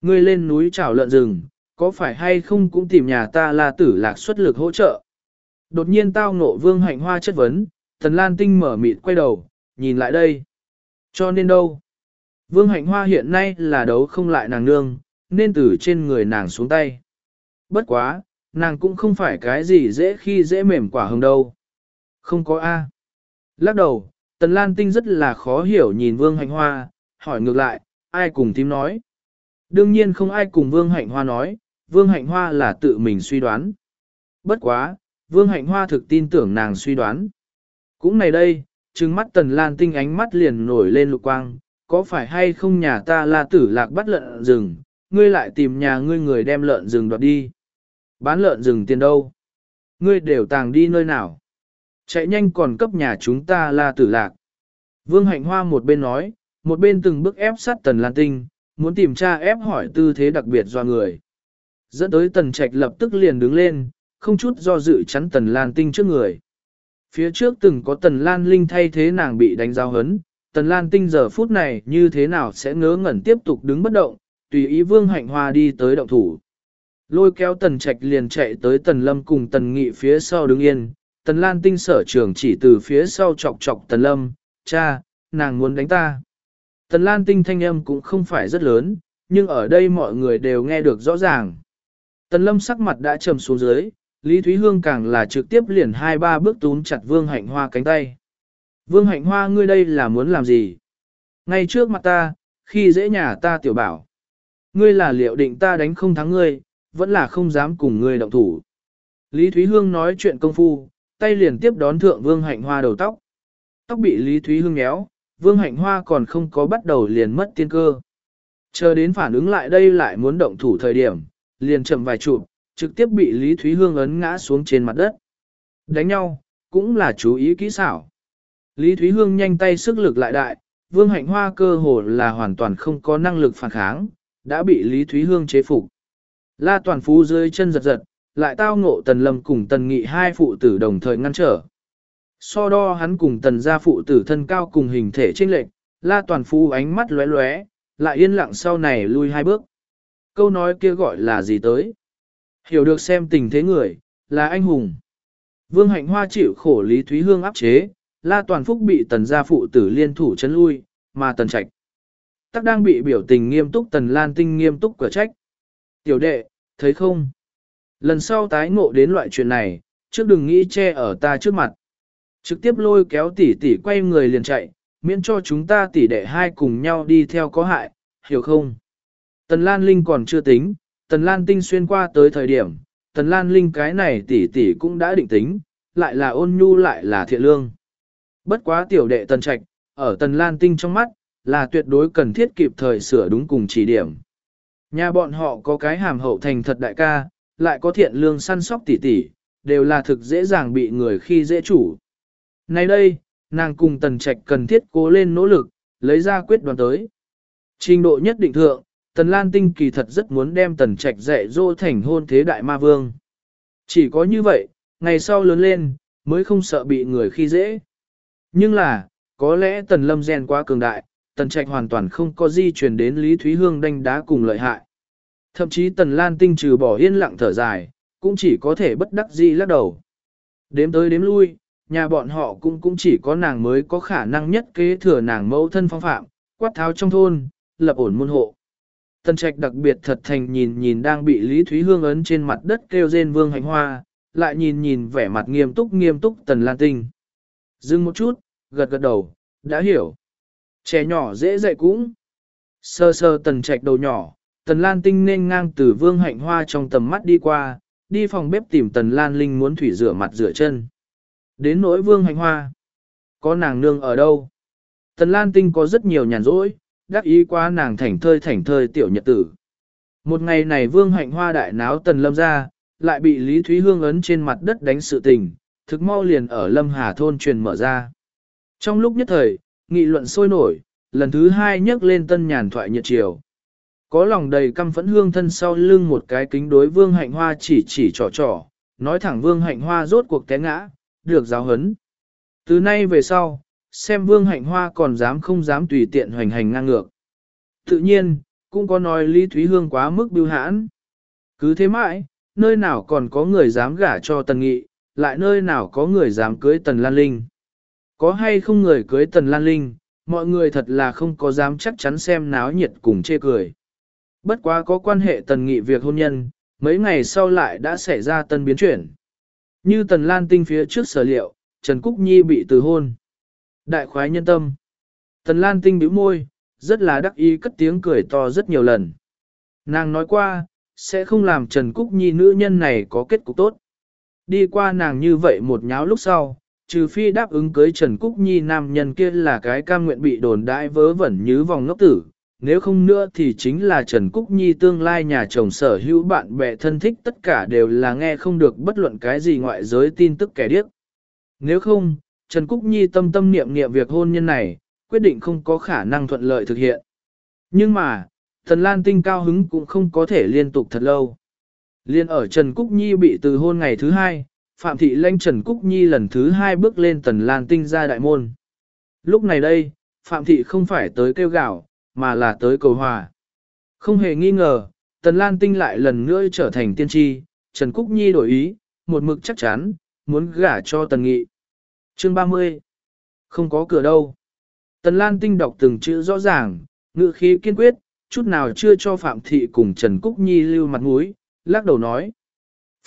Ngươi lên núi trảo lợn rừng, có phải hay không cũng tìm nhà ta là tử lạc xuất lực hỗ trợ. Đột nhiên tao ngộ vương hạnh hoa chất vấn, tần lan tinh mở mịt quay đầu, nhìn lại đây. Cho nên đâu? Vương hạnh hoa hiện nay là đấu không lại nàng nương, nên từ trên người nàng xuống tay. Bất quá, nàng cũng không phải cái gì dễ khi dễ mềm quả hồng đâu. Không có A. Lắc đầu, Tần Lan Tinh rất là khó hiểu nhìn Vương Hạnh Hoa, hỏi ngược lại, ai cùng tím nói. Đương nhiên không ai cùng Vương Hạnh Hoa nói, Vương Hạnh Hoa là tự mình suy đoán. Bất quá, Vương Hạnh Hoa thực tin tưởng nàng suy đoán. Cũng này đây, trừng mắt Tần Lan Tinh ánh mắt liền nổi lên lục quang, có phải hay không nhà ta là tử lạc bắt lợn rừng, ngươi lại tìm nhà ngươi người đem lợn rừng đoạt đi. Bán lợn rừng tiền đâu? Ngươi đều tàng đi nơi nào? Chạy nhanh còn cấp nhà chúng ta là tử lạc. Vương Hạnh Hoa một bên nói, một bên từng bước ép sát Tần Lan Tinh, muốn tìm tra ép hỏi tư thế đặc biệt do người. Dẫn tới Tần Trạch lập tức liền đứng lên, không chút do dự chắn Tần Lan Tinh trước người. Phía trước từng có Tần Lan Linh thay thế nàng bị đánh giao hấn, Tần Lan Tinh giờ phút này như thế nào sẽ ngớ ngẩn tiếp tục đứng bất động, tùy ý Vương Hạnh Hoa đi tới động thủ. Lôi kéo Tần Trạch liền chạy tới Tần Lâm cùng Tần Nghị phía sau đứng yên, Tần Lan Tinh sở trường chỉ từ phía sau chọc chọc Tần Lâm, cha, nàng muốn đánh ta. Tần Lan Tinh thanh âm cũng không phải rất lớn, nhưng ở đây mọi người đều nghe được rõ ràng. Tần Lâm sắc mặt đã trầm xuống dưới, Lý Thúy Hương càng là trực tiếp liền hai ba bước túm chặt Vương Hạnh Hoa cánh tay. Vương Hạnh Hoa ngươi đây là muốn làm gì? Ngay trước mặt ta, khi dễ nhà ta tiểu bảo. Ngươi là liệu định ta đánh không thắng ngươi, vẫn là không dám cùng ngươi động thủ. Lý Thúy Hương nói chuyện công phu, tay liền tiếp đón thượng Vương Hạnh Hoa đầu tóc. Tóc bị Lý Thúy Hương nhéo, Vương Hạnh Hoa còn không có bắt đầu liền mất tiên cơ. Chờ đến phản ứng lại đây lại muốn động thủ thời điểm, liền chậm vài chụp, trực tiếp bị Lý Thúy Hương ấn ngã xuống trên mặt đất. Đánh nhau, cũng là chú ý kỹ xảo. Lý Thúy Hương nhanh tay sức lực lại đại, Vương Hạnh Hoa cơ hồ là hoàn toàn không có năng lực phản kháng, đã bị Lý Thúy Hương chế phục. La Toàn Phú dưới chân giật giật, lại tao ngộ Tần Lâm cùng Tần Nghị hai phụ tử đồng thời ngăn trở. So đo hắn cùng Tần gia phụ tử thân cao cùng hình thể chênh lệch, La Toàn Phú ánh mắt lóe lóe, lại yên lặng sau này lui hai bước. Câu nói kia gọi là gì tới? Hiểu được xem tình thế người, là anh hùng. Vương Hạnh Hoa chịu khổ Lý Thúy Hương áp chế, La Toàn Phúc bị Tần gia phụ tử liên thủ chấn lui, mà Tần Trạch. Tắc đang bị biểu tình nghiêm túc Tần Lan Tinh nghiêm túc cửa trách. Tiểu đệ, thấy không? Lần sau tái ngộ đến loại chuyện này, trước đừng nghĩ che ở ta trước mặt. Trực tiếp lôi kéo tỷ tỷ quay người liền chạy, miễn cho chúng ta tỷ đệ hai cùng nhau đi theo có hại, hiểu không? Tần Lan Linh còn chưa tính, Tần Lan Tinh xuyên qua tới thời điểm, Tần Lan Linh cái này tỷ tỷ cũng đã định tính, lại là ôn nhu lại là thiện lương. Bất quá tiểu đệ Tần Trạch, ở Tần Lan Tinh trong mắt, là tuyệt đối cần thiết kịp thời sửa đúng cùng chỉ điểm. Nhà bọn họ có cái hàm hậu thành thật đại ca, lại có thiện lương săn sóc tỷ tỷ, đều là thực dễ dàng bị người khi dễ chủ. Nay đây, nàng cùng Tần Trạch cần thiết cố lên nỗ lực, lấy ra quyết đoán tới. Trình độ nhất định thượng, Tần Lan Tinh kỳ thật rất muốn đem Tần Trạch dạy dỗ thành hôn thế đại ma vương. Chỉ có như vậy, ngày sau lớn lên, mới không sợ bị người khi dễ. Nhưng là, có lẽ Tần Lâm gen quá cường đại, Tần Trạch hoàn toàn không có di chuyển đến Lý Thúy Hương đánh đá cùng lợi hại. Thậm chí Tần Lan Tinh trừ bỏ yên lặng thở dài, cũng chỉ có thể bất đắc dĩ lắc đầu. Đếm tới đếm lui, nhà bọn họ cũng cũng chỉ có nàng mới có khả năng nhất kế thừa nàng mẫu thân phong phạm, quát tháo trong thôn, lập ổn môn hộ. Tần Trạch đặc biệt thật thành nhìn nhìn đang bị Lý Thúy Hương ấn trên mặt đất kêu rên vương hành hoa, lại nhìn nhìn vẻ mặt nghiêm túc nghiêm túc Tần Lan Tinh. Dừng một chút, gật gật đầu, đã hiểu. Trẻ nhỏ dễ dạy cũng. Sơ sơ Tần Trạch đầu nhỏ, Tần Lan Tinh nên ngang từ vương hạnh hoa trong tầm mắt đi qua, đi phòng bếp tìm Tần Lan Linh muốn thủy rửa mặt rửa chân. Đến nỗi vương hạnh hoa. Có nàng nương ở đâu? Tần Lan Tinh có rất nhiều nhàn rỗi, đắc ý quá nàng thảnh thơi thảnh thơi tiểu nhật tử. Một ngày này vương hạnh hoa đại náo tần lâm ra, lại bị Lý Thúy Hương ấn trên mặt đất đánh sự tình, thực mau liền ở lâm hà thôn truyền mở ra. Trong lúc nhất thời, nghị luận sôi nổi, lần thứ hai nhắc lên tân nhàn thoại nhiệt chiều. Có lòng đầy căm phẫn hương thân sau lưng một cái kính đối vương hạnh hoa chỉ chỉ trò trò, nói thẳng vương hạnh hoa rốt cuộc té ngã, được giáo hấn. Từ nay về sau, xem vương hạnh hoa còn dám không dám tùy tiện hoành hành ngang ngược. Tự nhiên, cũng có nói Lý Thúy Hương quá mức biêu hãn. Cứ thế mãi, nơi nào còn có người dám gả cho Tần Nghị, lại nơi nào có người dám cưới Tần Lan Linh. Có hay không người cưới Tần Lan Linh, mọi người thật là không có dám chắc chắn xem náo nhiệt cùng chê cười. Bất quá có quan hệ Tần Nghị việc hôn nhân, mấy ngày sau lại đã xảy ra tân biến chuyển. Như Tần Lan Tinh phía trước sở liệu, Trần Cúc Nhi bị từ hôn. Đại khoái nhân tâm. Tần Lan Tinh bĩu môi, rất là đắc ý cất tiếng cười to rất nhiều lần. Nàng nói qua, sẽ không làm Trần Cúc Nhi nữ nhân này có kết cục tốt. Đi qua nàng như vậy một nháo lúc sau, trừ phi đáp ứng cưới Trần Cúc Nhi nam nhân kia là cái cam nguyện bị đồn đại vớ vẩn như vòng ngốc tử, nếu không nữa thì chính là Trần Cúc Nhi tương lai nhà chồng sở hữu bạn bè thân thích tất cả đều là nghe không được bất luận cái gì ngoại giới tin tức kẻ điếc. Nếu không, Trần Cúc Nhi tâm tâm niệm niệm việc hôn nhân này, quyết định không có khả năng thuận lợi thực hiện. Nhưng mà, thần Lan Tinh cao hứng cũng không có thể liên tục thật lâu. Liên ở Trần Cúc Nhi bị từ hôn ngày thứ hai, Phạm Thị Lanh Trần Cúc Nhi lần thứ hai bước lên Tần Lan Tinh ra đại môn. Lúc này đây, Phạm Thị không phải tới kêu gạo, mà là tới cầu hòa. Không hề nghi ngờ, Tần Lan Tinh lại lần nữa trở thành tiên tri, Trần Cúc Nhi đổi ý, một mực chắc chắn, muốn gả cho Tần Nghị. Chương 30 Không có cửa đâu. Tần Lan Tinh đọc từng chữ rõ ràng, ngữ khí kiên quyết, chút nào chưa cho Phạm Thị cùng Trần Cúc Nhi lưu mặt mũi, lắc đầu nói.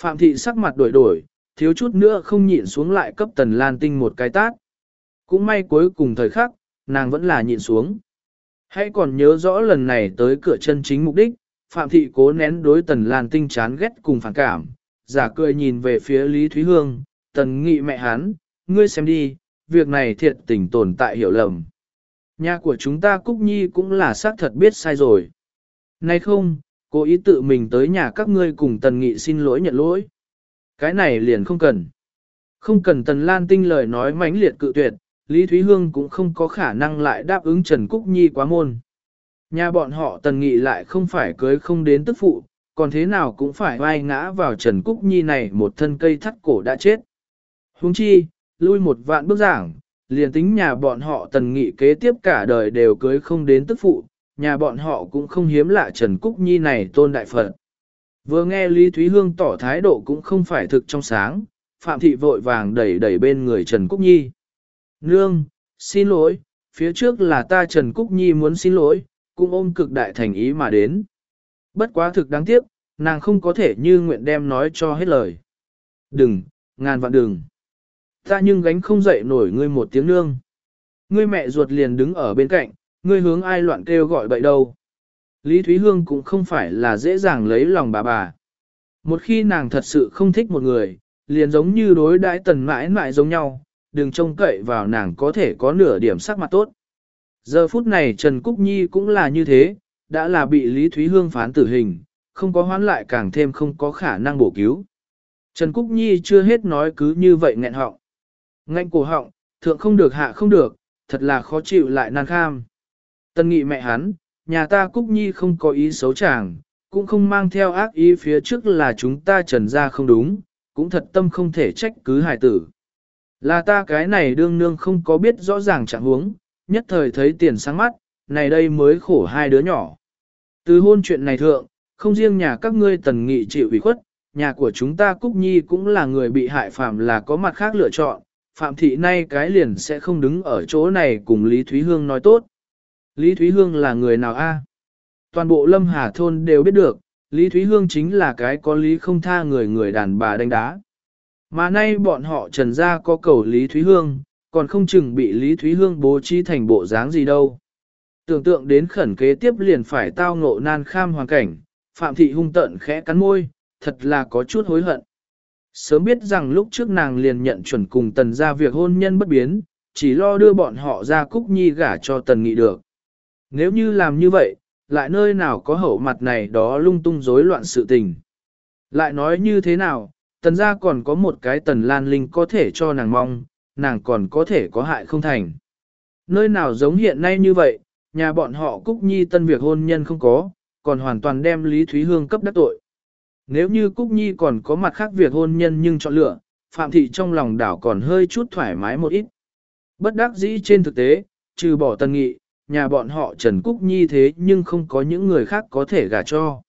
Phạm Thị sắc mặt đổi đổi, thiếu chút nữa không nhịn xuống lại cấp Tần Lan Tinh một cái tát. Cũng may cuối cùng thời khắc, nàng vẫn là nhịn xuống. Hãy còn nhớ rõ lần này tới cửa chân chính mục đích, Phạm Thị cố nén đối Tần Lan Tinh chán ghét cùng phản cảm, giả cười nhìn về phía Lý Thúy Hương, Tần nghị mẹ hắn, ngươi xem đi, việc này thiệt tình tồn tại hiểu lầm. Nhà của chúng ta Cúc Nhi cũng là xác thật biết sai rồi. Này không, cố ý tự mình tới nhà các ngươi cùng Tần Nghị xin lỗi nhận lỗi. Cái này liền không cần. Không cần Tần Lan Tinh lời nói mãnh liệt cự tuyệt, Lý Thúy Hương cũng không có khả năng lại đáp ứng Trần Cúc Nhi quá môn. Nhà bọn họ Tần Nghị lại không phải cưới không đến tức phụ, còn thế nào cũng phải vai ngã vào Trần Cúc Nhi này một thân cây thắt cổ đã chết. Huống chi, lui một vạn bước giảng, liền tính nhà bọn họ Tần Nghị kế tiếp cả đời đều cưới không đến tức phụ, nhà bọn họ cũng không hiếm lạ Trần Cúc Nhi này tôn đại phật. Vừa nghe Lý Thúy Hương tỏ thái độ cũng không phải thực trong sáng, Phạm Thị vội vàng đẩy đẩy bên người Trần Cúc Nhi. Nương, xin lỗi, phía trước là ta Trần Cúc Nhi muốn xin lỗi, cũng ôm cực đại thành ý mà đến. Bất quá thực đáng tiếc, nàng không có thể như nguyện đem nói cho hết lời. Đừng, ngàn vạn đừng. Ta nhưng gánh không dậy nổi ngươi một tiếng nương. Ngươi mẹ ruột liền đứng ở bên cạnh, ngươi hướng ai loạn kêu gọi bậy đâu. Lý Thúy Hương cũng không phải là dễ dàng lấy lòng bà bà. Một khi nàng thật sự không thích một người, liền giống như đối đãi tần mãi mãi giống nhau, đừng trông cậy vào nàng có thể có nửa điểm sắc mặt tốt. Giờ phút này Trần Cúc Nhi cũng là như thế, đã là bị Lý Thúy Hương phán tử hình, không có hoán lại càng thêm không có khả năng bổ cứu. Trần Cúc Nhi chưa hết nói cứ như vậy nghẹn họng. Ngạnh cổ họng, thượng không được hạ không được, thật là khó chịu lại nan kham. Tân nghị mẹ hắn, nhà ta Cúc Nhi không có ý xấu chàng, cũng không mang theo ác ý phía trước là chúng ta trần ra không đúng, cũng thật tâm không thể trách cứ hài tử. Là ta cái này đương nương không có biết rõ ràng trạng huống, nhất thời thấy tiền sáng mắt, này đây mới khổ hai đứa nhỏ. Từ hôn chuyện này thượng, không riêng nhà các ngươi tần nghị chịu ủy khuất, nhà của chúng ta Cúc Nhi cũng là người bị hại phạm là có mặt khác lựa chọn, Phạm Thị nay cái liền sẽ không đứng ở chỗ này cùng Lý Thúy Hương nói tốt. Lý Thúy Hương là người nào a? Toàn bộ Lâm Hà Thôn đều biết được, Lý Thúy Hương chính là cái có lý không tha người người đàn bà đánh đá. Mà nay bọn họ trần ra có cầu Lý Thúy Hương, còn không chừng bị Lý Thúy Hương bố trí thành bộ dáng gì đâu. Tưởng tượng đến khẩn kế tiếp liền phải tao ngộ nan kham hoàn cảnh, Phạm Thị hung tận khẽ cắn môi, thật là có chút hối hận. Sớm biết rằng lúc trước nàng liền nhận chuẩn cùng tần ra việc hôn nhân bất biến, chỉ lo đưa bọn họ ra cúc nhi gả cho tần nghị được. Nếu như làm như vậy, lại nơi nào có hậu mặt này đó lung tung rối loạn sự tình. Lại nói như thế nào, tần ra còn có một cái tần lan linh có thể cho nàng mong, nàng còn có thể có hại không thành. Nơi nào giống hiện nay như vậy, nhà bọn họ Cúc Nhi tân việc hôn nhân không có, còn hoàn toàn đem Lý Thúy Hương cấp đắc tội. Nếu như Cúc Nhi còn có mặt khác việc hôn nhân nhưng chọn lựa, Phạm Thị trong lòng đảo còn hơi chút thoải mái một ít. Bất đắc dĩ trên thực tế, trừ bỏ tân nghị, nhà bọn họ Trần Cúc Nhi thế nhưng không có những người khác có thể gả cho.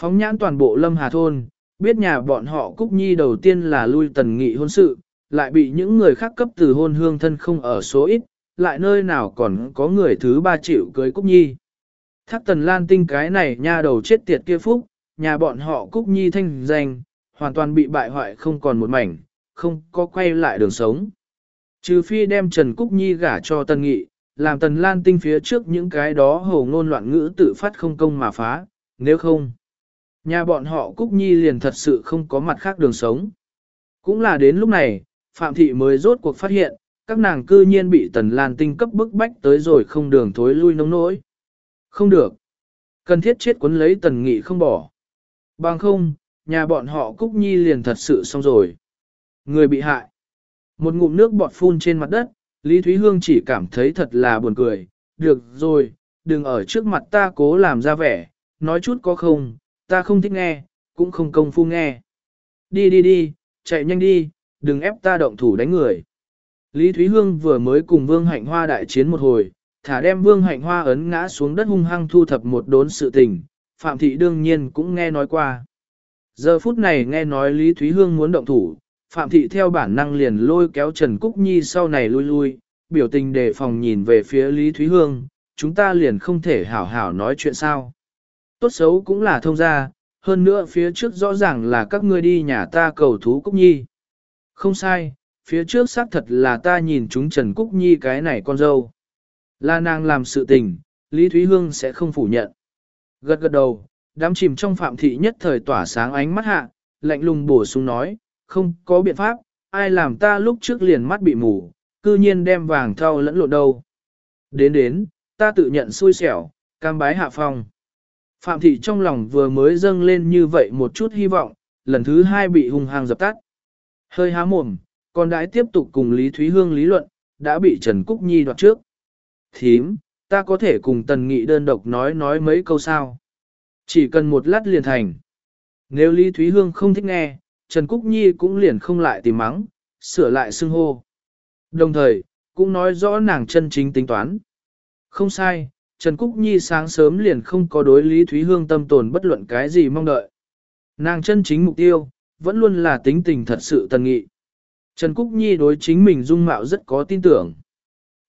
Phóng nhãn toàn bộ Lâm Hà Thôn, biết nhà bọn họ Cúc Nhi đầu tiên là lui tần nghị hôn sự, lại bị những người khác cấp từ hôn hương thân không ở số ít, lại nơi nào còn có người thứ ba chịu cưới Cúc Nhi. Thác tần lan tinh cái này nha đầu chết tiệt kia phúc, nhà bọn họ Cúc Nhi thanh danh, hoàn toàn bị bại hoại không còn một mảnh, không có quay lại đường sống. Trừ phi đem Trần Cúc Nhi gả cho Tần Nghị, làm Tần Lan Tinh phía trước những cái đó hồ ngôn loạn ngữ tự phát không công mà phá, nếu không. Nhà bọn họ Cúc Nhi liền thật sự không có mặt khác đường sống. Cũng là đến lúc này, Phạm Thị mới rốt cuộc phát hiện, các nàng cư nhiên bị Tần Lan Tinh cấp bức bách tới rồi không đường thối lui nông nỗi. Không được. Cần thiết chết cuốn lấy Tần Nghị không bỏ. Bằng không, nhà bọn họ Cúc Nhi liền thật sự xong rồi. Người bị hại. Một ngụm nước bọt phun trên mặt đất, Lý Thúy Hương chỉ cảm thấy thật là buồn cười, được rồi, đừng ở trước mặt ta cố làm ra vẻ, nói chút có không, ta không thích nghe, cũng không công phu nghe. Đi đi đi, chạy nhanh đi, đừng ép ta động thủ đánh người. Lý Thúy Hương vừa mới cùng Vương Hạnh Hoa đại chiến một hồi, thả đem Vương Hạnh Hoa ấn ngã xuống đất hung hăng thu thập một đốn sự tình, Phạm Thị đương nhiên cũng nghe nói qua. Giờ phút này nghe nói Lý Thúy Hương muốn động thủ, Phạm Thị theo bản năng liền lôi kéo Trần Cúc Nhi sau này lui lui, biểu tình đề phòng nhìn về phía Lý Thúy Hương, chúng ta liền không thể hảo hảo nói chuyện sao. Tốt xấu cũng là thông gia, hơn nữa phía trước rõ ràng là các ngươi đi nhà ta cầu thú Cúc Nhi. Không sai, phía trước xác thật là ta nhìn chúng Trần Cúc Nhi cái này con dâu. Là nàng làm sự tình, Lý Thúy Hương sẽ không phủ nhận. Gật gật đầu, đám chìm trong phạm thị nhất thời tỏa sáng ánh mắt hạ, lạnh lùng bổ sung nói, không có biện pháp, ai làm ta lúc trước liền mắt bị mù, cư nhiên đem vàng thau lẫn lộn đâu. Đến đến, ta tự nhận xui xẻo, cam bái hạ phong. Phạm thị trong lòng vừa mới dâng lên như vậy một chút hy vọng, lần thứ hai bị hung hăng dập tắt. Hơi há mồm, còn đãi tiếp tục cùng Lý Thúy Hương lý luận, đã bị Trần Cúc Nhi đoạt trước. Thím, ta có thể cùng Tần Nghị đơn độc nói nói mấy câu sao. Chỉ cần một lát liền thành. Nếu Lý Thúy Hương không thích nghe, Trần Cúc Nhi cũng liền không lại tìm mắng, sửa lại xưng hô. Đồng thời, cũng nói rõ nàng chân chính tính toán. Không sai, Trần Cúc Nhi sáng sớm liền không có đối Lý Thúy Hương tâm tồn bất luận cái gì mong đợi. Nàng chân chính mục tiêu, vẫn luôn là tính tình thật sự tần nghị. Trần Cúc Nhi đối chính mình dung mạo rất có tin tưởng.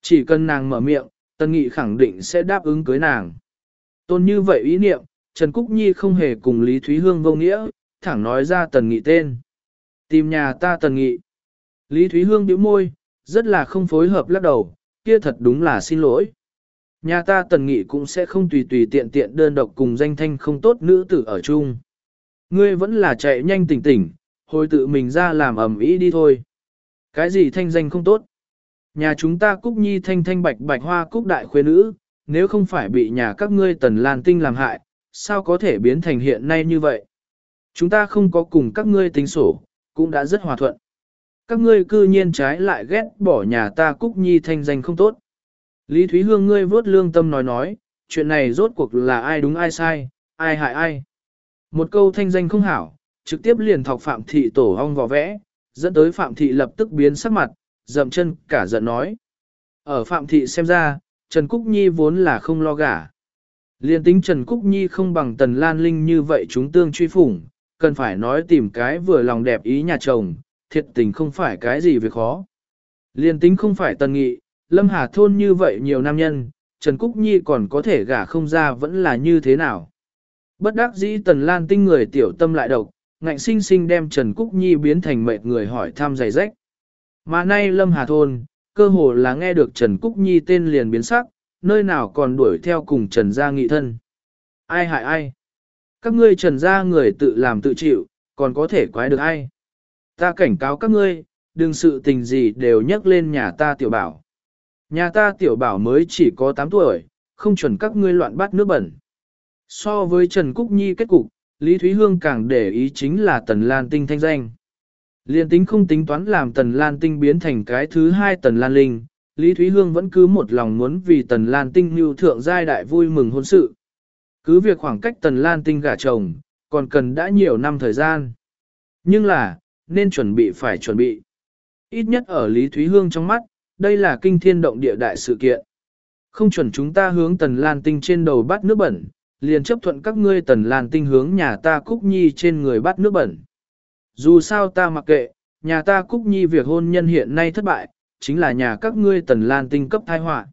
Chỉ cần nàng mở miệng, tần nghị khẳng định sẽ đáp ứng cưới nàng. Tôn như vậy ý niệm, Trần Cúc Nhi không hề cùng Lý Thúy Hương vô nghĩa, thẳng nói ra tần nghị tên. Tìm nhà ta tần nghị. Lý Thúy Hương bĩu môi, rất là không phối hợp lắc đầu, kia thật đúng là xin lỗi. Nhà ta tần nghị cũng sẽ không tùy tùy tiện tiện đơn độc cùng danh thanh không tốt nữ tử ở chung. Ngươi vẫn là chạy nhanh tỉnh tỉnh, hồi tự mình ra làm ẩm ý đi thôi. Cái gì thanh danh không tốt? Nhà chúng ta cúc nhi thanh thanh bạch bạch hoa cúc đại khuê nữ, nếu không phải bị nhà các ngươi tần lan tinh làm hại, sao có thể biến thành hiện nay như vậy? Chúng ta không có cùng các ngươi tính sổ, cũng đã rất hòa thuận. Các ngươi cư nhiên trái lại ghét bỏ nhà ta cúc nhi thanh danh không tốt. Lý Thúy Hương ngươi vốt lương tâm nói nói, chuyện này rốt cuộc là ai đúng ai sai, ai hại ai. Một câu thanh danh không hảo, trực tiếp liền thọc Phạm Thị tổ hong vò vẽ, dẫn tới Phạm Thị lập tức biến sắc mặt, dậm chân cả giận nói. Ở Phạm Thị xem ra, Trần Cúc Nhi vốn là không lo gả. Liên tính Trần Cúc Nhi không bằng Tần Lan Linh như vậy chúng tương truy phủng, cần phải nói tìm cái vừa lòng đẹp ý nhà chồng, thiệt tình không phải cái gì việc khó. Liên tính không phải Tần Nghị, Lâm Hà Thôn như vậy nhiều nam nhân, Trần Cúc Nhi còn có thể gả không ra vẫn là như thế nào. Bất đắc dĩ Tần Lan tinh người tiểu tâm lại độc, ngạnh sinh sinh đem Trần Cúc Nhi biến thành mệt người hỏi thăm giày rách. Mà nay Lâm Hà Thôn, cơ hồ là nghe được Trần Cúc Nhi tên liền biến sắc, nơi nào còn đuổi theo cùng Trần Gia nghị thân. Ai hại ai? Các ngươi Trần Gia người tự làm tự chịu, còn có thể quái được ai? Ta cảnh cáo các ngươi, đừng sự tình gì đều nhắc lên nhà ta tiểu bảo. Nhà ta tiểu bảo mới chỉ có 8 tuổi, không chuẩn các ngươi loạn bắt nước bẩn. So với Trần Cúc Nhi kết cục, Lý Thúy Hương càng để ý chính là Tần Lan Tinh thanh danh. Liên tính không tính toán làm Tần Lan Tinh biến thành cái thứ hai Tần Lan Linh, Lý Thúy Hương vẫn cứ một lòng muốn vì Tần Lan Tinh như thượng giai đại vui mừng hôn sự. Cứ việc khoảng cách Tần Lan Tinh gả chồng, còn cần đã nhiều năm thời gian. Nhưng là, nên chuẩn bị phải chuẩn bị. Ít nhất ở Lý Thúy Hương trong mắt, đây là kinh thiên động địa đại sự kiện. Không chuẩn chúng ta hướng Tần Lan Tinh trên đầu bắt nước bẩn, liền chấp thuận các ngươi Tần Lan Tinh hướng nhà ta Cúc Nhi trên người bắt nước bẩn. Dù sao ta mặc kệ, nhà ta Cúc Nhi việc hôn nhân hiện nay thất bại, chính là nhà các ngươi Tần Lan Tinh cấp thai họa.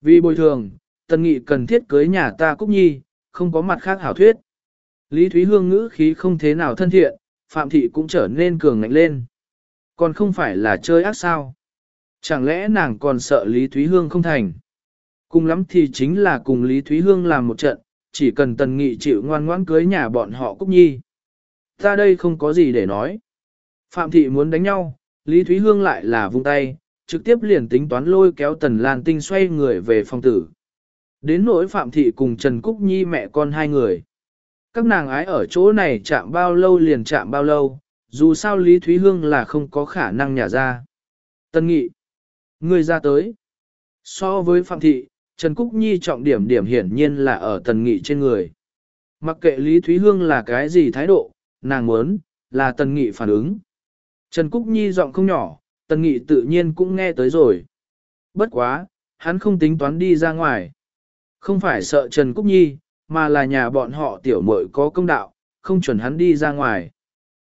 Vì bồi thường, Tần Nghị cần thiết cưới nhà ta Cúc Nhi, không có mặt khác hảo thuyết. Lý Thúy Hương ngữ khí không thế nào thân thiện, Phạm Thị cũng trở nên cường ngạnh lên. Còn không phải là chơi ác sao. Chẳng lẽ nàng còn sợ Lý Thúy Hương không thành? Cùng lắm thì chính là cùng Lý Thúy Hương làm một trận, chỉ cần Tần Nghị chịu ngoan ngoãn cưới nhà bọn họ Cúc Nhi. Ta đây không có gì để nói. Phạm Thị muốn đánh nhau, Lý Thúy Hương lại là vung tay, trực tiếp liền tính toán lôi kéo Tần Lan Tinh xoay người về phòng tử. Đến nỗi Phạm Thị cùng Trần Cúc Nhi mẹ con hai người. Các nàng ái ở chỗ này chạm bao lâu liền chạm bao lâu, dù sao Lý Thúy Hương là không có khả năng nhả ra. Tân Nghị Ngươi ra tới. So với Phạm Thị, Trần Cúc Nhi trọng điểm điểm hiển nhiên là ở tần nghị trên người. Mặc kệ Lý Thúy Hương là cái gì thái độ, nàng muốn, là tần nghị phản ứng. Trần Cúc Nhi giọng không nhỏ, tần nghị tự nhiên cũng nghe tới rồi. Bất quá, hắn không tính toán đi ra ngoài. Không phải sợ Trần Cúc Nhi, mà là nhà bọn họ tiểu muội có công đạo, không chuẩn hắn đi ra ngoài.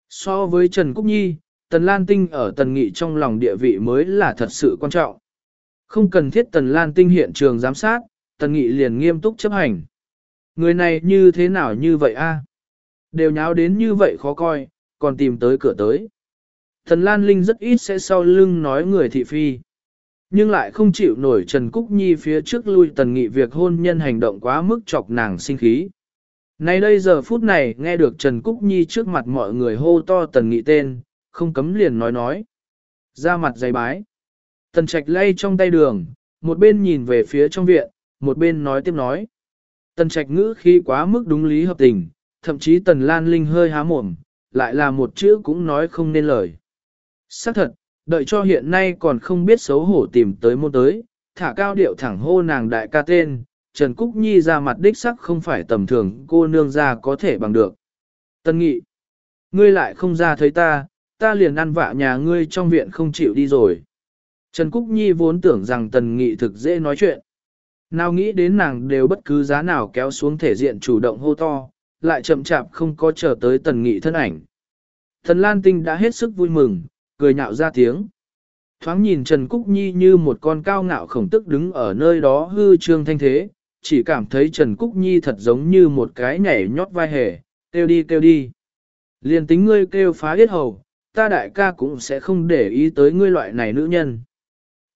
So với Trần Cúc Nhi, Tần Lan Tinh ở Tần Nghị trong lòng địa vị mới là thật sự quan trọng. Không cần thiết Tần Lan Tinh hiện trường giám sát, Tần Nghị liền nghiêm túc chấp hành. Người này như thế nào như vậy a? Đều nháo đến như vậy khó coi, còn tìm tới cửa tới. Thần Lan Linh rất ít sẽ sau lưng nói người thị phi. Nhưng lại không chịu nổi Trần Cúc Nhi phía trước lui Tần Nghị việc hôn nhân hành động quá mức chọc nàng sinh khí. Nay đây giờ phút này nghe được Trần Cúc Nhi trước mặt mọi người hô to Tần Nghị tên, không cấm liền nói nói. Ra mặt dày bái. Tần Trạch lay trong tay đường, một bên nhìn về phía trong viện, một bên nói tiếp nói. Tần Trạch ngữ khi quá mức đúng lý hợp tình, thậm chí Tần Lan Linh hơi há mồm, lại là một chữ cũng nói không nên lời. Xác thật, đợi cho hiện nay còn không biết xấu hổ tìm tới môn tới, thả cao điệu thẳng hô nàng đại ca tên, Trần Cúc Nhi ra mặt đích sắc không phải tầm thường cô nương ra có thể bằng được. Tân nghị, ngươi lại không ra thấy ta, ta liền ăn vạ nhà ngươi trong viện không chịu đi rồi. Trần Cúc Nhi vốn tưởng rằng tần nghị thực dễ nói chuyện. Nào nghĩ đến nàng đều bất cứ giá nào kéo xuống thể diện chủ động hô to, lại chậm chạp không có chờ tới tần nghị thân ảnh. Thần Lan Tinh đã hết sức vui mừng, cười nhạo ra tiếng. Thoáng nhìn Trần Cúc Nhi như một con cao ngạo khổng tức đứng ở nơi đó hư trương thanh thế, chỉ cảm thấy Trần Cúc Nhi thật giống như một cái nhảy nhót vai hề, kêu đi kêu đi. Liền tính ngươi kêu phá hết hầu, ta đại ca cũng sẽ không để ý tới ngươi loại này nữ nhân.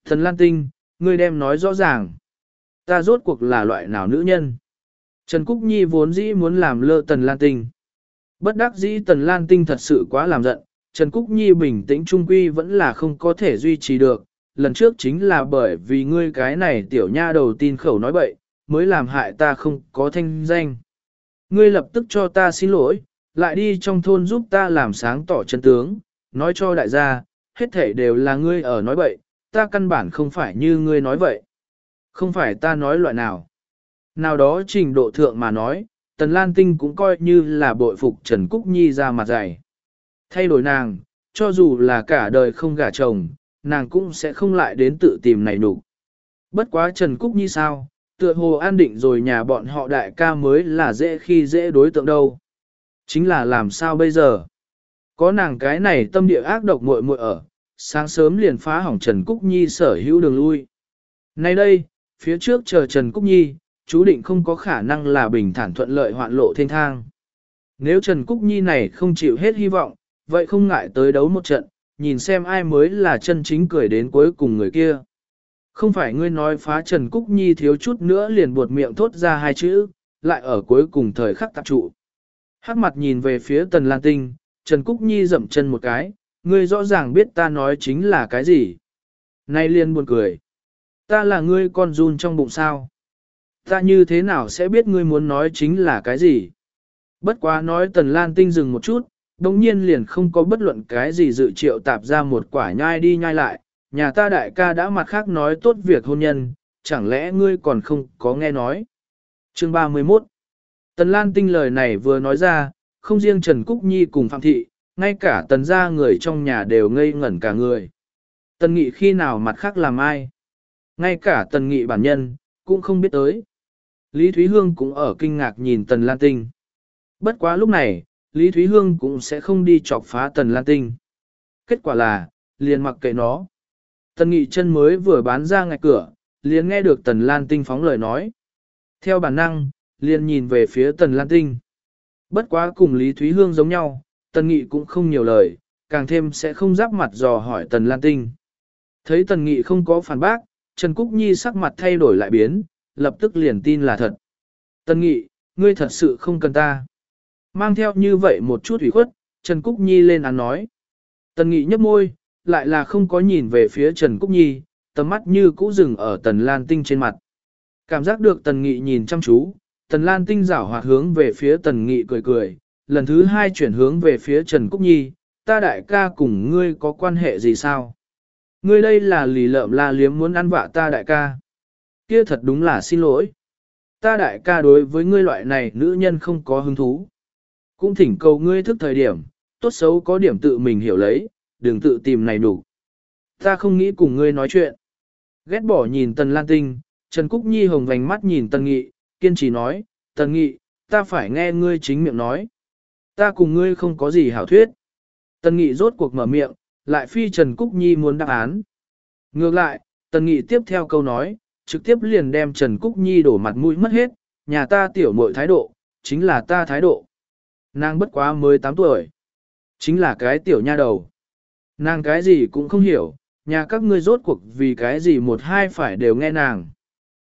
Thần Lan Tinh, ngươi đem nói rõ ràng. Ta rốt cuộc là loại nào nữ nhân? Trần Cúc Nhi vốn dĩ muốn làm lơ Tần Lan Tinh. Bất đắc dĩ Tần Lan Tinh thật sự quá làm giận, Trần Cúc Nhi bình tĩnh trung quy vẫn là không có thể duy trì được. Lần trước chính là bởi vì ngươi cái này tiểu nha đầu tin khẩu nói bậy, mới làm hại ta không có thanh danh. Ngươi lập tức cho ta xin lỗi, lại đi trong thôn giúp ta làm sáng tỏ chân tướng, nói cho đại gia, hết thể đều là ngươi ở nói bậy, ta căn bản không phải như ngươi nói vậy. Không phải ta nói loại nào. Nào đó trình độ thượng mà nói, Tần Lan Tinh cũng coi như là bội phục Trần Cúc Nhi ra mặt dày. Thay đổi nàng, cho dù là cả đời không gả chồng, nàng cũng sẽ không lại đến tự tìm này nụ. Bất quá Trần Cúc Nhi sao, tựa hồ an định rồi nhà bọn họ đại ca mới là dễ khi dễ đối tượng đâu. Chính là làm sao bây giờ? Có nàng cái này tâm địa ác độc muội muội ở, sáng sớm liền phá hỏng Trần Cúc Nhi sở hữu đường lui. Nay đây, phía trước chờ Trần Cúc Nhi, chú định không có khả năng là bình thản thuận lợi hoạn lộ thiên thang. Nếu Trần Cúc Nhi này không chịu hết hy vọng, vậy không ngại tới đấu một trận, nhìn xem ai mới là chân chính cười đến cuối cùng người kia. Không phải ngươi nói phá Trần Cúc Nhi thiếu chút nữa liền buột miệng thốt ra hai chữ, lại ở cuối cùng thời khắc tập trụ. Hắc mặt nhìn về phía Tần Lan Tinh, Trần Cúc Nhi dậm chân một cái, ngươi rõ ràng biết ta nói chính là cái gì. Nay liền buồn cười. Ta là ngươi con run trong bụng sao. Ta như thế nào sẽ biết ngươi muốn nói chính là cái gì. Bất quá nói Tần Lan Tinh dừng một chút, đồng nhiên liền không có bất luận cái gì dự triệu tạp ra một quả nhai đi nhai lại, nhà ta đại ca đã mặt khác nói tốt việc hôn nhân, chẳng lẽ ngươi còn không có nghe nói. Chương 31 Tần Lan Tinh lời này vừa nói ra, không riêng Trần Cúc Nhi cùng Phạm Thị, ngay cả tần gia người trong nhà đều ngây ngẩn cả người. Tần Nghị khi nào mặt khác làm ai? Ngay cả Tần Nghị bản nhân, cũng không biết tới. Lý Thúy Hương cũng ở kinh ngạc nhìn Tần Lan Tinh. Bất quá lúc này, Lý Thúy Hương cũng sẽ không đi chọc phá Tần Lan Tinh. Kết quả là, liền mặc kệ nó. Tần Nghị chân mới vừa bán ra ngạch cửa, liền nghe được Tần Lan Tinh phóng lời nói. Theo bản năng, liền nhìn về phía Tần Lan Tinh. Bất quá cùng Lý Thúy Hương giống nhau, Tần Nghị cũng không nhiều lời, càng thêm sẽ không giáp mặt dò hỏi Tần Lan Tinh. Thấy Tần Nghị không có phản bác, Trần Cúc Nhi sắc mặt thay đổi lại biến, lập tức liền tin là thật. Tần Nghị, ngươi thật sự không cần ta. Mang theo như vậy một chút ủy khuất, Trần Cúc Nhi lên án nói. Tần Nghị nhấp môi, lại là không có nhìn về phía Trần Cúc Nhi, tầm mắt như cũ dừng ở Tần Lan Tinh trên mặt. Cảm giác được Tần Nghị nhìn chăm chú, Tần Lan Tinh rảo hoạt hướng về phía Tần Nghị cười cười, lần thứ hai chuyển hướng về phía Trần Cúc Nhi, ta đại ca cùng ngươi có quan hệ gì sao? Ngươi đây là lì lợm la liếm muốn ăn vạ ta đại ca. Kia thật đúng là xin lỗi. Ta đại ca đối với ngươi loại này nữ nhân không có hứng thú. Cũng thỉnh cầu ngươi thức thời điểm, tốt xấu có điểm tự mình hiểu lấy, đừng tự tìm này đủ. Ta không nghĩ cùng ngươi nói chuyện. Ghét bỏ nhìn Tần Lan Tinh, Trần Cúc Nhi hồng vành mắt nhìn Tần Nghị, kiên trì nói, Tần Nghị, ta phải nghe ngươi chính miệng nói. Ta cùng ngươi không có gì hảo thuyết. Tần Nghị rốt cuộc mở miệng, lại phi Trần Cúc Nhi muốn đáp án. Ngược lại, Tần Nghị tiếp theo câu nói, trực tiếp liền đem Trần Cúc Nhi đổ mặt mũi mất hết, nhà ta tiểu muội thái độ, chính là ta thái độ. Nàng bất quá mới 8 tuổi. Chính là cái tiểu nha đầu. Nàng cái gì cũng không hiểu, nhà các ngươi rốt cuộc vì cái gì một hai phải đều nghe nàng.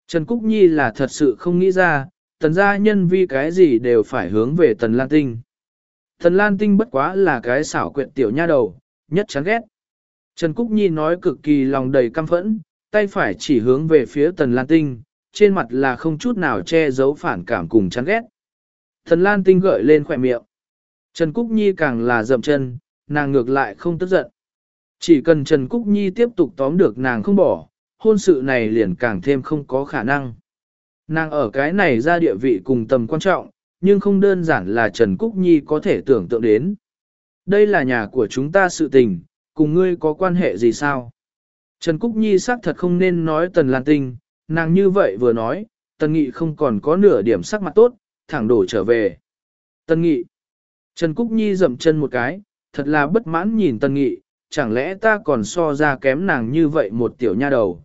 Trần Cúc Nhi là thật sự không nghĩ ra, tần gia nhân vì cái gì đều phải hướng về tần Lan Tinh. Tần Lan Tinh bất quá là cái xảo quyện tiểu nha đầu, nhất chán ghét. Trần Cúc Nhi nói cực kỳ lòng đầy căm phẫn, tay phải chỉ hướng về phía tần Lan Tinh, trên mặt là không chút nào che giấu phản cảm cùng chán ghét. Tần Lan Tinh gợi lên khỏe miệng. Trần Cúc Nhi càng là dậm chân, nàng ngược lại không tức giận. Chỉ cần Trần Cúc Nhi tiếp tục tóm được nàng không bỏ, hôn sự này liền càng thêm không có khả năng. Nàng ở cái này ra địa vị cùng tầm quan trọng, nhưng không đơn giản là Trần Cúc Nhi có thể tưởng tượng đến. Đây là nhà của chúng ta sự tình, cùng ngươi có quan hệ gì sao? Trần Cúc Nhi xác thật không nên nói Tần Lan Tinh, nàng như vậy vừa nói, Tần Nghị không còn có nửa điểm sắc mặt tốt, thẳng đổ trở về. Tần Nghị. Trần Cúc Nhi dậm chân một cái, thật là bất mãn nhìn Tần Nghị, chẳng lẽ ta còn so ra kém nàng như vậy một tiểu nha đầu.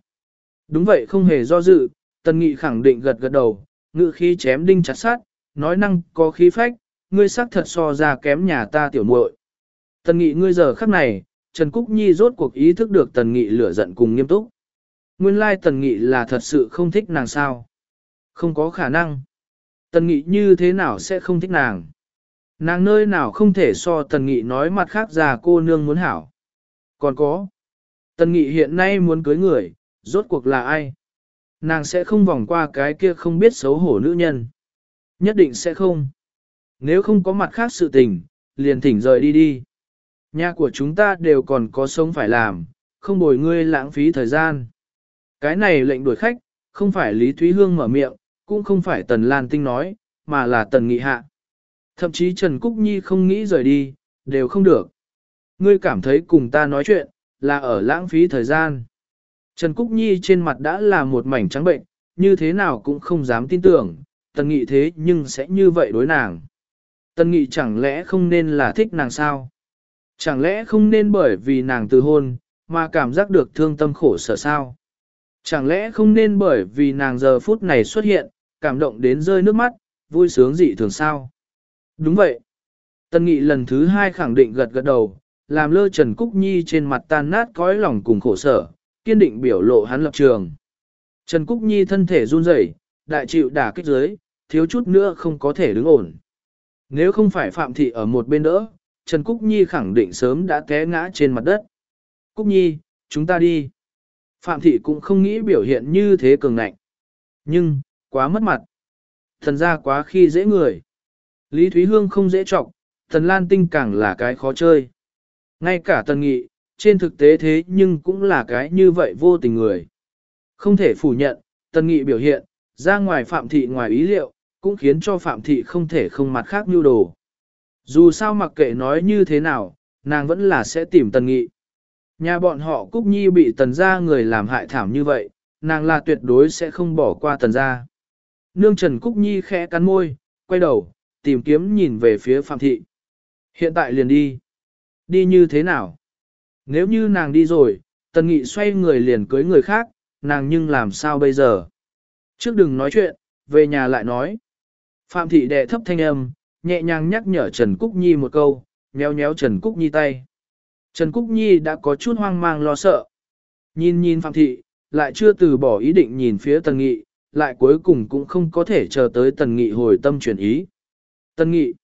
Đúng vậy không hề do dự, Tần Nghị khẳng định gật gật đầu, ngự khí chém đinh chặt sát, nói năng có khí phách, ngươi xác thật so ra kém nhà ta tiểu muội. Tần Nghị ngươi giờ khắc này, Trần Cúc Nhi rốt cuộc ý thức được Tần Nghị lửa giận cùng nghiêm túc. Nguyên lai Tần Nghị là thật sự không thích nàng sao. Không có khả năng. Tần Nghị như thế nào sẽ không thích nàng. Nàng nơi nào không thể so Tần Nghị nói mặt khác ra cô nương muốn hảo. Còn có. Tần Nghị hiện nay muốn cưới người, rốt cuộc là ai? Nàng sẽ không vòng qua cái kia không biết xấu hổ nữ nhân. Nhất định sẽ không. Nếu không có mặt khác sự tình, liền thỉnh rời đi đi. Nhà của chúng ta đều còn có sống phải làm, không bồi ngươi lãng phí thời gian. Cái này lệnh đuổi khách, không phải Lý Thúy Hương mở miệng, cũng không phải Tần Lan Tinh nói, mà là Tần Nghị Hạ. Thậm chí Trần Cúc Nhi không nghĩ rời đi, đều không được. Ngươi cảm thấy cùng ta nói chuyện, là ở lãng phí thời gian. Trần Cúc Nhi trên mặt đã là một mảnh trắng bệnh, như thế nào cũng không dám tin tưởng, Tần Nghị thế nhưng sẽ như vậy đối nàng. Tần Nghị chẳng lẽ không nên là thích nàng sao? Chẳng lẽ không nên bởi vì nàng từ hôn, mà cảm giác được thương tâm khổ sở sao? Chẳng lẽ không nên bởi vì nàng giờ phút này xuất hiện, cảm động đến rơi nước mắt, vui sướng dị thường sao? Đúng vậy. Tân Nghị lần thứ hai khẳng định gật gật đầu, làm lơ Trần Cúc Nhi trên mặt tan nát cõi lòng cùng khổ sở, kiên định biểu lộ hắn lập trường. Trần Cúc Nhi thân thể run rẩy, đại chịu đả kích giới, thiếu chút nữa không có thể đứng ổn. Nếu không phải Phạm Thị ở một bên đỡ, Trần Cúc Nhi khẳng định sớm đã té ngã trên mặt đất. Cúc Nhi, chúng ta đi. Phạm Thị cũng không nghĩ biểu hiện như thế cường ngạnh. Nhưng, quá mất mặt. Thần ra quá khi dễ người. Lý Thúy Hương không dễ trọng, Thần Lan Tinh càng là cái khó chơi. Ngay cả Tần Nghị, trên thực tế thế nhưng cũng là cái như vậy vô tình người. Không thể phủ nhận, Tần Nghị biểu hiện, ra ngoài Phạm Thị ngoài ý liệu, cũng khiến cho Phạm Thị không thể không mặt khác như đồ. Dù sao mặc kệ nói như thế nào, nàng vẫn là sẽ tìm Tần Nghị. Nhà bọn họ Cúc Nhi bị Tần gia người làm hại thảm như vậy, nàng là tuyệt đối sẽ không bỏ qua Tần gia. Nương Trần Cúc Nhi khẽ cắn môi, quay đầu, tìm kiếm nhìn về phía Phạm Thị. Hiện tại liền đi. Đi như thế nào? Nếu như nàng đi rồi, Tần Nghị xoay người liền cưới người khác, nàng nhưng làm sao bây giờ? Trước đừng nói chuyện, về nhà lại nói. Phạm Thị đệ thấp thanh âm, nhẹ nhàng nhắc nhở Trần Cúc Nhi một câu, nhéo nhéo Trần Cúc Nhi tay. Trần Cúc Nhi đã có chút hoang mang lo sợ. Nhìn nhìn Phạm Thị, lại chưa từ bỏ ý định nhìn phía Tần Nghị, lại cuối cùng cũng không có thể chờ tới Tần Nghị hồi tâm chuyển ý. Tần Nghị,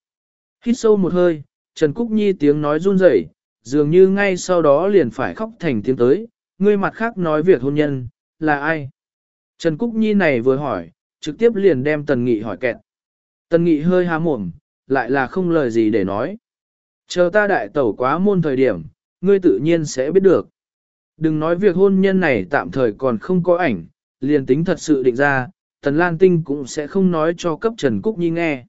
hít sâu một hơi, Trần Cúc Nhi tiếng nói run rẩy, dường như ngay sau đó liền phải khóc thành tiếng tới, ngươi mặt khác nói việc hôn nhân, là ai? Trần Cúc Nhi này vừa hỏi, trực tiếp liền đem Tần Nghị hỏi kẹt. Tần Nghị hơi há mồm, lại là không lời gì để nói. Chờ ta đại tẩu quá môn thời điểm, ngươi tự nhiên sẽ biết được. Đừng nói việc hôn nhân này tạm thời còn không có ảnh, liền tính thật sự định ra, Tần Lan Tinh cũng sẽ không nói cho cấp Trần Cúc Nhi nghe.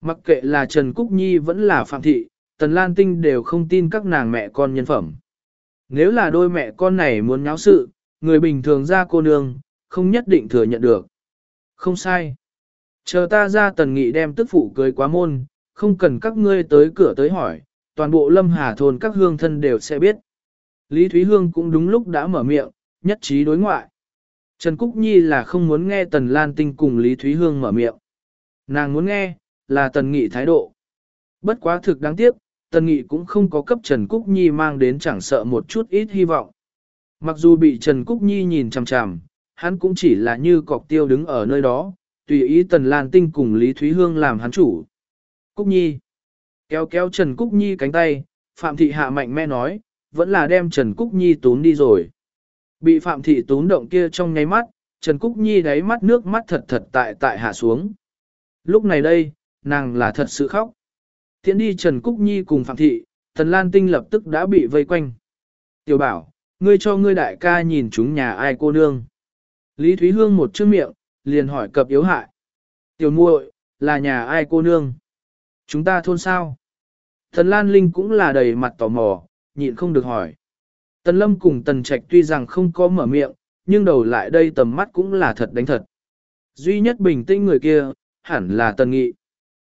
Mặc kệ là Trần Cúc Nhi vẫn là Phạm Thị, Tần Lan Tinh đều không tin các nàng mẹ con nhân phẩm. Nếu là đôi mẹ con này muốn nháo sự, người bình thường ra cô nương, không nhất định thừa nhận được. Không sai. Chờ ta ra tần nghị đem tức phụ cưới quá môn, không cần các ngươi tới cửa tới hỏi, toàn bộ lâm hà thôn các hương thân đều sẽ biết. Lý Thúy Hương cũng đúng lúc đã mở miệng, nhất trí đối ngoại. Trần Cúc Nhi là không muốn nghe Tần Lan Tinh cùng Lý Thúy Hương mở miệng. Nàng muốn nghe, là Tần Nghị thái độ. Bất quá thực đáng tiếc, Tần Nghị cũng không có cấp Trần Cúc Nhi mang đến chẳng sợ một chút ít hy vọng. Mặc dù bị Trần Cúc Nhi nhìn chằm chằm, hắn cũng chỉ là như cọc tiêu đứng ở nơi đó, tùy ý Tần Lan Tinh cùng Lý Thúy Hương làm hắn chủ. Cúc Nhi kéo kéo Trần Cúc Nhi cánh tay, Phạm Thị Hạ mạnh mẽ nói, vẫn là đem Trần Cúc Nhi tún đi rồi. Bị Phạm Thị tún động kia trong nháy mắt, Trần Cúc Nhi đáy mắt nước mắt thật thật tại tại hạ xuống. Lúc này đây, nàng là thật sự khóc. tiến đi Trần Cúc Nhi cùng Phạm Thị, Tần Lan Tinh lập tức đã bị vây quanh. Tiểu bảo, ngươi cho ngươi đại ca nhìn chúng nhà ai cô nương. Lý Thúy Hương một chữ miệng, liền hỏi cập yếu hại. Tiểu muội, là nhà ai cô nương? Chúng ta thôn sao? Tần Lan Linh cũng là đầy mặt tò mò, nhịn không được hỏi. Tần Lâm cùng Tần Trạch tuy rằng không có mở miệng, nhưng đầu lại đây tầm mắt cũng là thật đánh thật. Duy nhất bình tĩnh người kia, hẳn là Tần Nghị.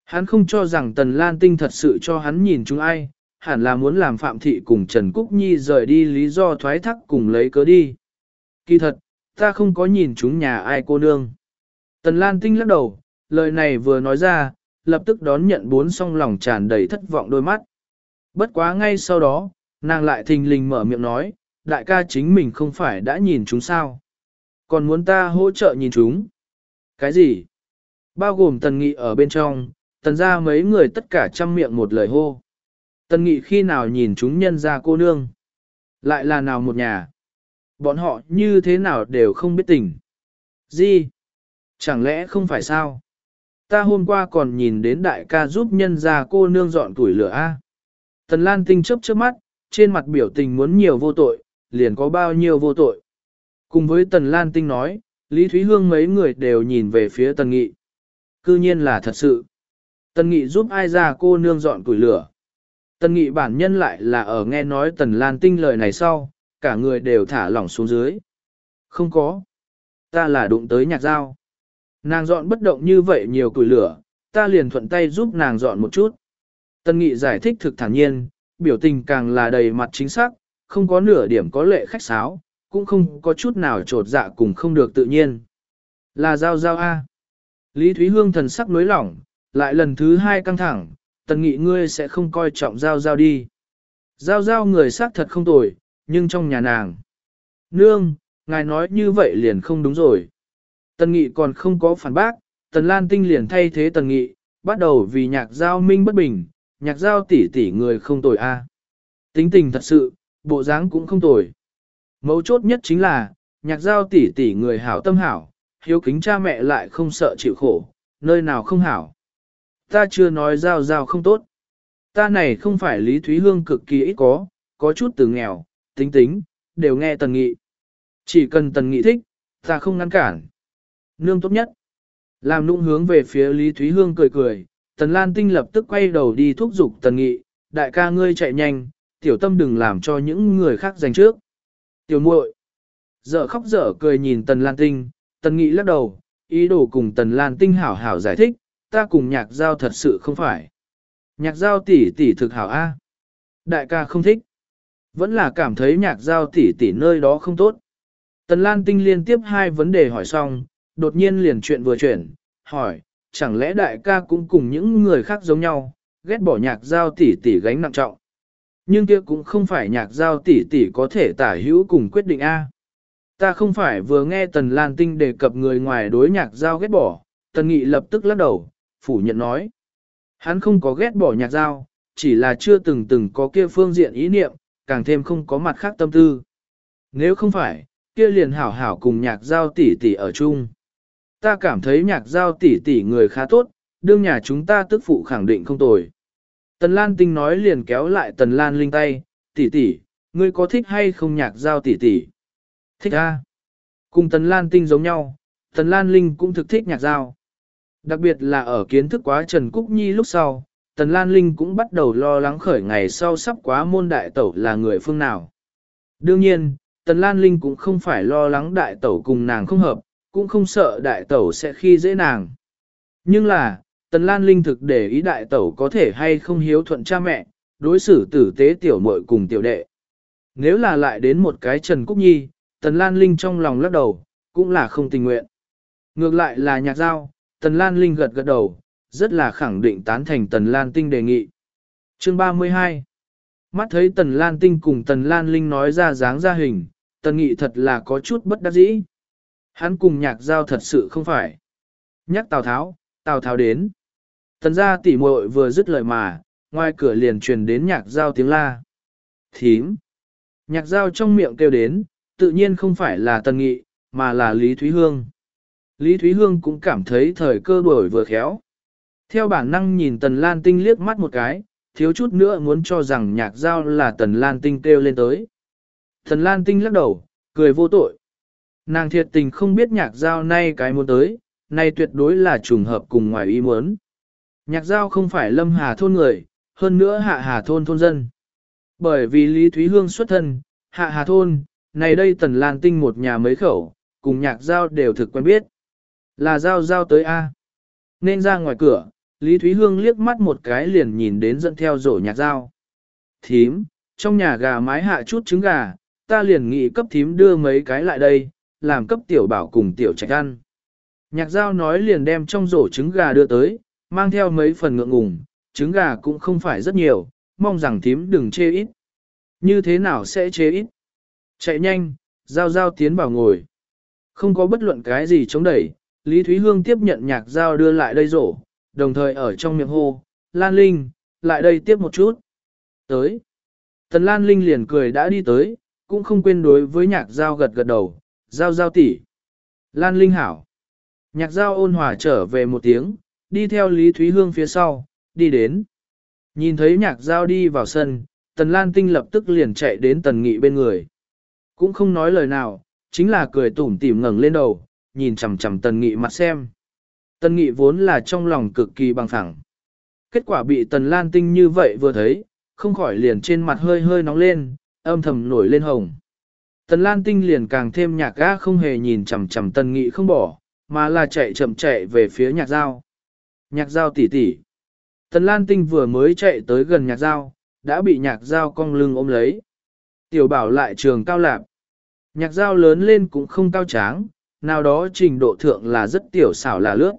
Hắn không cho rằng Tần Lan Tinh thật sự cho hắn nhìn chúng ai, hẳn là muốn làm Phạm Thị cùng Trần Cúc Nhi rời đi lý do thoái thác cùng lấy cớ đi. Kỳ thật, ta không có nhìn chúng nhà ai cô nương. Tần Lan Tinh lắc đầu, lời này vừa nói ra, lập tức đón nhận bốn song lòng tràn đầy thất vọng đôi mắt. Bất quá ngay sau đó, nàng lại thình lình mở miệng nói, đại ca chính mình không phải đã nhìn chúng sao. Còn muốn ta hỗ trợ nhìn chúng. Cái gì? Bao gồm tần nghị ở bên trong, tần ra mấy người tất cả chăm miệng một lời hô. Tần nghị khi nào nhìn chúng nhân ra cô nương? Lại là nào một nhà? Bọn họ như thế nào đều không biết tình. Gì? Chẳng lẽ không phải sao? Ta hôm qua còn nhìn đến đại ca giúp nhân gia cô nương dọn tuổi lửa A. Tần Lan Tinh chớp chớp mắt, trên mặt biểu tình muốn nhiều vô tội, liền có bao nhiêu vô tội. Cùng với Tần Lan Tinh nói, Lý Thúy Hương mấy người đều nhìn về phía Tần Nghị. Cư nhiên là thật sự. Tần Nghị giúp ai ra cô nương dọn củi lửa. Tần Nghị bản nhân lại là ở nghe nói Tần Lan Tinh lời này sau, cả người đều thả lỏng xuống dưới. Không có. Ta là đụng tới nhạc dao. Nàng dọn bất động như vậy nhiều củi lửa, ta liền thuận tay giúp nàng dọn một chút. Tân Nghị giải thích thực thản nhiên, biểu tình càng là đầy mặt chính xác, không có nửa điểm có lệ khách sáo, cũng không có chút nào trột dạ cùng không được tự nhiên. Là giao giao A. Lý Thúy Hương thần sắc nối lỏng, lại lần thứ hai căng thẳng, tần nghị ngươi sẽ không coi trọng giao giao đi. Giao giao người xác thật không tồi, nhưng trong nhà nàng. Nương, ngài nói như vậy liền không đúng rồi. Tần nghị còn không có phản bác, tần lan tinh liền thay thế tần nghị, bắt đầu vì nhạc giao minh bất bình, nhạc giao tỷ tỷ người không tồi a. Tính tình thật sự, bộ dáng cũng không tồi. Mấu chốt nhất chính là, nhạc giao tỷ tỷ người hảo tâm hảo, hiếu kính cha mẹ lại không sợ chịu khổ, nơi nào không hảo. Ta chưa nói giao giao không tốt. Ta này không phải Lý Thúy Hương cực kỳ ít có, có chút từ nghèo, tính tính, đều nghe Tần Nghị. Chỉ cần Tần Nghị thích, ta không ngăn cản. Nương tốt nhất. Làm nụng hướng về phía Lý Thúy Hương cười cười, Tần Lan Tinh lập tức quay đầu đi thúc giục Tần Nghị, đại ca ngươi chạy nhanh, tiểu tâm đừng làm cho những người khác giành trước. Tiểu muội, dở khóc dở cười nhìn Tần Lan Tinh, Tần Nghị lắc đầu, ý đồ cùng Tần Lan Tinh hảo hảo giải thích, ta cùng nhạc giao thật sự không phải. Nhạc giao tỷ tỷ thực hảo A. Đại ca không thích. Vẫn là cảm thấy nhạc giao tỷ tỷ nơi đó không tốt. Tần Lan Tinh liên tiếp hai vấn đề hỏi xong, đột nhiên liền chuyện vừa chuyển, hỏi, chẳng lẽ đại ca cũng cùng những người khác giống nhau, ghét bỏ nhạc giao tỷ tỷ gánh nặng trọng. Nhưng kia cũng không phải nhạc giao tỷ tỷ có thể tả hữu cùng quyết định A. Ta không phải vừa nghe Tần Lan Tinh đề cập người ngoài đối nhạc giao ghét bỏ, Tần Nghị lập tức lắc đầu, phủ nhận nói. Hắn không có ghét bỏ nhạc giao, chỉ là chưa từng từng có kia phương diện ý niệm, càng thêm không có mặt khác tâm tư. Nếu không phải, kia liền hảo hảo cùng nhạc giao tỷ tỷ ở chung. Ta cảm thấy nhạc giao tỷ tỷ người khá tốt, đương nhà chúng ta tức phụ khẳng định không tồi. Tần Lan Tinh nói liền kéo lại Tần Lan Linh tay, tỷ tỷ, ngươi có thích hay không nhạc giao tỷ tỷ? Thích a. Cùng Tần Lan Tinh giống nhau, Tần Lan Linh cũng thực thích nhạc giao. Đặc biệt là ở kiến thức quá Trần Cúc Nhi lúc sau, Tần Lan Linh cũng bắt đầu lo lắng khởi ngày sau sắp quá môn đại tẩu là người phương nào. Đương nhiên, Tần Lan Linh cũng không phải lo lắng đại tẩu cùng nàng không hợp, cũng không sợ đại tẩu sẽ khi dễ nàng. Nhưng là, Tần Lan Linh thực để ý đại tẩu có thể hay không hiếu thuận cha mẹ, đối xử tử tế tiểu muội cùng tiểu đệ. Nếu là lại đến một cái Trần Cúc Nhi, Tần Lan Linh trong lòng lắc đầu, cũng là không tình nguyện. Ngược lại là nhạc giao, Tần Lan Linh gật gật đầu, rất là khẳng định tán thành Tần Lan Tinh đề nghị. Chương 32 Mắt thấy Tần Lan Tinh cùng Tần Lan Linh nói ra dáng ra hình, Tần Nghị thật là có chút bất đắc dĩ. Hắn cùng nhạc giao thật sự không phải. Nhắc Tào Tháo, Tào Tháo đến. Tần gia tỉ muội vừa dứt lời mà, ngoài cửa liền truyền đến nhạc giao tiếng la. Thím. Nhạc giao trong miệng kêu đến, tự nhiên không phải là Tần Nghị, mà là Lý Thúy Hương. Lý Thúy Hương cũng cảm thấy thời cơ đổi vừa khéo. Theo bản năng nhìn Tần Lan Tinh liếc mắt một cái, thiếu chút nữa muốn cho rằng nhạc giao là Tần Lan Tinh kêu lên tới. Tần Lan Tinh lắc đầu, cười vô tội. Nàng thiệt tình không biết nhạc giao nay cái muốn tới, nay tuyệt đối là trùng hợp cùng ngoài ý muốn. Nhạc giao không phải lâm hà thôn người, hơn nữa hạ hà thôn thôn dân. Bởi vì Lý Thúy Hương xuất thân, hạ hà thôn, này đây Tần Lan Tinh một nhà mấy khẩu, cùng nhạc giao đều thực quen biết. Là giao giao tới A. Nên ra ngoài cửa, Lý Thúy Hương liếc mắt một cái liền nhìn đến dẫn theo rổ nhạc giao. Thím, trong nhà gà mái hạ chút trứng gà, ta liền nghị cấp thím đưa mấy cái lại đây, làm cấp tiểu bảo cùng tiểu trạch ăn. Nhạc giao nói liền đem trong rổ trứng gà đưa tới, mang theo mấy phần ngượng ngùng, trứng gà cũng không phải rất nhiều, mong rằng thím đừng chê ít. Như thế nào sẽ chê ít? Chạy nhanh, giao giao tiến vào ngồi. Không có bất luận cái gì chống đẩy, Lý Thúy Hương tiếp nhận nhạc giao đưa lại đây rổ, đồng thời ở trong miệng hô, Lan Linh, lại đây tiếp một chút. Tới. Tần Lan Linh liền cười đã đi tới, cũng không quên đối với nhạc giao gật gật đầu, giao giao tỷ. Lan Linh hảo. Nhạc giao ôn hòa trở về một tiếng, đi theo Lý Thúy Hương phía sau, đi đến. Nhìn thấy nhạc giao đi vào sân, Tần Lan Tinh lập tức liền chạy đến Tần Nghị bên người. Cũng không nói lời nào, chính là cười tủm tỉm ngẩng lên đầu, nhìn chằm chằm Tần Nghị mặt xem. Tần Nghị vốn là trong lòng cực kỳ bằng phẳng. Kết quả bị Tần Lan Tinh như vậy vừa thấy, không khỏi liền trên mặt hơi hơi nóng lên, âm thầm nổi lên hồng. Tần Lan Tinh liền càng thêm nhạc ga không hề nhìn chằm chằm Tần Nghị không bỏ, mà là chạy chậm chạy về phía nhạc giao. Nhạc giao tỉ tỉ. Tần Lan Tinh vừa mới chạy tới gần nhạc giao, đã bị nhạc giao cong lưng ôm lấy. Tiểu bảo lại trường cao lạp. Nhạc giao lớn lên cũng không cao tráng, nào đó trình độ thượng là rất tiểu xảo là lướt.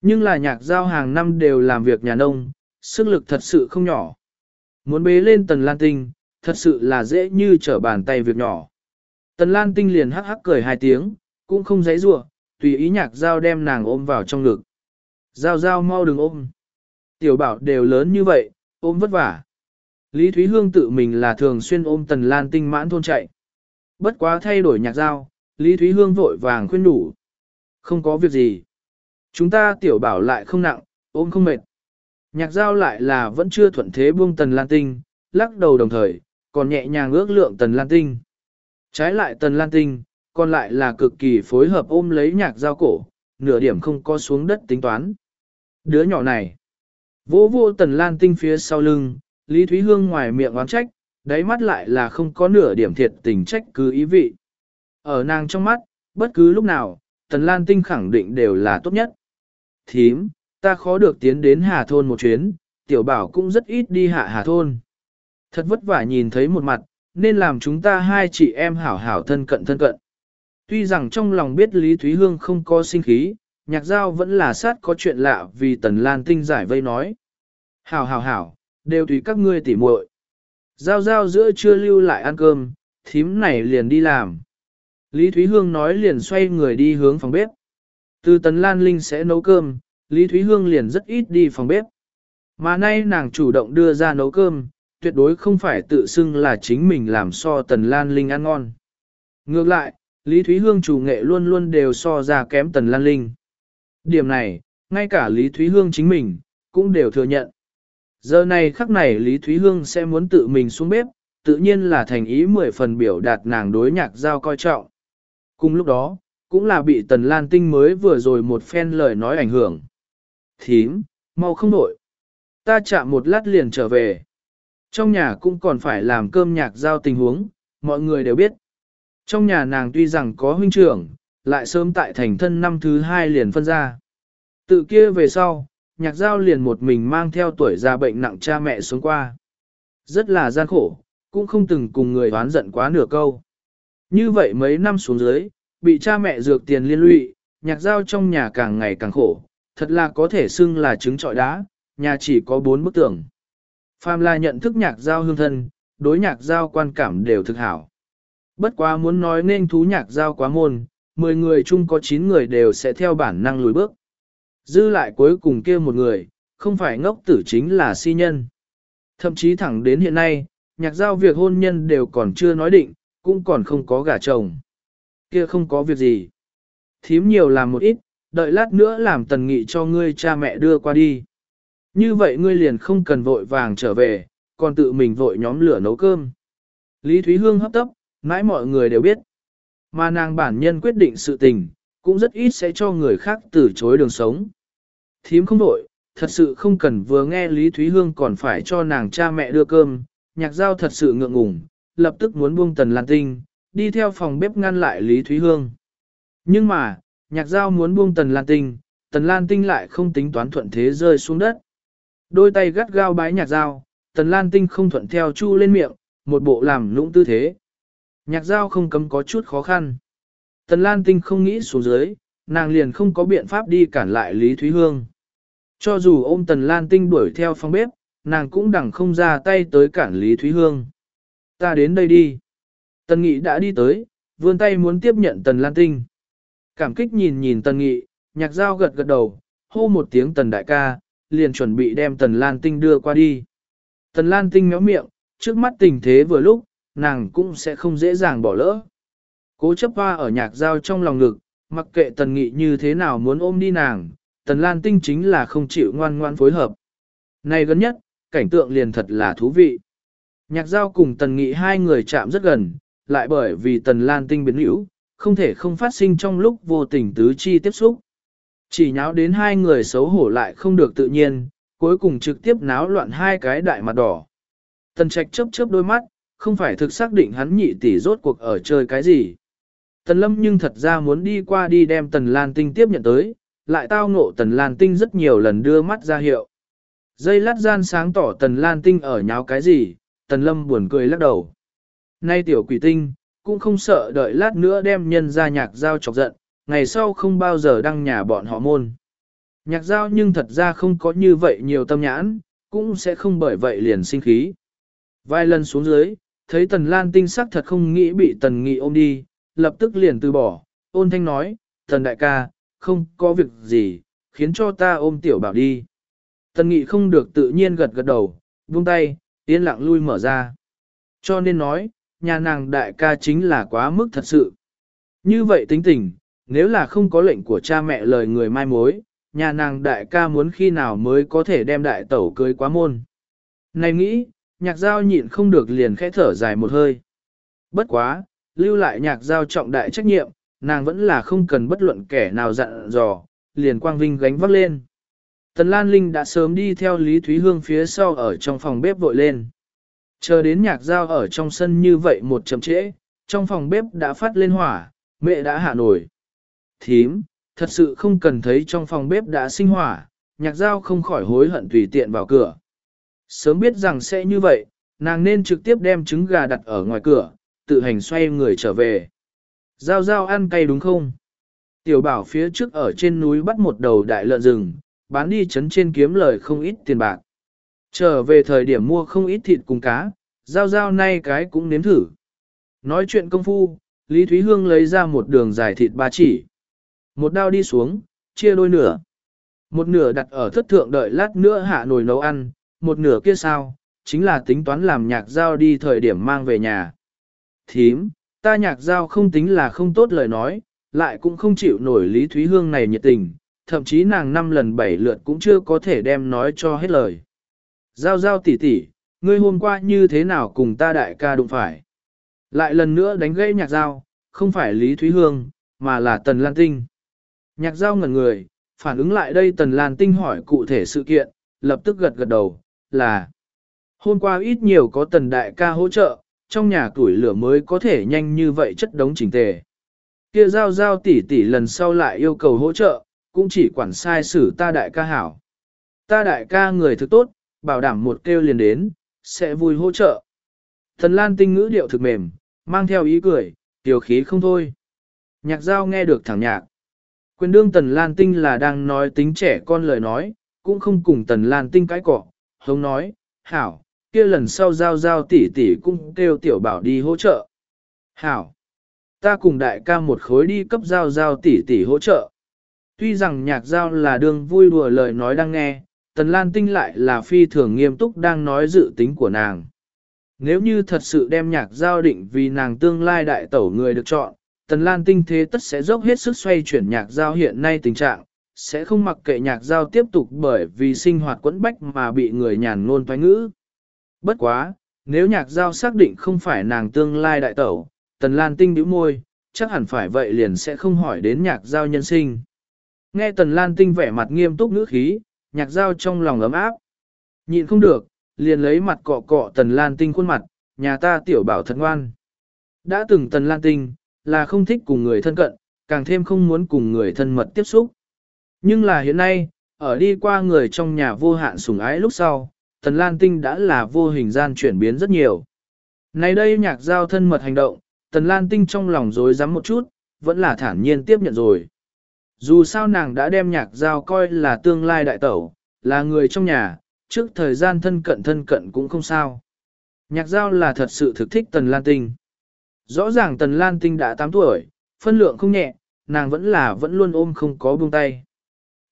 Nhưng là nhạc giao hàng năm đều làm việc nhà nông, sức lực thật sự không nhỏ. Muốn bế lên tần lan tinh, thật sự là dễ như trở bàn tay việc nhỏ. Tần lan tinh liền hắc hắc cười hai tiếng, cũng không giấy rủa tùy ý nhạc giao đem nàng ôm vào trong ngực. Giao giao mau đừng ôm. Tiểu bảo đều lớn như vậy, ôm vất vả. Lý Thúy Hương tự mình là thường xuyên ôm tần lan tinh mãn thôn chạy. Bất quá thay đổi nhạc giao, Lý Thúy Hương vội vàng khuyên đủ. Không có việc gì. Chúng ta tiểu bảo lại không nặng, ôm không mệt. Nhạc giao lại là vẫn chưa thuận thế buông tần lan tinh, lắc đầu đồng thời, còn nhẹ nhàng ước lượng tần lan tinh. Trái lại tần lan tinh, còn lại là cực kỳ phối hợp ôm lấy nhạc giao cổ, nửa điểm không có xuống đất tính toán. Đứa nhỏ này, vô vô tần lan tinh phía sau lưng, Lý Thúy Hương ngoài miệng oán trách, đáy mắt lại là không có nửa điểm thiệt tình trách cứ ý vị. Ở nàng trong mắt, bất cứ lúc nào, tần lan tinh khẳng định đều là tốt nhất. Thím, ta khó được tiến đến Hà Thôn một chuyến, tiểu bảo cũng rất ít đi hạ Hà Thôn. Thật vất vả nhìn thấy một mặt, nên làm chúng ta hai chị em hảo hảo thân cận thân cận. Tuy rằng trong lòng biết Lý Thúy Hương không có sinh khí, nhạc giao vẫn là sát có chuyện lạ vì Tần Lan Tinh giải vây nói. Hảo hảo hảo, đều tùy các ngươi tỉ muội. Giao giao giữa chưa lưu lại ăn cơm, thím này liền đi làm. Lý Thúy Hương nói liền xoay người đi hướng phòng bếp. Từ Tần Lan Linh sẽ nấu cơm, Lý Thúy Hương liền rất ít đi phòng bếp. Mà nay nàng chủ động đưa ra nấu cơm, tuyệt đối không phải tự xưng là chính mình làm so Tần Lan Linh ăn ngon. Ngược lại, Lý Thúy Hương chủ nghệ luôn luôn đều so ra kém Tần Lan Linh. Điểm này, ngay cả Lý Thúy Hương chính mình, cũng đều thừa nhận. Giờ này khắc này Lý Thúy Hương sẽ muốn tự mình xuống bếp, tự nhiên là thành ý mười phần biểu đạt nàng đối nhạc giao coi trọng. Cùng lúc đó, cũng là bị Tần Lan Tinh mới vừa rồi một phen lời nói ảnh hưởng. Thím, mau không đổi. Ta chạm một lát liền trở về. Trong nhà cũng còn phải làm cơm nhạc giao tình huống, mọi người đều biết. Trong nhà nàng tuy rằng có huynh trưởng, lại sớm tại thành thân năm thứ hai liền phân ra. Tự kia về sau, nhạc giao liền một mình mang theo tuổi già bệnh nặng cha mẹ xuống qua. Rất là gian khổ, cũng không từng cùng người đoán giận quá nửa câu. Như vậy mấy năm xuống dưới, bị cha mẹ dược tiền liên lụy, nhạc giao trong nhà càng ngày càng khổ, thật là có thể xưng là trứng trọi đá, nhà chỉ có bốn bức tường. Phàm là nhận thức nhạc giao hương thân, đối nhạc giao quan cảm đều thực hảo. Bất quá muốn nói nên thú nhạc giao quá môn, 10 người chung có 9 người đều sẽ theo bản năng lùi bước. Dư lại cuối cùng kia một người, không phải ngốc tử chính là si nhân. Thậm chí thẳng đến hiện nay, nhạc giao việc hôn nhân đều còn chưa nói định, cũng còn không có gả chồng. Kia không có việc gì. Thím nhiều làm một ít, đợi lát nữa làm tần nghị cho ngươi cha mẹ đưa qua đi. Như vậy ngươi liền không cần vội vàng trở về, còn tự mình vội nhóm lửa nấu cơm. Lý Thúy Hương hấp tấp, mãi mọi người đều biết. Mà nàng bản nhân quyết định sự tình, cũng rất ít sẽ cho người khác từ chối đường sống. Thím không vội, thật sự không cần vừa nghe Lý Thúy Hương còn phải cho nàng cha mẹ đưa cơm, nhạc giao thật sự ngượng ngùng, lập tức muốn buông tần lan tinh, đi theo phòng bếp ngăn lại Lý Thúy Hương. Nhưng mà, nhạc giao muốn buông tần lan tinh, tần lan tinh lại không tính toán thuận thế rơi xuống đất. Đôi tay gắt gao bái nhạc giao, tần lan tinh không thuận theo chu lên miệng, một bộ làm lũng tư thế. Nhạc giao không cấm có chút khó khăn. Tần lan tinh không nghĩ xuống dưới, nàng liền không có biện pháp đi cản lại Lý Thúy Hương. Cho dù ôm tần lan tinh đuổi theo phòng bếp, nàng cũng đẳng không ra tay tới cản Lý Thúy Hương. Ta đến đây đi. Tần Nghị đã đi tới, vươn tay muốn tiếp nhận tần lan tinh. Cảm kích nhìn nhìn tần Nghị, nhạc giao gật gật đầu, hô một tiếng tần đại ca, liền chuẩn bị đem tần lan tinh đưa qua đi. Tần lan tinh méo miệng, trước mắt tình thế vừa lúc, nàng cũng sẽ không dễ dàng bỏ lỡ. Cố chấp hoa ở nhạc giao trong lòng ngực, mặc kệ tần nghị như thế nào muốn ôm đi nàng, tần lan tinh chính là không chịu ngoan ngoan phối hợp. Này gần nhất, cảnh tượng liền thật là thú vị. Nhạc giao cùng tần nghị hai người chạm rất gần, lại bởi vì tần lan tinh biến hữu, không thể không phát sinh trong lúc vô tình tứ chi tiếp xúc. Chỉ nháo đến hai người xấu hổ lại không được tự nhiên, cuối cùng trực tiếp náo loạn hai cái đại mặt đỏ. Tần trạch chớp chớp đôi mắt, không phải thực xác định hắn nhị tỷ rốt cuộc ở chơi cái gì. Tần lâm nhưng thật ra muốn đi qua đi đem tần lan tinh tiếp nhận tới, lại tao ngộ tần lan tinh rất nhiều lần đưa mắt ra hiệu. Dây lát gian sáng tỏ tần lan tinh ở nháo cái gì, tần lâm buồn cười lắc đầu. Nay tiểu quỷ tinh, cũng không sợ đợi lát nữa đem nhân ra nhạc giao chọc giận, ngày sau không bao giờ đăng nhà bọn họ môn. Nhạc giao nhưng thật ra không có như vậy nhiều tâm nhãn, cũng sẽ không bởi vậy liền sinh khí. Vài lần xuống dưới, thấy tần lan tinh sắc thật không nghĩ bị tần nghị ôm đi, lập tức liền từ bỏ, ôn thanh nói, tần đại ca, không có việc gì, khiến cho ta ôm tiểu bảo đi. Tần nghị không được tự nhiên gật gật đầu, buông tay, yên lặng lui mở ra. Cho nên nói, nhà nàng đại ca chính là quá mức thật sự. Như vậy tính tình, nếu là không có lệnh của cha mẹ lời người mai mối, nhà nàng đại ca muốn khi nào mới có thể đem đại tẩu cưới quá môn. Này nghĩ, nhạc giao nhịn không được liền khẽ thở dài một hơi. Bất quá, lưu lại nhạc giao trọng đại trách nhiệm, nàng vẫn là không cần bất luận kẻ nào dặn dò, liền quang vinh gánh vác lên. Tần Lan Linh đã sớm đi theo Lý Thúy Hương phía sau ở trong phòng bếp vội lên. Chờ đến nhạc giao ở trong sân như vậy một chậm trễ, trong phòng bếp đã phát lên hỏa, mẹ đã hạ nổi. Thím, thật sự không cần thấy trong phòng bếp đã sinh hỏa, nhạc giao không khỏi hối hận tùy tiện vào cửa. Sớm biết rằng sẽ như vậy, nàng nên trực tiếp đem trứng gà đặt ở ngoài cửa, tự hành xoay người trở về. Giao giao ăn cay đúng không? Tiểu bảo phía trước ở trên núi bắt một đầu đại lợn rừng, bán đi chấn trên kiếm lời không ít tiền bạc. Trở về thời điểm mua không ít thịt cùng cá, giao giao nay cái cũng nếm thử. Nói chuyện công phu, Lý Thúy Hương lấy ra một đường dài thịt ba chỉ. Một đao đi xuống, chia đôi nửa. Một nửa đặt ở thất thượng đợi lát nữa hạ nồi nấu ăn, một nửa kia sao, chính là tính toán làm nhạc giao đi thời điểm mang về nhà. Thím, ta nhạc giao không tính là không tốt lời nói, lại cũng không chịu nổi Lý Thúy Hương này nhiệt tình, thậm chí nàng năm lần bảy lượt cũng chưa có thể đem nói cho hết lời. Giao giao tỉ tỉ, ngươi hôm qua như thế nào cùng ta đại ca đụng phải. Lại lần nữa đánh gãy nhạc giao, không phải Lý Thúy Hương, mà là Tần Lan Tinh. Nhạc giao ngẩn người, phản ứng lại đây Tần Lan Tinh hỏi cụ thể sự kiện, lập tức gật gật đầu, là Hôm qua ít nhiều có Tần Đại ca hỗ trợ, trong nhà tuổi lửa mới có thể nhanh như vậy chất đống chỉnh tề. Kia giao giao tỷ tỷ lần sau lại yêu cầu hỗ trợ, cũng chỉ quản sai xử ta đại ca hảo. Ta đại ca người thực tốt, bảo đảm một kêu liền đến, sẽ vui hỗ trợ. Thần Lan tinh ngữ điệu thực mềm, mang theo ý cười, tiểu khí không thôi. Nhạc giao nghe được thẳng nhạc. Quyền đương Tần Lan Tinh là đang nói tính trẻ con lời nói, cũng không cùng Tần Lan Tinh cãi cọ, hống nói, hảo, kia lần sau giao giao tỷ tỷ cũng kêu tiểu bảo đi hỗ trợ. Hảo, ta cùng đại ca một khối đi cấp giao giao tỷ tỷ hỗ trợ. Tuy rằng nhạc giao là đương vui đùa lời nói đang nghe, Tần Lan Tinh lại là phi thường nghiêm túc đang nói dự tính của nàng. Nếu như thật sự đem nhạc giao định vì nàng tương lai đại tẩu người được chọn, Tần Lan Tinh thế tất sẽ dốc hết sức xoay chuyển nhạc giao hiện nay tình trạng, sẽ không mặc kệ nhạc giao tiếp tục bởi vì sinh hoạt quẫn bách mà bị người nhàn ngôn toái ngữ. Bất quá, nếu nhạc giao xác định không phải nàng tương lai đại tẩu, Tần Lan Tinh bĩu môi, chắc hẳn phải vậy liền sẽ không hỏi đến nhạc giao nhân sinh. Nghe Tần Lan Tinh vẻ mặt nghiêm túc ngữ khí, nhạc giao trong lòng ấm áp. Nhịn không được, liền lấy mặt cọ cọ Tần Lan Tinh khuôn mặt, nhà ta tiểu bảo thật ngoan. Đã từng Tần Lan Tinh, là không thích cùng người thân cận, càng thêm không muốn cùng người thân mật tiếp xúc. Nhưng là hiện nay, ở đi qua người trong nhà vô hạn sủng ái lúc sau, Tần Lan Tinh đã là vô hình gian chuyển biến rất nhiều. Này đây nhạc giao thân mật hành động, Tần Lan Tinh trong lòng dối rắm một chút, vẫn là thản nhiên tiếp nhận rồi. Dù sao nàng đã đem nhạc giao coi là tương lai đại tẩu, là người trong nhà, trước thời gian thân cận thân cận cũng không sao. Nhạc giao là thật sự thực thích Tần Lan Tinh. Rõ ràng Tần Lan Tinh đã 8 tuổi, phân lượng không nhẹ, nàng vẫn là vẫn luôn ôm không có buông tay.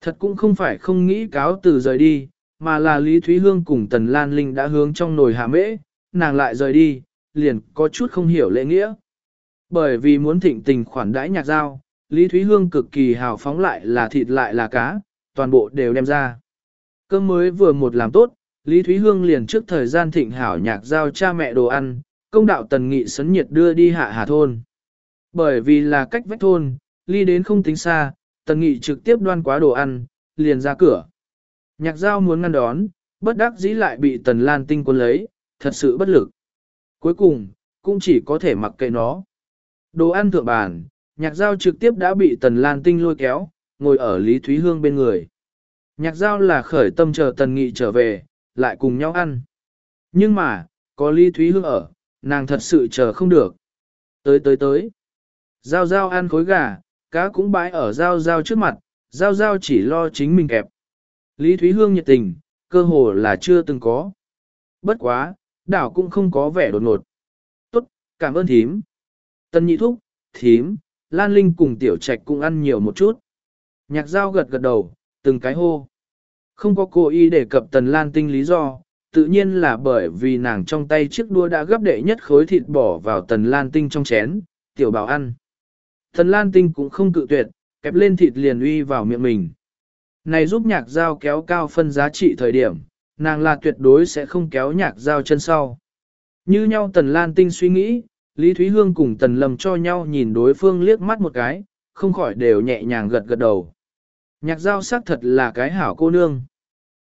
Thật cũng không phải không nghĩ cáo từ rời đi, mà là Lý Thúy Hương cùng Tần Lan Linh đã hướng trong nồi hạ mễ, nàng lại rời đi, liền có chút không hiểu lễ nghĩa. Bởi vì muốn thịnh tình khoản đãi nhạc giao, Lý Thúy Hương cực kỳ hào phóng lại là thịt lại là cá, toàn bộ đều đem ra. Cơm mới vừa một làm tốt, Lý Thúy Hương liền trước thời gian thịnh hảo nhạc giao cha mẹ đồ ăn, công đạo tần nghị sấn nhiệt đưa đi hạ hà thôn. Bởi vì là cách vách thôn, ly đến không tính xa, tần nghị trực tiếp đoan quá đồ ăn, liền ra cửa. Nhạc giao muốn ngăn đón, bất đắc dĩ lại bị tần lan tinh quân lấy, thật sự bất lực. Cuối cùng, cũng chỉ có thể mặc kệ nó. Đồ ăn thượng bàn, nhạc giao trực tiếp đã bị tần lan tinh lôi kéo, ngồi ở Lý Thúy Hương bên người. Nhạc giao là khởi tâm chờ tần nghị trở về, lại cùng nhau ăn. Nhưng mà, có Lý Thúy Hương ở, nàng thật sự chờ không được. Tới tới tới. Giao giao ăn khối gà, cá cũng bãi ở giao giao trước mặt, giao giao chỉ lo chính mình kẹp. Lý Thúy Hương nhiệt tình, cơ hồ là chưa từng có. Bất quá, đảo cũng không có vẻ đột ngột. Tốt, cảm ơn thím. Tân nhị thúc, thím, Lan Linh cùng tiểu trạch cũng ăn nhiều một chút. Nhạc giao gật gật đầu, từng cái hô. Không có cô y đề cập tần Lan tinh lý do, tự nhiên là bởi vì nàng trong tay chiếc đua đã gấp đệ nhất khối thịt bỏ vào tần Lan tinh trong chén, tiểu bảo ăn. Tần Lan tinh cũng không cự tuyệt, kẹp lên thịt liền uy vào miệng mình. Này giúp nhạc giao kéo cao phân giá trị thời điểm, nàng là tuyệt đối sẽ không kéo nhạc giao chân sau. Như nhau tần Lan tinh suy nghĩ, Lý Thúy Hương cùng Tần Lâm cho nhau nhìn đối phương liếc mắt một cái, không khỏi đều nhẹ nhàng gật gật đầu. Nhạc giao sắc thật là cái hảo cô nương.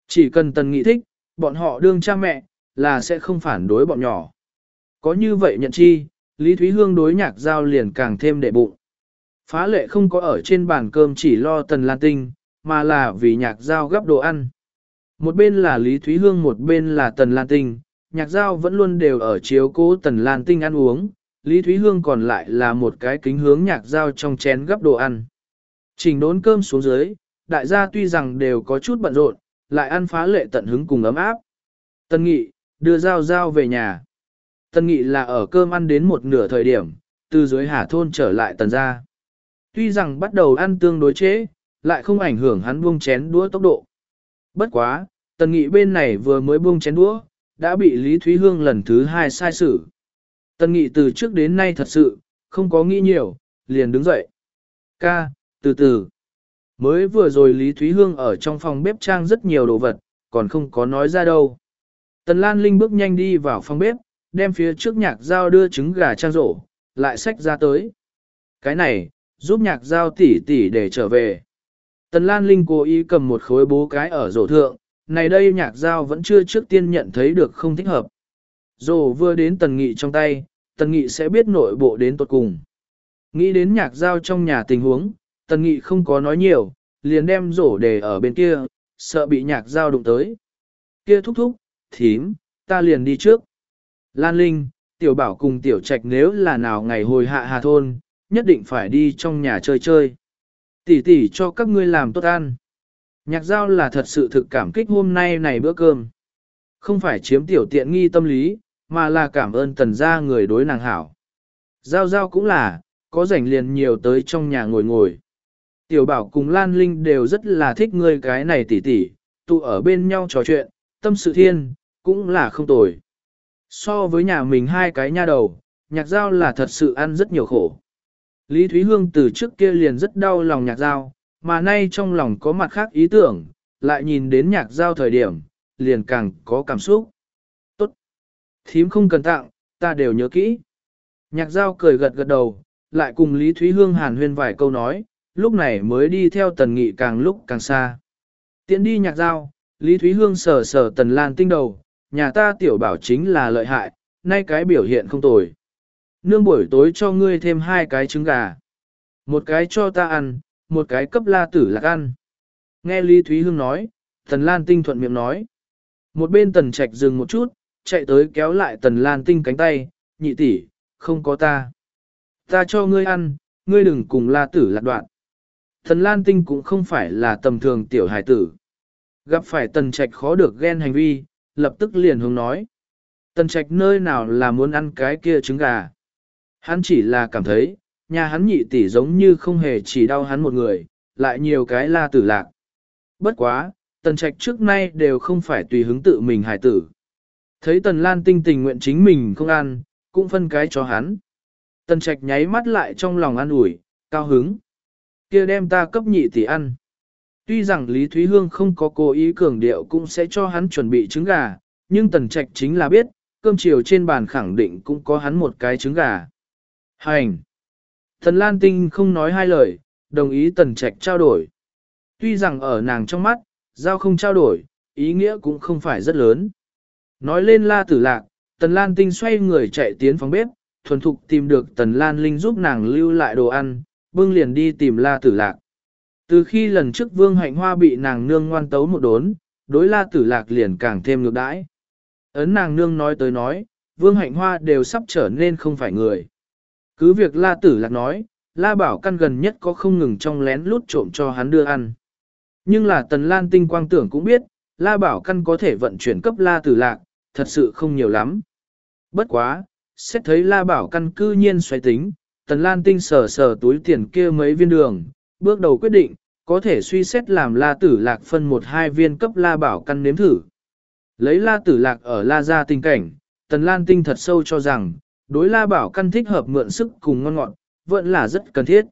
Chỉ cần Tần Nghị thích, bọn họ đương cha mẹ, là sẽ không phản đối bọn nhỏ. Có như vậy nhận chi, Lý Thúy Hương đối nhạc giao liền càng thêm đệ bụng. Phá lệ không có ở trên bàn cơm chỉ lo Tần Lan Tinh, mà là vì nhạc giao gấp đồ ăn. Một bên là Lý Thúy Hương một bên là Tần Lan Tinh, nhạc giao vẫn luôn đều ở chiếu cố Tần Lan Tinh ăn uống, Lý Thúy Hương còn lại là một cái kính hướng nhạc dao trong chén gấp đồ ăn. Trình đốn cơm xuống dưới, đại gia tuy rằng đều có chút bận rộn, lại ăn phá lệ tận hứng cùng ấm áp. Tân Nghị, đưa dao dao về nhà. Tân Nghị là ở cơm ăn đến một nửa thời điểm, từ dưới hà thôn trở lại tần gia. Tuy rằng bắt đầu ăn tương đối chế, lại không ảnh hưởng hắn buông chén đũa tốc độ. Bất quá, Tần Nghị bên này vừa mới buông chén đũa, đã bị Lý Thúy Hương lần thứ hai sai xử. Tân nghị từ trước đến nay thật sự, không có nghĩ nhiều, liền đứng dậy. Ca, từ từ. Mới vừa rồi Lý Thúy Hương ở trong phòng bếp trang rất nhiều đồ vật, còn không có nói ra đâu. Tần Lan Linh bước nhanh đi vào phòng bếp, đem phía trước nhạc dao đưa trứng gà trang rổ, lại xách ra tới. Cái này, giúp nhạc dao tỉ tỉ để trở về. Tần Lan Linh cố ý cầm một khối bố cái ở rổ thượng, này đây nhạc dao vẫn chưa trước tiên nhận thấy được không thích hợp. Rổ vừa đến tần nghị trong tay, tần nghị sẽ biết nội bộ đến tuột cùng. Nghĩ đến nhạc giao trong nhà tình huống, tần nghị không có nói nhiều, liền đem rổ để ở bên kia, sợ bị nhạc giao đụng tới. Kia thúc thúc, thím, ta liền đi trước. Lan Linh, tiểu bảo cùng tiểu trạch nếu là nào ngày hồi hạ hà thôn, nhất định phải đi trong nhà chơi chơi. Tỷ tỷ cho các ngươi làm tốt ăn. Nhạc giao là thật sự thực cảm kích hôm nay này bữa cơm. Không phải chiếm tiểu tiện nghi tâm lý, mà là cảm ơn tần gia người đối nàng hảo. Giao giao cũng là, có rảnh liền nhiều tới trong nhà ngồi ngồi. Tiểu bảo cùng Lan Linh đều rất là thích ngươi cái này tỷ tỷ, tụ ở bên nhau trò chuyện, tâm sự thiên, cũng là không tồi. So với nhà mình hai cái nha đầu, nhạc giao là thật sự ăn rất nhiều khổ. Lý Thúy Hương từ trước kia liền rất đau lòng nhạc giao, mà nay trong lòng có mặt khác ý tưởng, lại nhìn đến nhạc giao thời điểm, liền càng có cảm xúc. Thím không cần tặng, ta đều nhớ kỹ. Nhạc giao cười gật gật đầu, lại cùng Lý Thúy Hương hàn huyên vài câu nói, lúc này mới đi theo tần nghị càng lúc càng xa. Tiến đi nhạc giao, Lý Thúy Hương sờ sờ tần lan tinh đầu, nhà ta tiểu bảo chính là lợi hại, nay cái biểu hiện không tồi. Nương buổi tối cho ngươi thêm hai cái trứng gà. Một cái cho ta ăn, một cái cấp la tử lạc ăn. Nghe Lý Thúy Hương nói, Tần Lan Tinh thuận miệng nói. Một bên Tần Trạch dừng một chút, chạy tới kéo lại Tần Lan Tinh cánh tay, nhị tỷ, không có ta. Ta cho ngươi ăn, ngươi đừng cùng la tử lạc đoạn. Tần Lan Tinh cũng không phải là tầm thường tiểu hải tử. Gặp phải Tần Trạch khó được ghen hành vi, lập tức liền hướng nói. Tần Trạch nơi nào là muốn ăn cái kia trứng gà. Hắn chỉ là cảm thấy, nhà hắn nhị tỷ giống như không hề chỉ đau hắn một người, lại nhiều cái la tử lạc. Bất quá, tần trạch trước nay đều không phải tùy hứng tự mình hài tử. Thấy tần lan tinh tình nguyện chính mình không ăn, cũng phân cái cho hắn. Tần trạch nháy mắt lại trong lòng an ủi, cao hứng. kia đem ta cấp nhị tỷ ăn. Tuy rằng Lý Thúy Hương không có cố ý cường điệu cũng sẽ cho hắn chuẩn bị trứng gà, nhưng tần trạch chính là biết, cơm chiều trên bàn khẳng định cũng có hắn một cái trứng gà. Hành! Thần Lan Tinh không nói hai lời, đồng ý tần trạch trao đổi. Tuy rằng ở nàng trong mắt, giao không trao đổi, ý nghĩa cũng không phải rất lớn. Nói lên la tử lạc, tần Lan Tinh xoay người chạy tiến phòng bếp, thuần thục tìm được tần Lan Linh giúp nàng lưu lại đồ ăn, bưng liền đi tìm la tử lạc. Từ khi lần trước vương hạnh hoa bị nàng nương ngoan tấu một đốn, đối la tử lạc liền càng thêm ngược đãi. Ấn nàng nương nói tới nói, vương hạnh hoa đều sắp trở nên không phải người. Cứ việc la tử lạc nói, la bảo căn gần nhất có không ngừng trong lén lút trộm cho hắn đưa ăn. Nhưng là tần lan tinh quang tưởng cũng biết, la bảo căn có thể vận chuyển cấp la tử lạc, thật sự không nhiều lắm. Bất quá, xét thấy la bảo căn cư nhiên xoay tính, tần lan tinh sờ sờ túi tiền kia mấy viên đường, bước đầu quyết định, có thể suy xét làm la tử lạc phân một hai viên cấp la bảo căn nếm thử. Lấy la tử lạc ở la gia tình cảnh, tần lan tinh thật sâu cho rằng, đối la bảo căn thích hợp mượn sức cùng ngon ngọt, vẫn là rất cần thiết.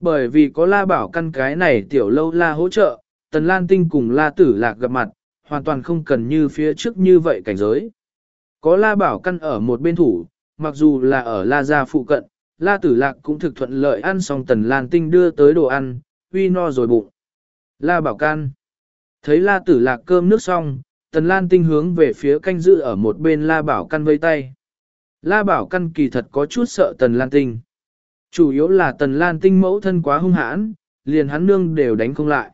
Bởi vì có la bảo căn cái này tiểu lâu la hỗ trợ, tần lan tinh cùng la tử lạc gặp mặt, hoàn toàn không cần như phía trước như vậy cảnh giới. Có la bảo căn ở một bên thủ, mặc dù là ở la gia phụ cận, la tử lạc cũng thực thuận lợi ăn xong tần lan tinh đưa tới đồ ăn, uy no rồi bụng. La bảo căn. Thấy la tử lạc cơm nước xong, tần lan tinh hướng về phía canh dự ở một bên la bảo căn vây tay. La Bảo Căn kỳ thật có chút sợ Tần Lan Tinh. Chủ yếu là Tần Lan Tinh mẫu thân quá hung hãn, liền hắn nương đều đánh không lại.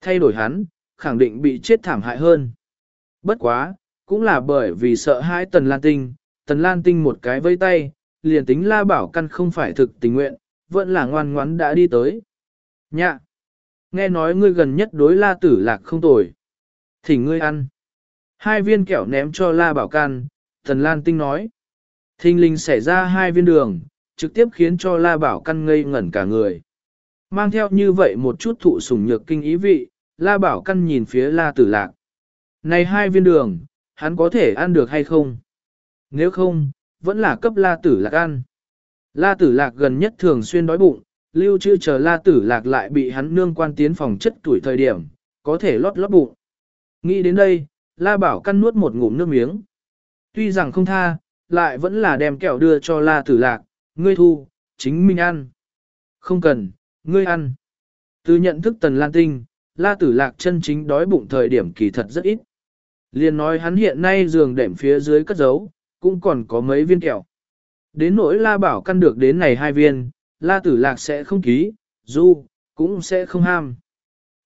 Thay đổi hắn, khẳng định bị chết thảm hại hơn. Bất quá, cũng là bởi vì sợ hãi Tần Lan Tinh, Tần Lan Tinh một cái vây tay, liền tính La Bảo Căn không phải thực tình nguyện, vẫn là ngoan ngoãn đã đi tới. Nhạ! Nghe nói ngươi gần nhất đối La Tử Lạc không tồi. Thỉnh ngươi ăn. Hai viên kẹo ném cho La Bảo Căn, Tần Lan Tinh nói. Thinh linh xảy ra hai viên đường, trực tiếp khiến cho La Bảo Căn ngây ngẩn cả người. Mang theo như vậy một chút thụ sủng nhược kinh ý vị, La Bảo Căn nhìn phía La Tử Lạc. Này hai viên đường, hắn có thể ăn được hay không? Nếu không, vẫn là cấp La Tử Lạc ăn. La Tử Lạc gần nhất thường xuyên đói bụng, lưu trữ chờ La Tử Lạc lại bị hắn nương quan tiến phòng chất tuổi thời điểm, có thể lót lót bụng. Nghĩ đến đây, La Bảo căn nuốt một ngụm nước miếng. Tuy rằng không tha, lại vẫn là đem kẹo đưa cho La Tử Lạc, ngươi thu, chính mình ăn. Không cần, ngươi ăn. Từ nhận thức Tần Lan Tinh, La Tử Lạc chân chính đói bụng thời điểm kỳ thật rất ít. Liên nói hắn hiện nay giường đệm phía dưới cất giấu, cũng còn có mấy viên kẹo. Đến nỗi La Bảo căn được đến này hai viên, La Tử Lạc sẽ không ký, Du, cũng sẽ không ham.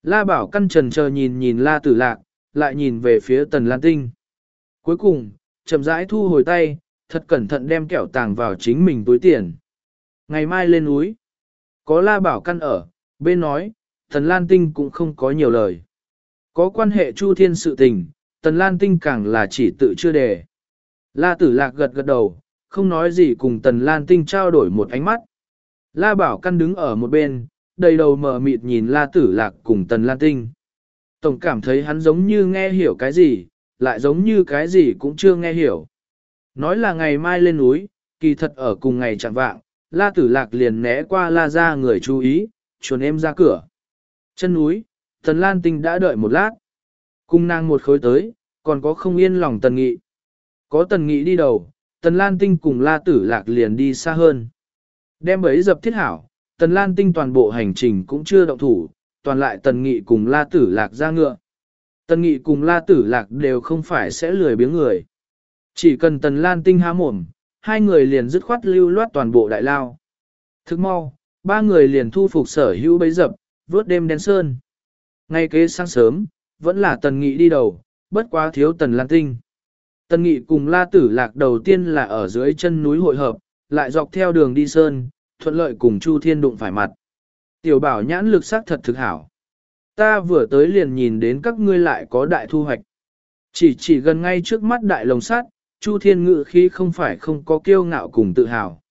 La Bảo căn trần chờ nhìn nhìn La Tử Lạc, lại nhìn về phía Tần Lan Tinh. Cuối cùng, chậm rãi thu hồi tay, thật cẩn thận đem kẹo tàng vào chính mình túi tiền. Ngày mai lên núi, có La Bảo căn ở, bên nói, Tần Lan Tinh cũng không có nhiều lời. Có quan hệ Chu Thiên sự tình, Tần Lan Tinh càng là chỉ tự chưa đề. La Tử Lạc gật gật đầu, không nói gì cùng Tần Lan Tinh trao đổi một ánh mắt. La Bảo Căn đứng ở một bên, đầy đầu mờ mịt nhìn La Tử Lạc cùng Tần Lan Tinh. Tổng cảm thấy hắn giống như nghe hiểu cái gì, lại giống như cái gì cũng chưa nghe hiểu. Nói là ngày mai lên núi, kỳ thật ở cùng ngày chẳng vạng, La Tử Lạc liền né qua La ra người chú ý, chuồn em ra cửa. Chân núi, Tần Lan Tinh đã đợi một lát. Cung nàng một khối tới, còn có không yên lòng Tần Nghị. Có Tần Nghị đi đầu, Tần Lan Tinh cùng La Tử Lạc liền đi xa hơn. Đem ấy dập thiết hảo, Tần Lan Tinh toàn bộ hành trình cũng chưa động thủ, toàn lại Tần Nghị cùng La Tử Lạc ra ngựa. Tần Nghị cùng La Tử Lạc đều không phải sẽ lười biếng người. Chỉ cần Tần Lan Tinh há mồm, hai người liền dứt khoát lưu loát toàn bộ đại lao. Thức mau, ba người liền thu phục sở hữu bấy dập, vớt đêm đen sơn. Ngay kế sáng sớm, vẫn là Tần Nghị đi đầu, bất quá thiếu Tần Lan Tinh. Tần Nghị cùng La Tử Lạc đầu tiên là ở dưới chân núi hội hợp, lại dọc theo đường đi sơn, thuận lợi cùng Chu Thiên đụng phải mặt. Tiểu bảo nhãn lực sắc thật thực hảo. Ta vừa tới liền nhìn đến các ngươi lại có đại thu hoạch. Chỉ chỉ gần ngay trước mắt đại lồng sắt, Chu Thiên ngự khi không phải không có kiêu ngạo cùng tự hào.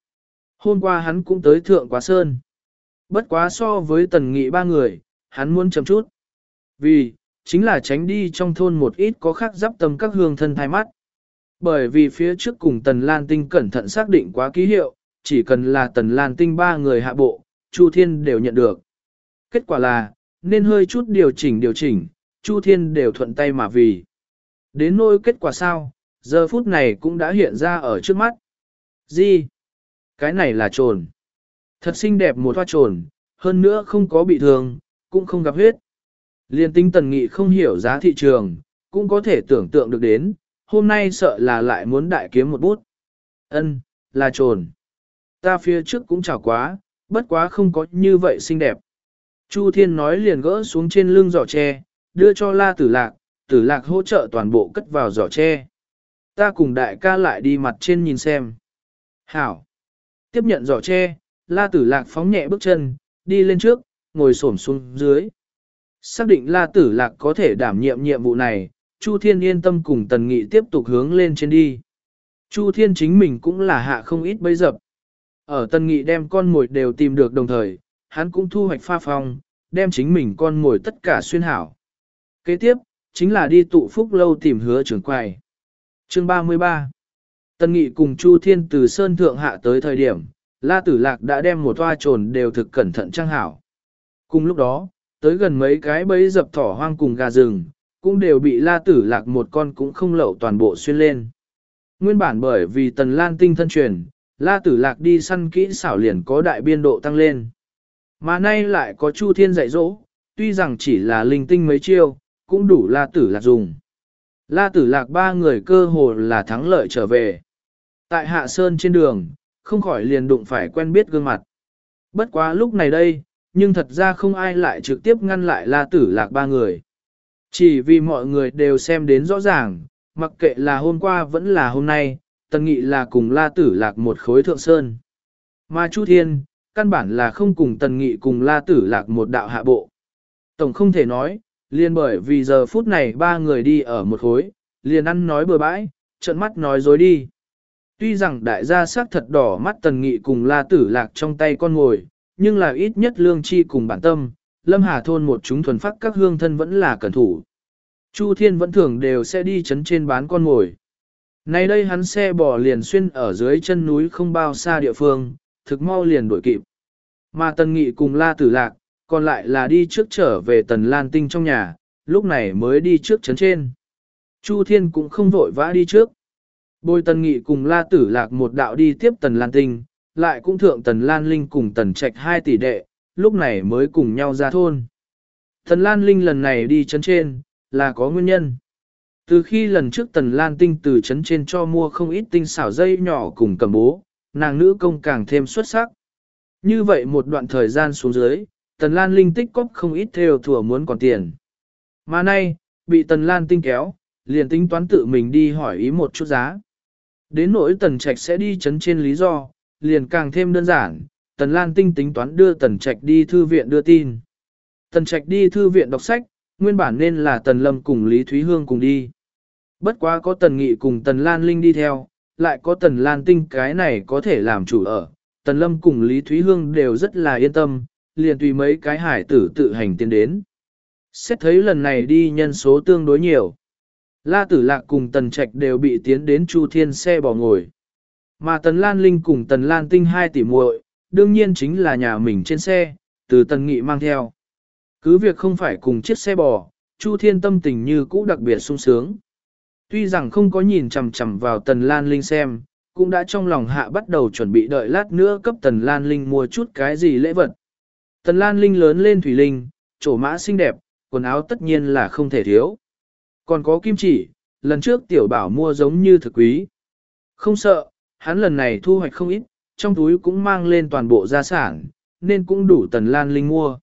Hôm qua hắn cũng tới thượng quá sơn. Bất quá so với tần nghị ba người, hắn muốn chậm chút. Vì, chính là tránh đi trong thôn một ít có khác giáp tâm các hương thân thai mắt. Bởi vì phía trước cùng Tần Lan Tinh cẩn thận xác định quá ký hiệu, chỉ cần là Tần Lan Tinh ba người hạ bộ, Chu Thiên đều nhận được. Kết quả là, nên hơi chút điều chỉnh điều chỉnh, Chu Thiên đều thuận tay mà vì. Đến nỗi kết quả sao, giờ phút này cũng đã hiện ra ở trước mắt. Gì? Cái này là trồn. Thật xinh đẹp một hoa trồn, hơn nữa không có bị thương, cũng không gặp huyết. Liên tinh tần nghị không hiểu giá thị trường, cũng có thể tưởng tượng được đến, hôm nay sợ là lại muốn đại kiếm một bút. Ân, là trồn. Ta phía trước cũng chảo quá, bất quá không có như vậy xinh đẹp. Chu Thiên nói liền gỡ xuống trên lưng giỏ tre, đưa cho La Tử Lạc, Tử Lạc hỗ trợ toàn bộ cất vào giỏ tre. Ta cùng đại ca lại đi mặt trên nhìn xem. Hảo. Tiếp nhận giỏ tre, La Tử Lạc phóng nhẹ bước chân, đi lên trước, ngồi xổm xuống dưới. Xác định La Tử Lạc có thể đảm nhiệm nhiệm vụ này, Chu Thiên yên tâm cùng Tần Nghị tiếp tục hướng lên trên đi. Chu Thiên chính mình cũng là hạ không ít bấy dập. Ở Tần Nghị đem con mồi đều tìm được đồng thời, hắn cũng thu hoạch pha phong, đem chính mình con mồi tất cả xuyên hảo. Kế tiếp, chính là đi tụ phúc lâu tìm hứa trưởng quầy. Chương 33 Tần Nghị cùng Chu Thiên từ Sơn Thượng hạ tới thời điểm, La Tử Lạc đã đem một toa trồn đều thực cẩn thận trang hảo. Cùng lúc đó, tới gần mấy cái bẫy dập thỏ hoang cùng gà rừng, cũng đều bị la tử lạc một con cũng không lậu toàn bộ xuyên lên. Nguyên bản bởi vì tần lan tinh thân truyền, la tử lạc đi săn kỹ xảo liền có đại biên độ tăng lên. Mà nay lại có chu thiên dạy dỗ, tuy rằng chỉ là linh tinh mấy chiêu, cũng đủ la tử lạc dùng. La tử lạc ba người cơ hồ là thắng lợi trở về. Tại hạ sơn trên đường, không khỏi liền đụng phải quen biết gương mặt. Bất quá lúc này đây, nhưng thật ra không ai lại trực tiếp ngăn lại la tử lạc ba người. Chỉ vì mọi người đều xem đến rõ ràng, mặc kệ là hôm qua vẫn là hôm nay, tần nghị là cùng la tử lạc một khối thượng sơn. Mà Chu Thiên, căn bản là không cùng tần nghị cùng la tử lạc một đạo hạ bộ. Tổng không thể nói, liền bởi vì giờ phút này ba người đi ở một khối, liền ăn nói bừa bãi, trận mắt nói dối đi. Tuy rằng đại gia sắc thật đỏ mắt tần nghị cùng la tử lạc trong tay con ngồi, nhưng là ít nhất lương chi cùng bản tâm, Lâm Hà thôn một chúng thuần phát các hương thân vẫn là cẩn thủ. Chu Thiên vẫn thường đều sẽ đi chấn trên bán con ngồi. Nay đây hắn xe bò liền xuyên ở dưới chân núi không bao xa địa phương, thực mau liền đuổi kịp. Mà Tần Nghị cùng La Tử Lạc, còn lại là đi trước trở về Tần Lan Tinh trong nhà, lúc này mới đi trước chấn trên. Chu Thiên cũng không vội vã đi trước. Bồi tần nghị cùng la tử lạc một đạo đi tiếp tần lan tinh, lại cũng thượng tần lan linh cùng tần trạch hai tỷ đệ, lúc này mới cùng nhau ra thôn. Tần lan linh lần này đi chấn trên, là có nguyên nhân. Từ khi lần trước tần lan tinh từ chấn trên cho mua không ít tinh xảo dây nhỏ cùng cầm bố, nàng nữ công càng thêm xuất sắc. Như vậy một đoạn thời gian xuống dưới, tần lan linh tích cóp không ít theo thừa muốn còn tiền. Mà nay, bị tần lan tinh kéo, liền tính toán tự mình đi hỏi ý một chút giá. Đến nỗi tần trạch sẽ đi chấn trên lý do, liền càng thêm đơn giản, tần lan tinh tính toán đưa tần trạch đi thư viện đưa tin. Tần trạch đi thư viện đọc sách, nguyên bản nên là tần lâm cùng Lý Thúy Hương cùng đi. Bất quá có tần nghị cùng tần lan linh đi theo, lại có tần lan tinh cái này có thể làm chủ ở. Tần lâm cùng Lý Thúy Hương đều rất là yên tâm, liền tùy mấy cái hải tử tự hành tiến đến. Xét thấy lần này đi nhân số tương đối nhiều. La Tử Lạc cùng Tần Trạch đều bị tiến đến Chu Thiên xe bò ngồi. Mà Tần Lan Linh cùng Tần Lan Tinh hai tỷ muội, đương nhiên chính là nhà mình trên xe, từ Tần Nghị mang theo. Cứ việc không phải cùng chiếc xe bò, Chu Thiên tâm tình như cũ đặc biệt sung sướng. Tuy rằng không có nhìn chằm chằm vào Tần Lan Linh xem, cũng đã trong lòng hạ bắt đầu chuẩn bị đợi lát nữa cấp Tần Lan Linh mua chút cái gì lễ vật. Tần Lan Linh lớn lên thủy linh, trổ mã xinh đẹp, quần áo tất nhiên là không thể thiếu. Còn có kim chỉ, lần trước tiểu bảo mua giống như thực quý. Không sợ, hắn lần này thu hoạch không ít, trong túi cũng mang lên toàn bộ gia sản, nên cũng đủ tần lan linh mua.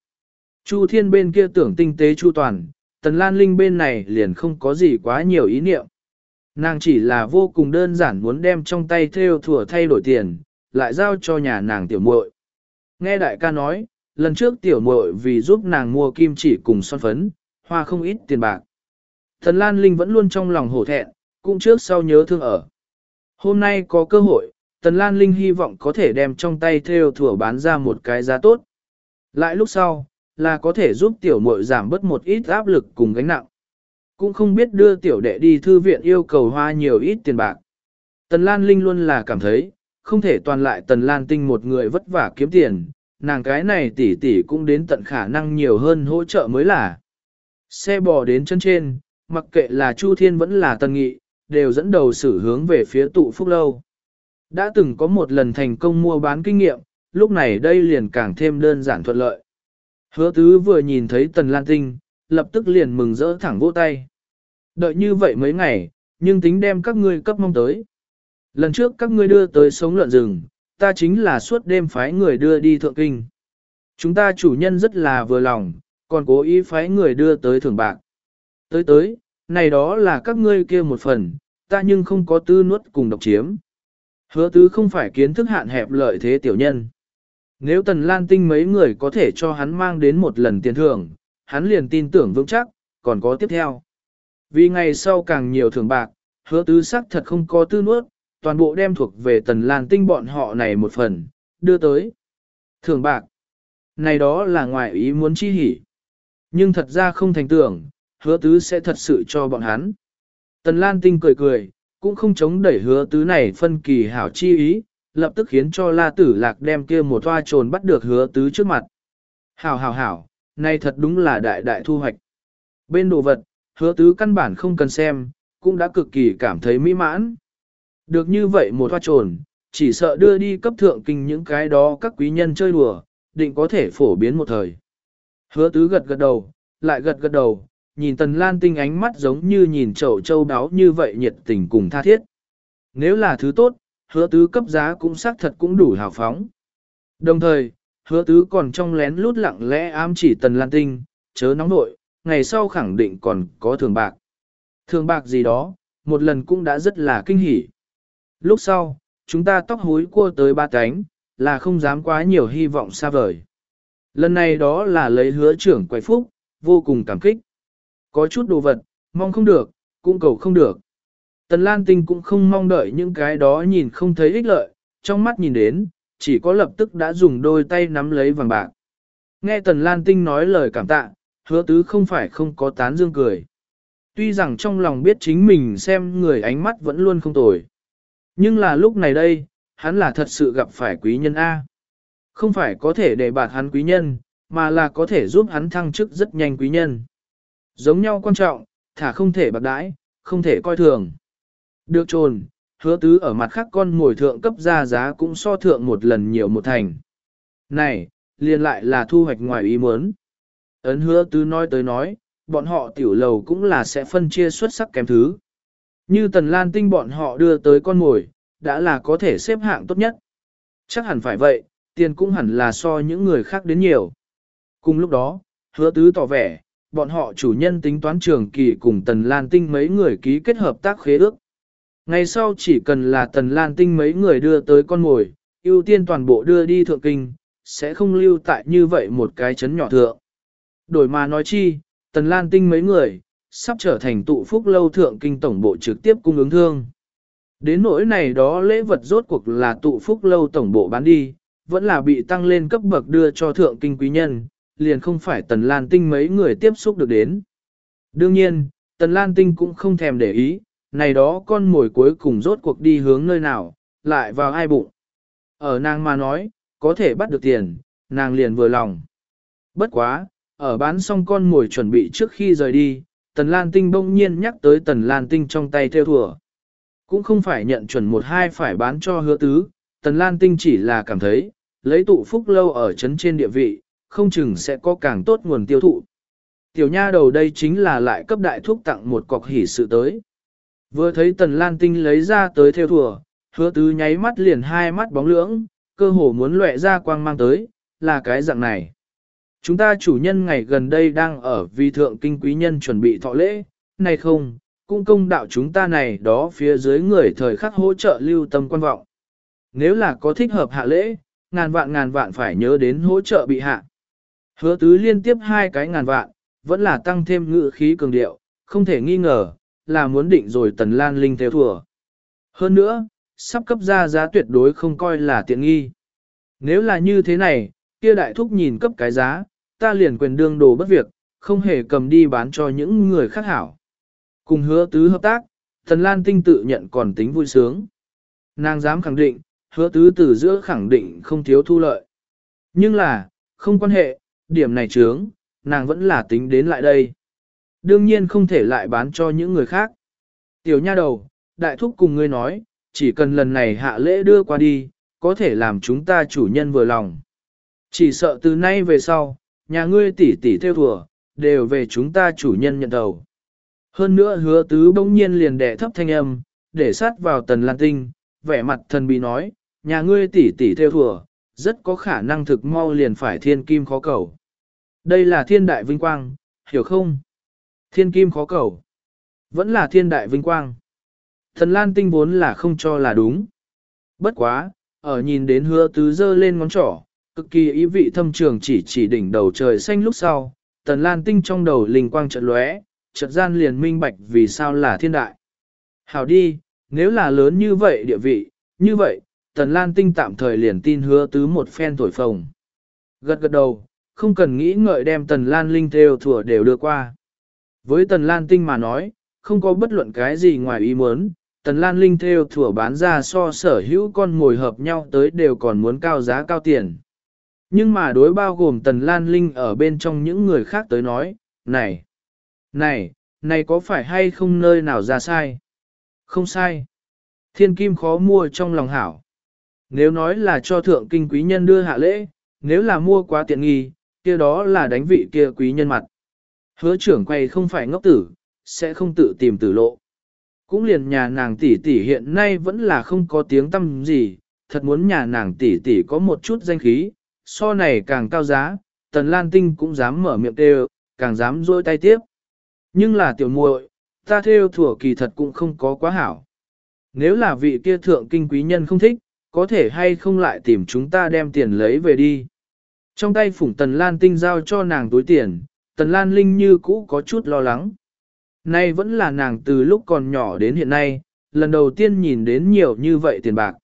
Chu thiên bên kia tưởng tinh tế chu toàn, tần lan linh bên này liền không có gì quá nhiều ý niệm. Nàng chỉ là vô cùng đơn giản muốn đem trong tay theo thừa thay đổi tiền, lại giao cho nhà nàng tiểu muội. Nghe đại ca nói, lần trước tiểu muội vì giúp nàng mua kim chỉ cùng son phấn, hoa không ít tiền bạc. Thần Lan Linh vẫn luôn trong lòng hổ thẹn, cũng trước sau nhớ thương ở. Hôm nay có cơ hội, Tần Lan Linh hy vọng có thể đem trong tay theo thừa bán ra một cái giá tốt. Lại lúc sau, là có thể giúp tiểu muội giảm bớt một ít áp lực cùng gánh nặng. Cũng không biết đưa tiểu đệ đi thư viện yêu cầu hoa nhiều ít tiền bạc. Tần Lan Linh luôn là cảm thấy, không thể toàn lại Tần Lan Tinh một người vất vả kiếm tiền, nàng cái này tỷ tỷ cũng đến tận khả năng nhiều hơn hỗ trợ mới là. Xe bò đến chân trên, mặc kệ là Chu Thiên vẫn là Tần Nghị, đều dẫn đầu xử hướng về phía tụ phúc lâu. Đã từng có một lần thành công mua bán kinh nghiệm, lúc này đây liền càng thêm đơn giản thuận lợi. Hứa tứ vừa nhìn thấy Tần Lan Tinh, lập tức liền mừng rỡ thẳng vỗ tay. Đợi như vậy mấy ngày, nhưng tính đem các ngươi cấp mong tới. Lần trước các ngươi đưa tới sống lợn rừng, ta chính là suốt đêm phái người đưa đi thượng kinh. Chúng ta chủ nhân rất là vừa lòng, còn cố ý phái người đưa tới thưởng bạc. Tới tới, này đó là các ngươi kia một phần, ta nhưng không có tư nuốt cùng độc chiếm. Hứa tứ không phải kiến thức hạn hẹp lợi thế tiểu nhân. Nếu tần lan tinh mấy người có thể cho hắn mang đến một lần tiền thưởng, hắn liền tin tưởng vững chắc, còn có tiếp theo. Vì ngày sau càng nhiều thưởng bạc, hứa tứ sắc thật không có tư nuốt, toàn bộ đem thuộc về tần lan tinh bọn họ này một phần, đưa tới. Thưởng bạc. Này đó là ngoại ý muốn chi hỉ. Nhưng thật ra không thành tưởng, hứa tứ sẽ thật sự cho bọn hắn. Tần Lan Tinh cười cười, cũng không chống đẩy hứa tứ này phân kỳ hảo chi ý, lập tức khiến cho La Tử Lạc đem kia một toa trồn bắt được hứa tứ trước mặt. Hảo hảo hảo, này thật đúng là đại đại thu hoạch. Bên đồ vật, hứa tứ căn bản không cần xem, cũng đã cực kỳ cảm thấy mỹ mãn. Được như vậy một toa trồn, chỉ sợ đưa đi cấp thượng kinh những cái đó các quý nhân chơi đùa, định có thể phổ biến một thời. Hứa tứ gật gật đầu, lại gật gật đầu, nhìn Tần Lan Tinh ánh mắt giống như nhìn chậu châu đáo như vậy nhiệt tình cùng tha thiết. Nếu là thứ tốt, hứa tứ cấp giá cũng xác thật cũng đủ hào phóng. Đồng thời, hứa tứ còn trong lén lút lặng lẽ ám chỉ Tần Lan Tinh, chớ nóng nội, ngày sau khẳng định còn có thường bạc. Thường bạc gì đó, một lần cũng đã rất là kinh hỉ. Lúc sau, chúng ta tóc hối cua tới ba cánh, là không dám quá nhiều hy vọng xa vời. Lần này đó là lấy hứa trưởng quay phúc, vô cùng cảm kích. Có chút đồ vật, mong không được, cũng cầu không được. Tần Lan Tinh cũng không mong đợi những cái đó nhìn không thấy ích lợi, trong mắt nhìn đến, chỉ có lập tức đã dùng đôi tay nắm lấy vàng bạc. Nghe Tần Lan Tinh nói lời cảm tạ, hứa tứ không phải không có tán dương cười. Tuy rằng trong lòng biết chính mình xem người ánh mắt vẫn luôn không tồi. Nhưng là lúc này đây, hắn là thật sự gặp phải quý nhân A. Không phải có thể để bạt hắn quý nhân, mà là có thể giúp hắn thăng chức rất nhanh quý nhân. Giống nhau quan trọng, thả không thể bạc đãi, không thể coi thường. Được trồn, hứa tứ ở mặt khác con ngồi thượng cấp ra giá cũng so thượng một lần nhiều một thành. Này, liền lại là thu hoạch ngoài ý muốn. Ấn hứa tứ nói tới nói, bọn họ tiểu lầu cũng là sẽ phân chia xuất sắc kém thứ. Như tần lan tinh bọn họ đưa tới con ngồi, đã là có thể xếp hạng tốt nhất. Chắc hẳn phải vậy, tiền cũng hẳn là so những người khác đến nhiều. Cùng lúc đó, hứa tứ tỏ vẻ, bọn họ chủ nhân tính toán trường kỳ cùng tần lan tinh mấy người ký kết hợp tác khế ước. Ngày sau chỉ cần là tần lan tinh mấy người đưa tới con mồi, ưu tiên toàn bộ đưa đi thượng kinh, sẽ không lưu tại như vậy một cái chấn nhỏ thượng. Đổi mà nói chi, tần lan tinh mấy người, sắp trở thành tụ phúc lâu thượng kinh tổng bộ trực tiếp cung ứng thương. Đến nỗi này đó lễ vật rốt cuộc là tụ phúc lâu tổng bộ bán đi, vẫn là bị tăng lên cấp bậc đưa cho thượng kinh quý nhân, liền không phải tần lan tinh mấy người tiếp xúc được đến. Đương nhiên, tần lan tinh cũng không thèm để ý, này đó con mồi cuối cùng rốt cuộc đi hướng nơi nào, lại vào ai bụng. Ở nàng mà nói, có thể bắt được tiền, nàng liền vừa lòng. Bất quá, ở bán xong con mồi chuẩn bị trước khi rời đi, Tần Lan Tinh bỗng nhiên nhắc tới Tần Lan Tinh trong tay theo thùa. Cũng không phải nhận chuẩn một hai phải bán cho hứa tứ, Tần Lan Tinh chỉ là cảm thấy, lấy tụ phúc lâu ở chấn trên địa vị, không chừng sẽ có càng tốt nguồn tiêu thụ. Tiểu nha đầu đây chính là lại cấp đại thuốc tặng một cọc hỉ sự tới. Vừa thấy Tần Lan Tinh lấy ra tới theo thùa, hứa tứ nháy mắt liền hai mắt bóng lưỡng, cơ hồ muốn lệ ra quang mang tới, là cái dạng này. Chúng ta chủ nhân ngày gần đây đang ở vì thượng kinh quý nhân chuẩn bị thọ lễ, này không, cung công đạo chúng ta này đó phía dưới người thời khắc hỗ trợ lưu tâm quan vọng. Nếu là có thích hợp hạ lễ, ngàn vạn ngàn vạn phải nhớ đến hỗ trợ bị hạ. Hứa tứ liên tiếp hai cái ngàn vạn, vẫn là tăng thêm ngự khí cường điệu, không thể nghi ngờ, là muốn định rồi tần lan linh theo thùa. Hơn nữa, sắp cấp ra giá tuyệt đối không coi là tiện nghi. Nếu là như thế này, kia đại thúc nhìn cấp cái giá, ta liền quyền đương đồ bất việc, không hề cầm đi bán cho những người khác hảo. Cùng hứa tứ hợp tác, thần lan tinh tự nhận còn tính vui sướng. Nàng dám khẳng định, hứa tứ từ giữa khẳng định không thiếu thu lợi. Nhưng là, không quan hệ, điểm này trướng, nàng vẫn là tính đến lại đây. Đương nhiên không thể lại bán cho những người khác. Tiểu nha đầu, đại thúc cùng ngươi nói, chỉ cần lần này hạ lễ đưa qua đi, có thể làm chúng ta chủ nhân vừa lòng. Chỉ sợ từ nay về sau, nhà ngươi tỷ tỷ theo thừa đều về chúng ta chủ nhân nhận đầu. Hơn nữa hứa tứ bỗng nhiên liền đẻ thấp thanh âm, để sát vào tần lan tinh, vẻ mặt thần bí nói, nhà ngươi tỷ tỷ theo thừa rất có khả năng thực mau liền phải thiên kim khó cầu. Đây là thiên đại vinh quang, hiểu không? Thiên kim khó cầu. Vẫn là thiên đại vinh quang. Thần lan tinh vốn là không cho là đúng. Bất quá, ở nhìn đến hứa tứ dơ lên ngón trỏ, cực kỳ ý vị thâm trường chỉ chỉ đỉnh đầu trời xanh lúc sau, tần lan tinh trong đầu linh quang trận lóe, chợt gian liền minh bạch vì sao là thiên đại. Hảo đi, nếu là lớn như vậy địa vị, như vậy, tần lan tinh tạm thời liền tin hứa tứ một phen thổi phồng. Gật gật đầu, không cần nghĩ ngợi đem tần lan linh theo thừa đều đưa qua. Với tần lan tinh mà nói, không có bất luận cái gì ngoài ý muốn, tần lan linh theo thừa bán ra so sở hữu con ngồi hợp nhau tới đều còn muốn cao giá cao tiền. Nhưng mà đối bao gồm tần lan linh ở bên trong những người khác tới nói, này, này, này có phải hay không nơi nào ra sai? Không sai. Thiên kim khó mua trong lòng hảo. Nếu nói là cho thượng kinh quý nhân đưa hạ lễ, nếu là mua quá tiện nghi, kia đó là đánh vị kia quý nhân mặt. Hứa trưởng quay không phải ngốc tử, sẽ không tự tìm tử lộ. Cũng liền nhà nàng tỷ tỷ hiện nay vẫn là không có tiếng tâm gì, thật muốn nhà nàng tỷ tỷ có một chút danh khí, so này càng cao giá, tần lan tinh cũng dám mở miệng đều càng dám dôi tay tiếp. Nhưng là tiểu muội, ta theo thủa kỳ thật cũng không có quá hảo. Nếu là vị kia thượng kinh quý nhân không thích, có thể hay không lại tìm chúng ta đem tiền lấy về đi. Trong tay phủng tần lan tinh giao cho nàng túi tiền, tần lan linh như cũ có chút lo lắng. Nay vẫn là nàng từ lúc còn nhỏ đến hiện nay, lần đầu tiên nhìn đến nhiều như vậy tiền bạc.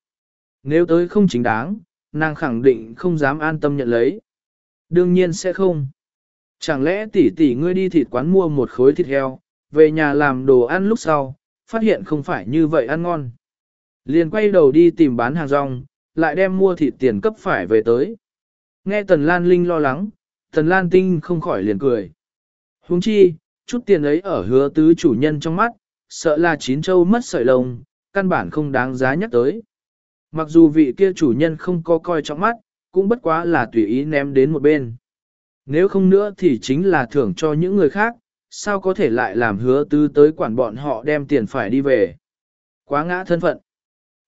Nếu tới không chính đáng, nàng khẳng định không dám an tâm nhận lấy. Đương nhiên sẽ không. Chẳng lẽ tỷ tỷ ngươi đi thịt quán mua một khối thịt heo, về nhà làm đồ ăn lúc sau, phát hiện không phải như vậy ăn ngon. Liền quay đầu đi tìm bán hàng rong, lại đem mua thịt tiền cấp phải về tới. Nghe Tần Lan Linh lo lắng, Tần Lan Tinh không khỏi liền cười. Huống chi, chút tiền ấy ở hứa tứ chủ nhân trong mắt, sợ là chín châu mất sợi lông, căn bản không đáng giá nhắc tới. Mặc dù vị kia chủ nhân không có coi trong mắt, cũng bất quá là tùy ý ném đến một bên. Nếu không nữa thì chính là thưởng cho những người khác, sao có thể lại làm hứa tứ tới quản bọn họ đem tiền phải đi về. Quá ngã thân phận.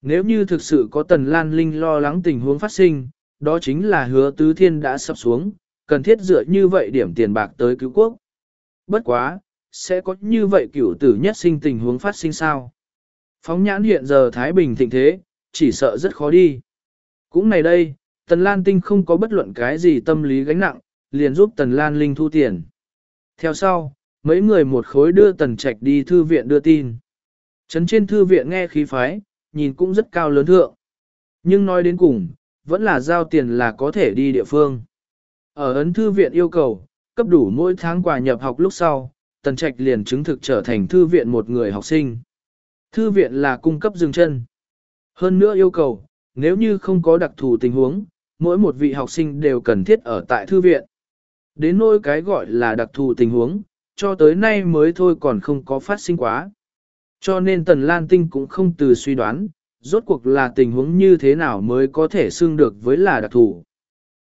Nếu như thực sự có Tần Lan Linh lo lắng tình huống phát sinh, đó chính là hứa tứ thiên đã sập xuống, cần thiết dựa như vậy điểm tiền bạc tới cứu quốc. Bất quá, sẽ có như vậy cửu tử nhất sinh tình huống phát sinh sao? Phóng nhãn hiện giờ Thái Bình thịnh thế, chỉ sợ rất khó đi. Cũng này đây, Tần Lan Tinh không có bất luận cái gì tâm lý gánh nặng, liền giúp Tần Lan Linh thu tiền. Theo sau, mấy người một khối đưa Tần Trạch đi thư viện đưa tin. Trấn trên thư viện nghe khí phái, nhìn cũng rất cao lớn thượng. Nhưng nói đến cùng, vẫn là giao tiền là có thể đi địa phương. Ở ấn thư viện yêu cầu, cấp đủ mỗi tháng quà nhập học lúc sau, Tần Trạch liền chứng thực trở thành thư viện một người học sinh. Thư viện là cung cấp dừng chân. Hơn nữa yêu cầu, nếu như không có đặc thù tình huống, mỗi một vị học sinh đều cần thiết ở tại thư viện. Đến nỗi cái gọi là đặc thù tình huống, cho tới nay mới thôi còn không có phát sinh quá. Cho nên Tần Lan Tinh cũng không từ suy đoán, rốt cuộc là tình huống như thế nào mới có thể xưng được với là đặc thù.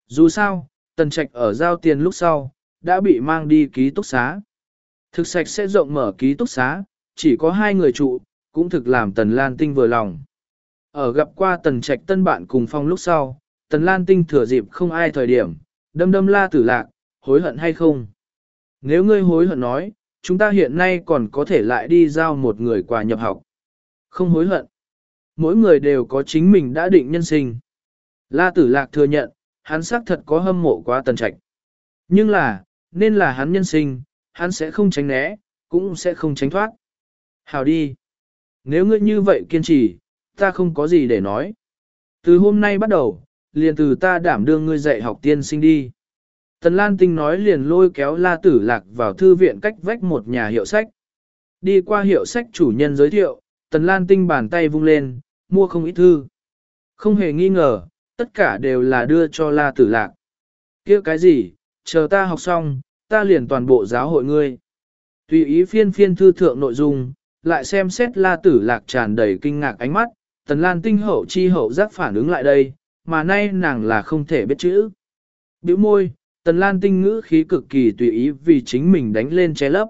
Dù sao, Tần Trạch ở giao tiền lúc sau, đã bị mang đi ký túc xá. Thực sạch sẽ rộng mở ký túc xá, chỉ có hai người trụ, cũng thực làm Tần Lan Tinh vừa lòng. Ở gặp qua Tần Trạch tân bạn cùng phong lúc sau, Tần Lan Tinh thừa dịp không ai thời điểm, đâm đâm la tử lạc, hối hận hay không? Nếu ngươi hối hận nói, chúng ta hiện nay còn có thể lại đi giao một người quà nhập học. Không hối hận. Mỗi người đều có chính mình đã định nhân sinh. La tử lạc thừa nhận, hắn xác thật có hâm mộ quá tần trạch. Nhưng là, nên là hắn nhân sinh, hắn sẽ không tránh né, cũng sẽ không tránh thoát. Hào đi. Nếu ngươi như vậy kiên trì, ta không có gì để nói. Từ hôm nay bắt đầu, liền từ ta đảm đương ngươi dạy học tiên sinh đi. Tần Lan Tinh nói liền lôi kéo La Tử Lạc vào thư viện cách vách một nhà hiệu sách. Đi qua hiệu sách chủ nhân giới thiệu, Tần Lan Tinh bàn tay vung lên, mua không ít thư. Không hề nghi ngờ, tất cả đều là đưa cho La Tử Lạc. kia cái gì, chờ ta học xong, ta liền toàn bộ giáo hội ngươi. Tùy ý phiên phiên thư thượng nội dung, lại xem xét La Tử Lạc tràn đầy kinh ngạc ánh mắt, Tần Lan Tinh hậu chi hậu giác phản ứng lại đây, mà nay nàng là không thể biết chữ. Biểu môi, Tần Lan tinh ngữ khí cực kỳ tùy ý vì chính mình đánh lên che lấp.